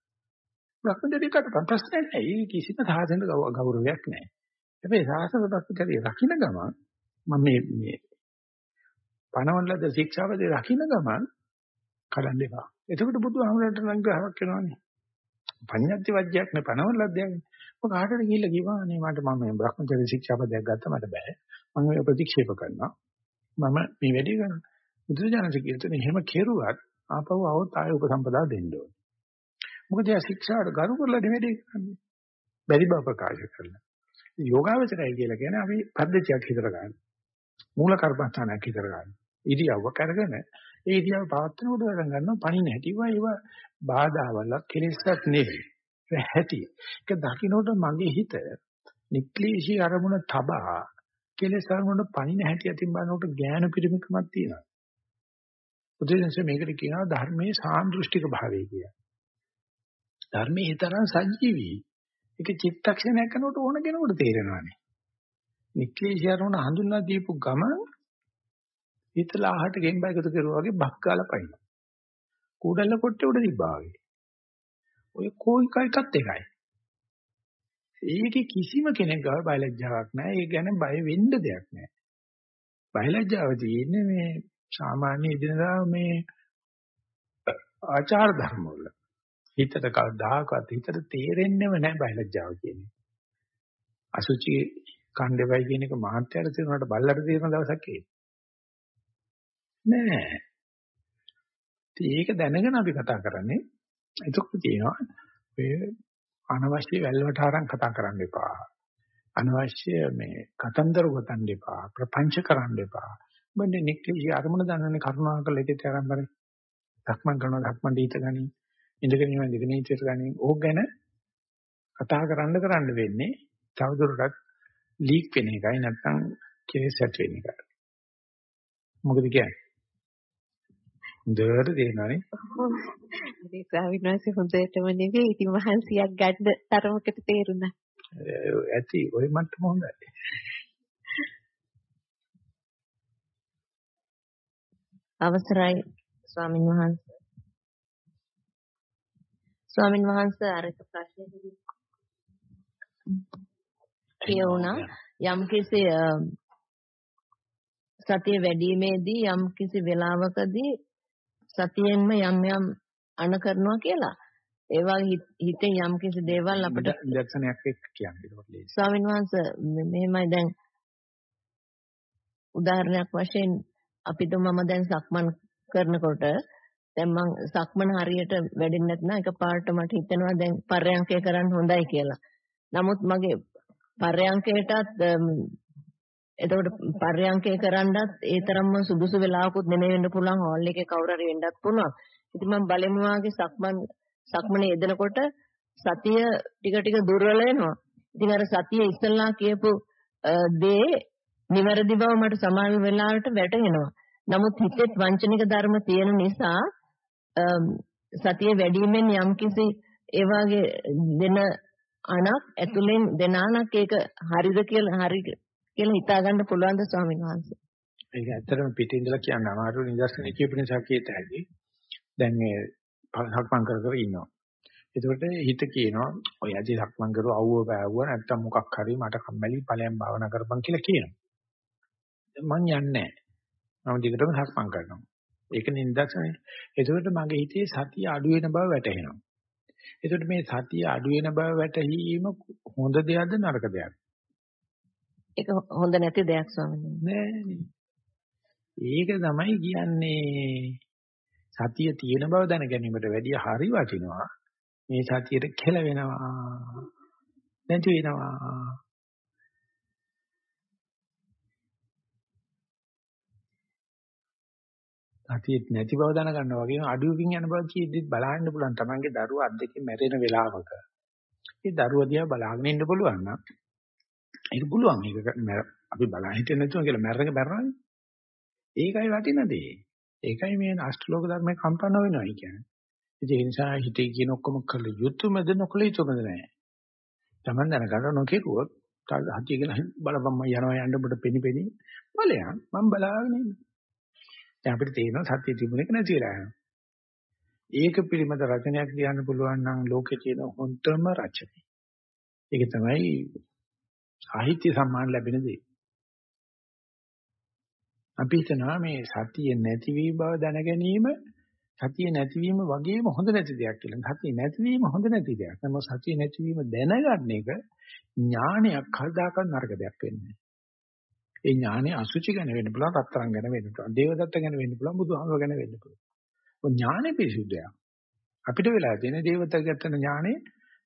Brahmacharya කට ප්‍රශ්නයක් නැහැ. ඒ කිසිම සාධන ගෞරවයක් නැහැ. හැබැයි සාසන Brahmacharya රකින්න ගමන් මම මේ මේ පණවලද ශික්ෂාවදී රකින්න ගමන් කලන්න එපා. එතකොට බුදුහාමුදුරන්ට නම් ගහවක් වෙනවනේ. පඤ්ඤාති වජ්ජයක් නේ පණවලද්දයක්. ඔක කාටද ගිහිල්ලා කිව්වා නේ මට මම මේ Brahmacharya ශික්ෂාපදයක් ගත්තා මට බෑ. මම ඒක ප්‍රතික්ෂේප කරනවා. මම මේ වැඩි කරනවා. බුදුරජාණන් කියතන එහෙම කෙරුවත් ආපහු આવොත් ආය උපසම්පදා දෙන්න ඕනේ. මොකද යා ශික්ෂාට ගරු කරලා නෙවෙයි කරන්නේ. බැරි බව ප්‍රකාශ කරලා. යෝගාවචරය කියලා කියන්නේ අපි පද්ධතියක් හිතර ගන්න. මූල කර්මස්ථානයක් හිතර ගන්න. ඉරියව්වක් අරගෙන ඒ ඉරියව්ව පවත්වනකොට වැඩ ගන්නවා පණින හැටිවා ඒව බාධාවලක් කෙලෙසක් නෙවෙයි. හැටි. ඒක දකින්නට මගේ හිත නික්ලේශී අරමුණ තබා කෙලෙස් අරමුණ පණින හැටි අතින් බලනකොට ඥාන පිරිමකමක් තියෙනවා. බුදුසසුන මේකට කියනවා ධර්මයේ සාන්දෘෂ්ටික භාවය කියලා. ධර්මයේ තරම් සජීවී. ඒක චිත්තක්ෂණයක් කරනකොට ඕන කෙනෙකුට තේරෙනවානේ. නික්ලේශී අරමුණ හඳුන්වා දීපු ගමන් හිතලා අහට ගෙම්බ එකතු කරුවා වගේ බක් ගාලා පයින්. කුඩල්ල කොට්ටේ උඩ තිබ්බා වගේ. ඔය කොයි කයකත් එකයි. ඒකේ කිසිම කෙනෙක් ගාව බයලජ්ජාවක් නැහැ. ඒ ගැන බය වෙන්න දෙයක් නැහැ. බයලජ්ජාව තියෙන්නේ මේ සාමාන්‍ය ඉදිනදා මේ ආචාර ධර්ම වල. හිතට කවදාකවත් හිතට තේරෙන්නේම නැහැ බයලජ්ජාව කියන්නේ. අසුචි කණ්ඩේවයි කියන එක මහත්යට තේරුණාට බල්ලට තේරෙන දවසක් ඒ. නෑ. ඒක දැනගෙන අපි කතා කරන්නේ. එතකොට තියෙනවා ඔය අනවශ්‍ය වැල්වට අරන් කතා කරන්න එපා. අනවශ්‍ය මේ කතන්දර ගොතන්න එපා. ප්‍රපංච කරන්න එපා. මොන්නේ නික්ලිෂි අරමුණ දන්නන්නේ කරුණාකර ඉදිරියට ආරම්භ කරේ. ධක්මන් කරනවා ධක්මන් දීත ගනි. ඉඳගෙන ඉන්න ඉඳගෙන ඉච්චට ගනි. ඕක ගැන කතා කරන්න කරන්න වෙන්නේ තවදුරටත් ලීක් වෙන එකයි නැත්නම් කෙලෙස් ඇති වෙන එකයි. මොකද කියන්නේ? හොඳට තේරෙනවානේ. ඉතින් ස්වාමීන් වහන්සේ හොඳටම නෙවෙයි ඉතින් මහන්සියක් ගන්න තරමකට තේරුණා. ඇති ওই මට්ටම හොඳයි. අවසරයි ස්වාමින් වහන්සේ. ස්වාමින් වහන්සේ අර එක ප්‍රශ්නයකදී කියුණා යම් කිසි සතිය වැඩිීමේදී යම් කිසි වෙලාවකදී සතියෙන්ම යම් යම් අණ කරනවා කියලා. ඒ වගේ හිතෙන් යම් කිසි දේවල් අපිට ඉලක්ෂණයක් එක්ක කියන්නේ. ස්වාමීන් වහන්සේ මෙහෙමයි දැන් උදාහරණයක් වශයෙන් අපිට මම දැන් සක්මන් කරනකොට දැන් මං සක්මන හරියට වැඩෙන්නේ නැත්නම් එකපාරට මට හිතෙනවා දැන් පර්යංකය කරන්න හොඳයි කියලා. නමුත් මගේ පර්යංකයටත් එතකොට පර්යංකය කරන්නත් ඒ තරම්ම සුදුසු වෙලාවකුත් නෙමෙයි වෙන්න පුළුවන් හෝල් එකේ කවුරු හරි වෙන්නත් පුළුවන්. ඉතින් මම බලමු වාගේ සක්මන් සක්මනේ යෙදෙනකොට සතිය ටික ටික දුර්වල වෙනවා. ඉතින් අර සතිය ඉස්සල්ලා කියපු දේ නිවැරදි බව මට සමාන වෙලාවට වැටහෙනවා. නමුත් හිතෙත් වංචනික ධර්ම තියෙන නිසා සතිය වැඩිමෙන් යම්කිසි ඒ වගේ දෙන අනක් ඇතුලෙන් දෙන අනක් ඒක හරිද කියලා හරි කියලා හිතා ගන්න පුළුවන්ද ස්වාමීන් වහන්සේ? ඒක ඇත්තටම පිටින් ඉඳලා කියන්න අමාරු නිදර්ශනය කියපු නිසා කීත හැකි. දැන් මේ සක්මන් කර කර ඉන්නවා. එතකොට හිත කියනවා ඔය ඇදි සක්මන් කරුව අවුව බෑවුව නැත්තම් මොකක් හරි මට කම්මැලි ඵලයන් භාවනා කරපන් කියලා කියනවා. මං යන්නේ නැහැ. මම දිගටම සක්මන් කරනවා. ඒක නිදර්ශනය. එතකොට මගේ හිතේ සතිය අඩු වෙන බව වැටහෙනවා. එතකොට මේ සතිය අඩු වෙන බව වැටහීම හොඳ දෙයක්ද නරක දෙයක්ද? ඒක හොඳ නැති දෙයක් ස්වාමීනි. නෑනේ. ඒක තමයි කියන්නේ සතිය තියෙන බව දැන ගැනීමට වැඩිය හරි වටිනවා. මේ සතියට කෙල වෙනවා. නැති වෙනවා. සතියෙත් නැති බව දැනගන්නවා වගේම අඩුවකින් යන බව කියද්දිත් බලන්න පුළුවන් තමන්ගේ දරුවා අද්දකින් මැරෙන වෙලාවක. ඒ දරුවා දිහා බලාගෙන ඉන්න පුළුවන් නම් ඒක පුළුවන්. ඒක අපි බලන් හිටියේ නැතුව කියලා මැරෙක මැරනනේ. ඒකයි වටින දේ. ඒකයි මේ අෂ්ටලෝක ධර්මයේ කම්පන වෙනවා කියන්නේ. ඒ නිසා හිතේ කියන ඔක්කොම කළ යුතුයමද නොකළ යුතුයමද නැහැ. Taman දැනගන්න නොකිරුවොත් හතිය කියලා බලපම්ම යනවා යන්න ඔබට පෙනි පෙනි බලයන් මම බලාගෙන ඉන්නේ. දැන් අපිට තේරෙනවා සත්‍ය තිබුණේක නැති වෙලා යනවා. ඒක පිළිමද රචනයක් කියන්න පුළුවන් නම් ලෝකේ තියෙන හොඳම රචනය. ඒක තමයි සාහිත්‍ය සම්මාන ලැබෙන දේ. අපි හිතනවා මේ සතිය නැතිවීම බව දැන ගැනීම සතිය නැතිවීම වගේම හොඳ නැති දෙයක් කියලා. සතිය නැතිවීම හොඳ නැති දෙයක්. නමුත් සතිය නැතිවීම දැනගන්න එක ඥානයක් කවදාකවත් නරක දෙයක් වෙන්නේ ඒ ඥානෙ අසුචි ගැන වෙන්න පුළුවන්, රත්තරන් ගැන වෙන්න පුළුවන්, දේවදත්ත ගැන වෙන්න පුළුවන්, බුදුහාමුදුර ගැන වෙන්න පුළුවන්. ඔය ඥානෙ පිරිසුදුයක්. අපිට වෙලා තියෙන දේවදත්ත ගැන ඥානෙ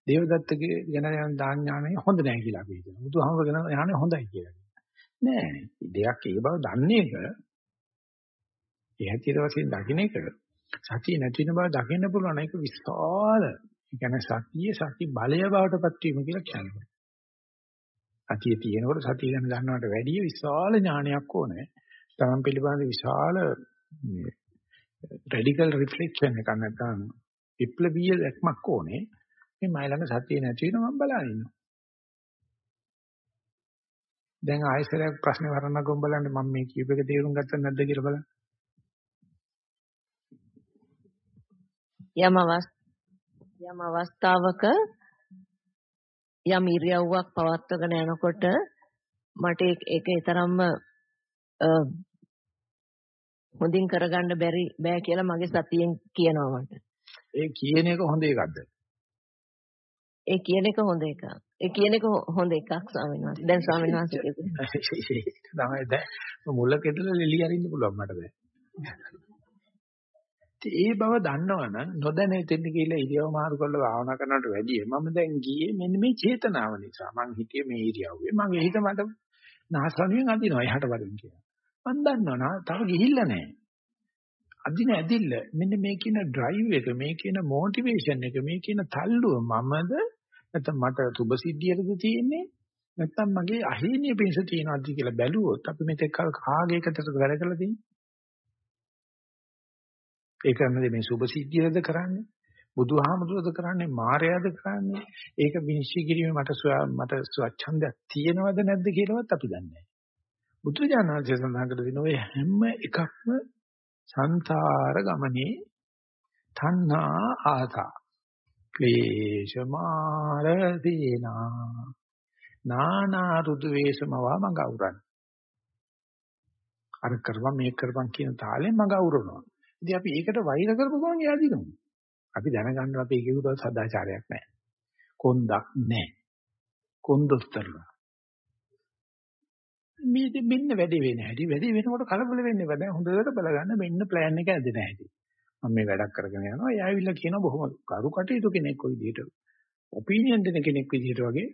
දේවදත්තගේ ගැන යන දාන ඥානෙ හොඳ නැහැ කියලා අපි හිතනවා. බුදුහාමුදුර ගැන ඥානෙ හොඳයි කියලා. නෑ. දෙයක් ඒ බව දන්නේ එක ඒ හැටියට වශයෙන් දකින්න එක සතිය නැති වෙන බව දකින්න පුළුවන් ඒක විශාල. ඒ කියන්නේ සතිය සති බලය බවටපත් වීම කියලා කියන්නේ. සතිය තියෙනකොට සතිය ගැන දන්නවට වැඩිය විශාල ඥානයක් ඕනේ. තමන් පිළිබඳ විශාල රැඩිකල් රිෆ්ලෙක්ෂන් එකක් නැත්නම් විප්ලවීය දැක්මක් ඕනේ. මේ මයි ළඟ සතිය නැති වෙනවා මම බලන ඉන්නවා. දැන් ආයෙසරයක් ප්‍රශ්නේ වරණක් ගොම් බලන්න මම මේ කීප එක තේරුම් ගත්තද නැද්ද කියලා බලන්න. යම් යම් අවස්ථාවක යම් ඉරියව්වක් පවත්වගෙන යනකොට මට ඒක ඊතරම්ම හොඳින් කරගන්න බැරි බෑ කියලා මගේ සතියෙන් කියනවා මට. ඒ කියන එක හොඳ එකක්ද? ඒ කියන එක හොඳ එකක්. ඒ කියන එක හොඳ එකක් ස්වාමීන් වහන්සේ. දැන් ස්වාමීන් වහන්සේ තමයි දැන් මුලකෙදලා ලෙලි අරින්න පුළුවන් මට දැන්. ඒ බව දන්නවනම් නොදැන හිටින්න කියලා ඉරියව මාරු කරලා භාවනා කරනවට වැඩිය මම දැන් ගියේ මෙන්න මේ චේතනාව නිසා. මං හිතියේ මේ ඉරියව්වේ. මගේ හිත මට නාසරණියෙන් අදිනවා එහාට වරින් කියලා. මං දන්නවනා තව ගිහිල්ලා නැහැ. අදින ඇදිල්ල මෙන්න මේ කියන ඩ්‍රයිව් එක මේ කියන මොටිවේෂන් එක මේ කියන තල්ලුව මමද නැත්නම් මට සුභ සිද්ධියකද තියෙන්නේ? නැත්නම් මගේ අහිමිය පිණිස තියෙනවද කියලා බැලුවොත් අපි මෙතෙක් කල කාගේ එකටද වැඩ කරලා තියෙන්නේ? ඒ කරන්නේ මේ සුභ සිද්ධියද කරන්නේ? බුදුහාමුදුරද කරන්නේ? මායයද කරන්නේ? ඒක විනිශ්චය කිරීම මට මට ස්වච්ඡන්දයක් තියෙනවද නැද්ද කියලාවත් අපි දන්නේ නැහැ. බුදුජානනාංශය සඳහන් කර දෙන ඔය හැම එකක්ම සංසාර ගමනේ තණ්හා ආසා ක්ලේශ මාර දීනා නානා රුදු වේසමවා මඟ අවරන්. අර කරපම් මේක කරපම් කියන තාලෙන් මඟ අවරනවා. ඉතින් අපි ඒකට වෛර කරපු ගමන් එයා දිනුම් අපි දැනගන්නවා අපි ඒකේ උදව් සදාචාරයක් නැහැ. කොන්දක් නැහැ. කොන්දොස්තරලා මේ මෙන්න වැඩේ වෙන හැටි වැඩේ වෙනකොට කලබල වෙන්න එපා දැන් හොඳට බලගන්න මෙන්න ප්ලෑන් එක ඇදෙන හැටි. මම මේ වැඩක් කරගෙන යනවා. එයා ඇවිල්ලා කියනවා බොහොම කරු කටයුතු කෙනෙක් ඔය විදිහට ඔපිනියන් දෙන කෙනෙක් විදිහට වගේ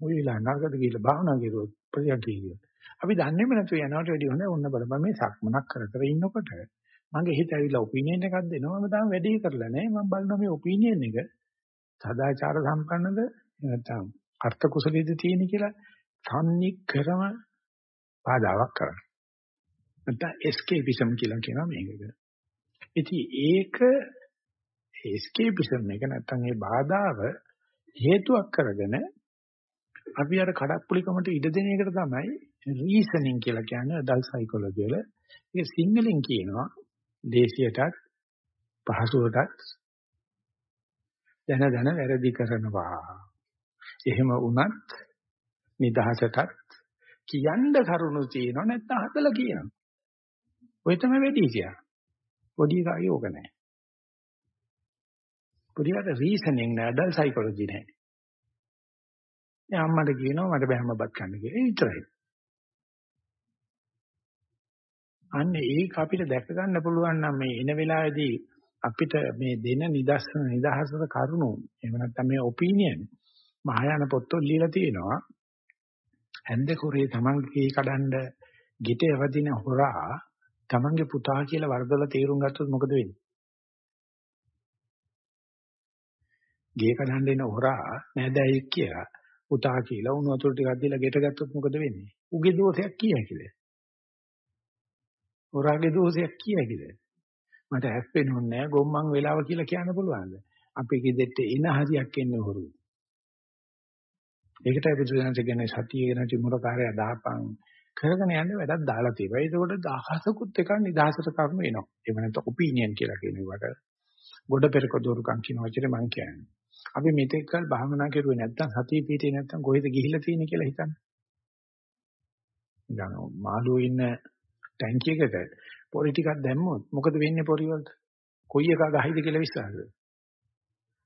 ඔය විලා නරකද කියලා භාවනා කරුවොත් ප්‍රතියක් කියනවා අපි දන්නේම නැතුව යනවට වැඩි හොඳ ඔන්න බලපන්. මේ සක්මනක් කර කර ඉන්නකොට මගේ හිත ඇවිල්ලා ඔපිනියන් එකක් දෙනවා. මම තාම වැඩේ කරලා නැහැ. මම බලනවා මේ ඔපිනියන් එක සදාචාර සම්පන්නද? නැත්නම් අර්ථ කුසලයේද තියෙන කියලා සම්නික්‍රම බාධාවක් කරන්නේ. නැත්නම් escapeism කියලා කියනවා මේකට. ඉතින් ඒක escapeism එක නැත්නම් ඒ බාධාව හේතුවක් කරගෙන අපි අර කඩප්පුලිකමට ඉඩ දෙන එකට තමයි reasoning කියලා කියන්නේ adult psychology වල. ඒක සිංහලෙන් කියනවා දේශියටත් පහසුවටත් දැන දැන වැරදි කරනවා. එහෙම වුණත් නිදහසටත් කියන්න කරුණු තියෙනවා නැත්නම් හදලා කියනවා. ඔය තමයි වැඩි කියා. පොඩි එකා යෝග නැහැ. පොඩියට රීසනින් නෑ අඩල් සයිකොලොජි නෑ. දැන් අම්මට කියනවා මට බෑමපත් ගන්න කියලා. ඒ විතරයි. අන්න ඒක අපිට දැක ගන්න පුළුවන් නම් මේ එන වෙලාවේදී අපිට මේ දෙන නිදර්ශන නිදහසට කරුණු එහෙම නැත්නම් මේ ඔපිනියන් මහායාන පොත්වල ලියලා තියෙනවා හැන්ද කුරේ තමන්ගේ කඩන්ඩ ගිට එවදින හොරා තමන්ගේ පුතා කියලා වරදලා තීරුම් ගත්තොත් මොකද වෙන්නේ? ගේ කඩන්ඩ එන හොරා නෑදෑයෙක් කියලා පුතා කියලා උණු වතුර ටිකක් දීලා ගෙට ගත්තොත් මොකද වෙන්නේ? උගේ දෝෂයක් කියයි කියලා. හොරාගේ දෝෂයක් කියයි කියලා. මට ඇස් පෙනුන්නේ නැහැ ගොම්මන් වෙලාව කියලා කියන්න පුළුවන්ද? අපේ ගෙදෙට්ට එන හරියක් එන්නේ හොරුයි. ඒකටයි බුදුසසුන කියන්නේ සතිය ගැන චිමුරකාරය දාපන් කරගෙන යන්න වැඩක් දාලා තියෙනවා. ඒකෝට දහසකුත් එක නිදහසට කරුණු එනවා. ඒ වෙනත ඔපිනියන් කියලා කියන එකට. ගොඩ පෙරක දෝරුකම් කියන වචනේ මම කියන්නේ. අපි මෙතෙක් කල භාවනා කරුවේ නැත්තම් සතිය පිටේ නැත්තම් කොහෙද ගිහිල්ලා තියෙන්නේ කියලා හිතන්න. නිකන් මාළුවෝ ඉන්න ටැංකිය එකට පොරි ටිකක් දැම්මොත් මොකද වෙන්නේ පොරි වලට? කොයි එක ගහයිද කියලා විශ්වාසද?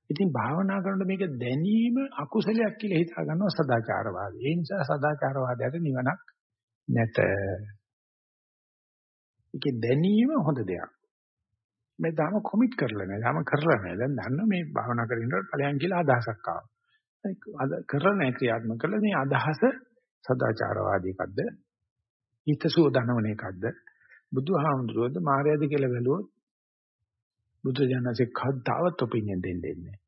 ඉතින් භාවනා කරනකොට මේක දැනීම අකුසලයක් කියලා හිතා ගන්නවා සදාචාරවාදී. ඒ නිසා සදාචාරවාදයට නිවනක් නැත. ඒක දැනීම හොඳ දෙයක්. මේ තාම කොමිට් කරලා නැහැ. තාම කරලා නැහැ. දැන් දන්න මේ භාවනා කරනකොට ඵලයන් කියලා අදහසක් ආවා. අද කරලා නැහැ ක්‍රියාත්මක කළා මේ අදහස සදාචාරවාදී එකක්ද? හිතසුව දනවන එකක්ද? බුදුහාමුදුරුවෝද මාර්යාද කියලා බැලුවොත් බුදු දනසේ කද්දාවත් ඔපිනියන් දෙන්නේ නැහැ.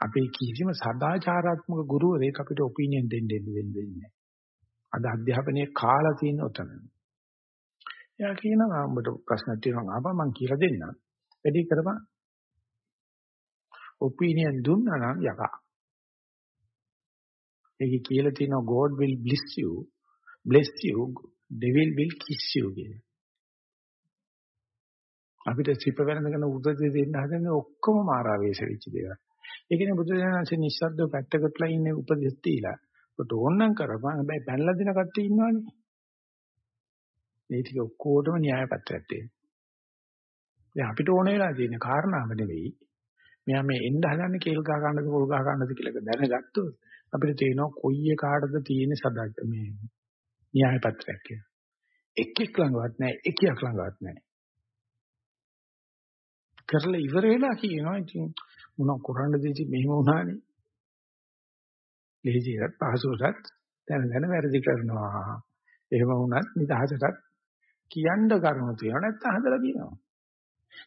අපේ කිසිම සදාචාරාත්මක ගුරුවරයෙක් අපිට ඔපිනියන් දෙන්න දෙන්නේ නැහැ. අද අධ්‍යාපනයේ කාලා තියෙන උතන. එයා කියනවා උඹට ප්‍රශ්න තියෙනවා ආපහු මම කියලා දෙන්නම්. වැඩි කරපන්. ඔපිනියන් දුන්නා නම් යකා. ඒකේ කියලා තියෙනවා God will bless you, bless you, devil will kiss you කියලා. අපිට සිප වෙනදගෙන උදේ දෙන්න හදන ඔක්කොම මාරාවේශ වෙච්ච දේවල්. ඒකනේ බුදුදහමසේ නිස්සද්දව පැත්තකටලා ඉන්නේ උපදෙස් දීලා. ඔට ඕනනම් කරපන්. හැබැයි පැනලා දෙන කට්ටිය ඉන්නවනේ. මේ ටික ඔක්කොටම න්‍යාය පත්‍රයක් තියෙනවා. දැන් අපිට ඕන වෙලා තියෙන කාරණාව නෙවෙයි. මෙයා මේ එන්න හදන්නේ කේල් ගහ ගන්නද පොල් ගහ ගන්නද කියලා දැනගත්තොත් අපිට තේරෙනවා කොයි එකාටද තියෙන සදාච මේ න්‍යාය පත්‍රයක් කියලා. එක්කෙක් ළඟවත් නැහැ, එකියක් ළඟවත් නැහැ. කරලා ඉවර වෙලා කියනවා ඉතින් මොන කරන්නද ඉතින් මෙහෙම වුණානේ. ලේසියට පහසුවට දැන දැන වැරදි කරනවා. එහෙම වුණත් නිදහසට කියන්න කරුණු තියෙනවා නැත්නම් හදලා කියනවා.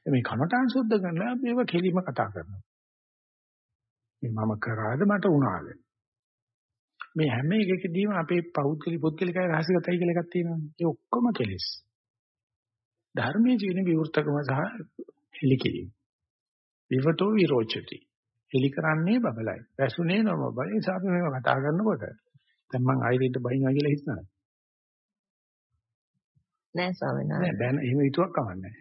මේ කමඨාන් සුද්ධ කරනවා මේව කෙලිම කතා කරනවා. මේ මම කරාද මට වුණාද? මේ හැම එකකදීම අපේ පෞද්ගලික පුද්ගලිකයි රහසිගතයි කියලා එකක් තියෙනවා. ඒ ඔක්කොම කෙලෙස්. ධර්මයේ ජීවන විවෘතකම සහ හෙලිකිරීම. විවතෝ විරෝචති. හෙලි කරන්නේ බබලයි. වැසුනේ නම බබලයි. ඒ නිසා අපි මේව කතා කරනකොට දැන් මං ආයෙත් බයින්වා කියලා හිතනවා. නෑ ස්වාමීන් වහන්සේ. නෑ දැන් එහෙම හිතුවක් කමන්නේ.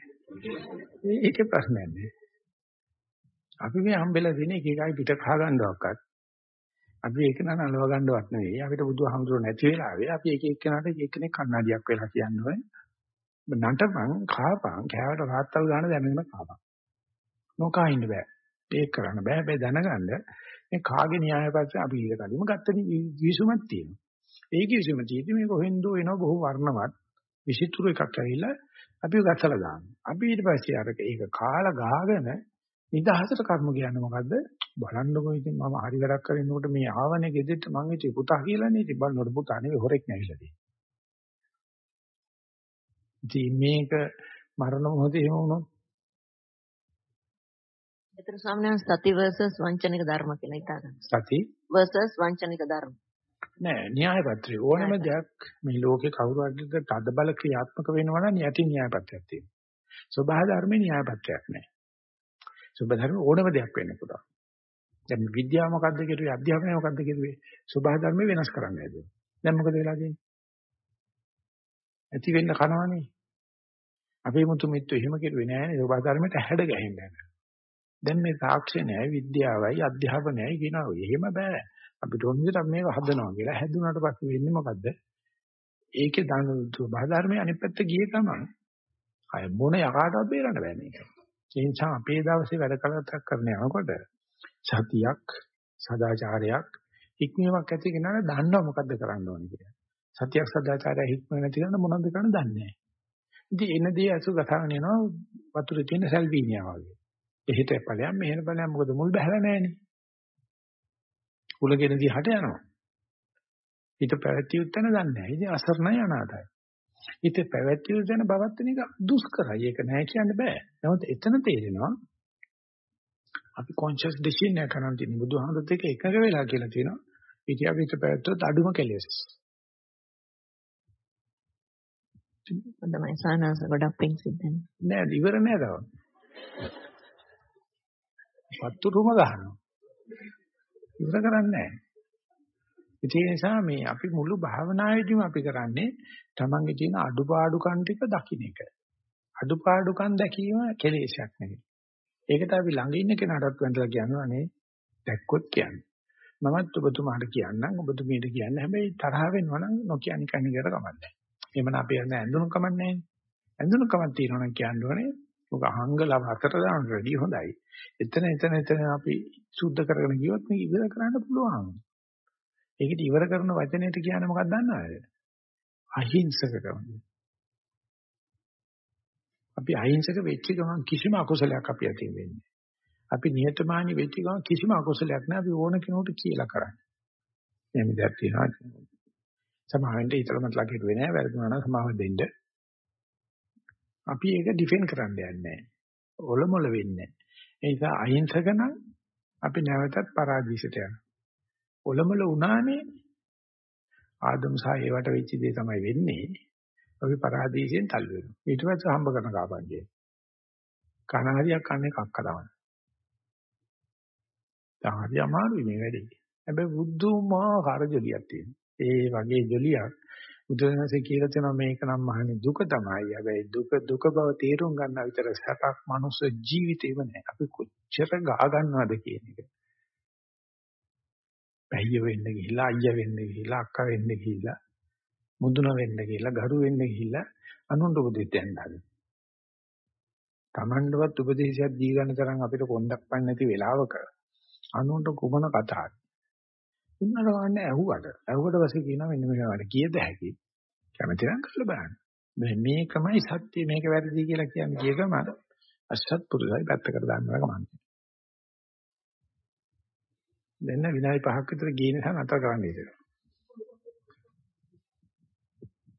ඒකේ ප්‍රශ්නයක් නෑ. අපි මේ හම්බෙලා දෙන එක එකයි පිට කහ ගන්නවක්වත්. අපි ඒක නන අලව ගන්නවත් නෙවෙයි. අපිට බුදුහාමුදුරුවෝ නැති වෙලාවේ අපි එක එක්කෙනාට එක එක්කෙනෙක් කන්නඩියක් වෙලා කියන්නේ. නටපන් කාපන් කෑවට රාත්තල් ගන්න දැනගෙන කාපන්. නොකා ඉන්න බෑ. ඒක කරන්න බෑ. හැබැයි දැනගන්න මේ කාගේ න්‍යාය පස්සේ අපි ඊට කලින්ම ගත්ත විසුමක් තියෙනවා. ඒ කිවිසුම තියෙදි මේක හොෙන්දෝ එනවා බොහෝ වර්ණවත් විචිත්‍ර එකක් ඇවිල්ලා අපි ගස්සලා දානවා. අපි ඊට පස්සේ අර ඒක කාලා ගාගෙන නිදහසට කර්ම කියන්නේ මොකද්ද? බලන්නකෝ ඉතින් මම හරි වැඩක් කරනකොට මේ ආවනේ ගෙදෙට්ට මං හිතුවේ පුතා කියලානේ ඉතින් බලනකොට පුතා නෙවෙයි හොරෙක් නැවිලා තියෙන්නේ. ඉතින් මේක මරණ මොහොතේ එහෙම වුණොත් ඒතර ස්වාමීන් සති versus වංචනික ධර්ම කියලා හිතාගන්න. සති versus වංචනික ධර්ම. නෑ න්‍යාය පත්‍රය ඕනම දෙයක් මේ ලෝකේ කවුරු හරි තද බල ක්‍රියාත්මක වෙනවා නම් යටි න්‍යාය පත්‍රයක් තියෙනවා. සබහා ධර්මේ න්‍යාය පත්‍රයක් නෑ. සබහා ධර්ම ඕනම දෙයක් වෙන්න පුළුවන්. දැන් විද්‍යාව මොකද්ද කියුවේ අධ්‍යාපනය මොකද්ද කියුවේ සබහා ධර්මේ වෙනස් කරන්න හැදුවා. දැන් මොකද වෙලා තියෙන්නේ? ඇති වෙන්න කනවනේ. අපේ මුතු මිත්තු එහෙම කෙරුවේ නෑනේ සබහා ධර්මයට හැඩ ගැහෙන්නේ නැහැ. දැන් මේ තාක්ෂණයයි විද්‍යාවයි අධ්‍යාපනයයි කියනවා. එහෙම බෑ. අපිට ඕන විදිහට මේක හදනවා කියලා හැදුනාට පස්සේ වෙන්නේ මොකද්ද? ඒකේ දාන බාධර්මයේ අනිත් පැත්ත ගියේ තමයි. අය මොන යකාටවත් බේරන්න බෑ මේක. ඒ නිසා අපේ දවසේ වැඩ කලක් කරන යනකොට සතියක්, සදාචාරයක්, හික්මීමක් ඇති කෙනාට දන්නවා මොකද්ද කරන්න ඕනේ කියලා. සතියක් සදාචාරය හික්ම නැති කෙනා මොනවද කරන්න දන්නේ නැහැ. ඉතින් එන දේ අසු කතාගෙන යනවා වතුරේ තියෙන සල්විනියා වගේ. එහෙට ඵලයන් මෙහෙට ඵලයන් මොකද මුල් බහැලා නැහනේ. කුලගෙන දිහාට යනවා. හිත පැවැත්විය උත්තන දන්නේ නැහැ. ඉතින් අසරණයි අනාතයි. හිත පැවැත්විය උත්තන බවත් වෙන එක දුෂ්කරයි. ඒක නෑ කියන්න බෑ. නමුත් එතන තේරෙනවා අපි කොන්ෂස් ඩිසිෂන් එක කරන් තියෙන බුදුහාමුදුරුත් එක්ක එකඟ වෙලා කියලා තියෙනවා. ඉතින් අපි හිත පැවැත්වුවොත් අඩුම කෙලෙස්. හොඳයි සානාස ගොඩක් පිං සිද්ධ නෑ ඉවර නෑ තව. වතුරුම ගහනවා. ඉවර කරන්නේ නෑ. ඒ නිසා මේ අපි මුළු භාවනාවේදීම අපි කරන්නේ තමන්ගේ තියෙන අඩුපාඩුකම් ටික දකින්න එක. අඩුපාඩුකම් දැකීම කෙලෙසයක් නෙවෙයි. ඒකට අපි ළඟ ඉන්න කෙනාටත් වැඳලා කියනවා නේ දැක්කොත් කියන්නේ. මමත් ඔබතුමාට කියන්නම් ඔබතුමීට කියන්න හැබැයි තරහ වෙනවා නම් නොකිය නිකන් ඉකට කමන්නේ. එහෙමනම් අපි යන්නේ ඇඳුණු කමන්නේ නැහැ. ඇඳුණු කමක් තියෙනවා නම් කියන්න ඕනේ ඔක අහංගල අතට දාන්න වැඩි හොඳයි. එතන එතන එතන අපි සුද්ධ කරගෙන ගියොත් මේක ඉවර කරන්න පුළුවන්. ඒකට ඉවර කරන වචනයට කියන්නේ මොකක්ද දන්නවද? අහිංසකකම. අපි අහිංසක වෙච්ච ගමන් කිසිම අකුසලයක් අපි අතින් වෙන්නේ. අපි නිහතමානී වෙච්ච ගමන් කිසිම අකුසලයක් නෑ අපි ඕන කෙනෙකුට කියලා කරන්නේ. එහෙම දෙයක් තියෙනවා. සමාවෙන්ට ඊතරමත් ලකිට වෙන්නේ නෑ වැරදුනා නම් සමාව දෙන්න. අපි ඒක ඩිෆෙන්ඩ් කරන්න යන්නේ නෑ. ඔලොමොල වෙන්නේ නෑ. ඒ නිසා අහිංසක නම් අපි නැවතත් පරාජිසට යනවා. ඔලොමොල වුණානේ ආදම් සහ ඒවට වෙච්ච දේ තමයි වෙන්නේ. අපි පරාදීසෙන් තල්ලු වෙනවා. ඊට පස්සේ හම්බ කරන කාපන්ජේ. කන හරියක් කන්නේ කක්ක තමයි. දැන් හරි අමාරුයි මේ වැඩේ. හැබැයි බුද්ධමාකාර ජොලියක් තියෙනවා. ඒ වගේ ජොලියක් බුදුරජාණන්සේ කියලා තියෙනවා මේක නම් මහන්නේ දුක තමයි. හැබැයි දුක දුක බව තේරුම් ගන්න විතර සැපක් මනුස්ස ජීවිතේම නැහැ. අපි කොච්චර ගා ගන්නවද කියන එක. පැయ్య වෙන්න ගිහිලා අයියා වෙන්න ගිහිලා අක්කා වෙන්න ගිහිලා මුදුන වෙන්න ගිහිලා ගරු වෙන්න ගිහිලා අනුන්ට උපදෙස් දෙන්න හදන. Tamandවත් උපදේශයක් දී ගන්න තරම් අපිට කොණ්ඩක් පන්නේ නැති වෙලාවක අනුන්ට කුමන කතාවක්. උන්නර ගන්න ඇහුවට. ඇහුවට පස්සේ කියනවා මෙන්න මේකට කීයද හැකි. කැමති නම් කරලා බලන්න. මේ මේකමයි සත්‍ය මේක වැරදි කියලා කියන්නේ කියකම අසත්පුරුසයි පැත්තකට දාන්නවා කමන්නේ. දැන් විනාඩි 5ක් විතර ගිය නිසා නතර කරන්න ඉතින්.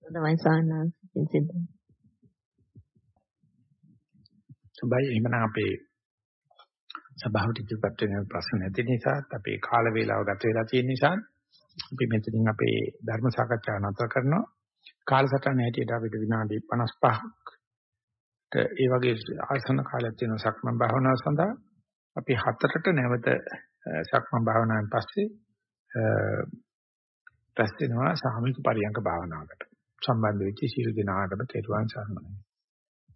තමයි සාහනාංශයෙන් සිද්ධ. සබයි එහෙමනම් අපේ සභාවට ඉදිරිපත් වෙන ප්‍රශ්න නැති නිසා අපේ කාල වේලාව ගත වෙලා තියෙන නිසා අපි මෙතනින් අපේ ධර්ම සාකච්ඡාව නතර කරනවා. කාලසටහන හැටියට අපිට විනාඩි 55ක් ඒ වගේ ආසන කාලයක් තියෙන සක්මන් භාවනාව සඳහා අපි හතරට නැවත සක්මන් භාවනාවෙන් පස්සේ රැස් වෙනවා සාමික පරියංග භාවනාවකට. සම්බන්ධ වෙච්ච සියලු දෙනාටම තෙරුවන් සරණයි.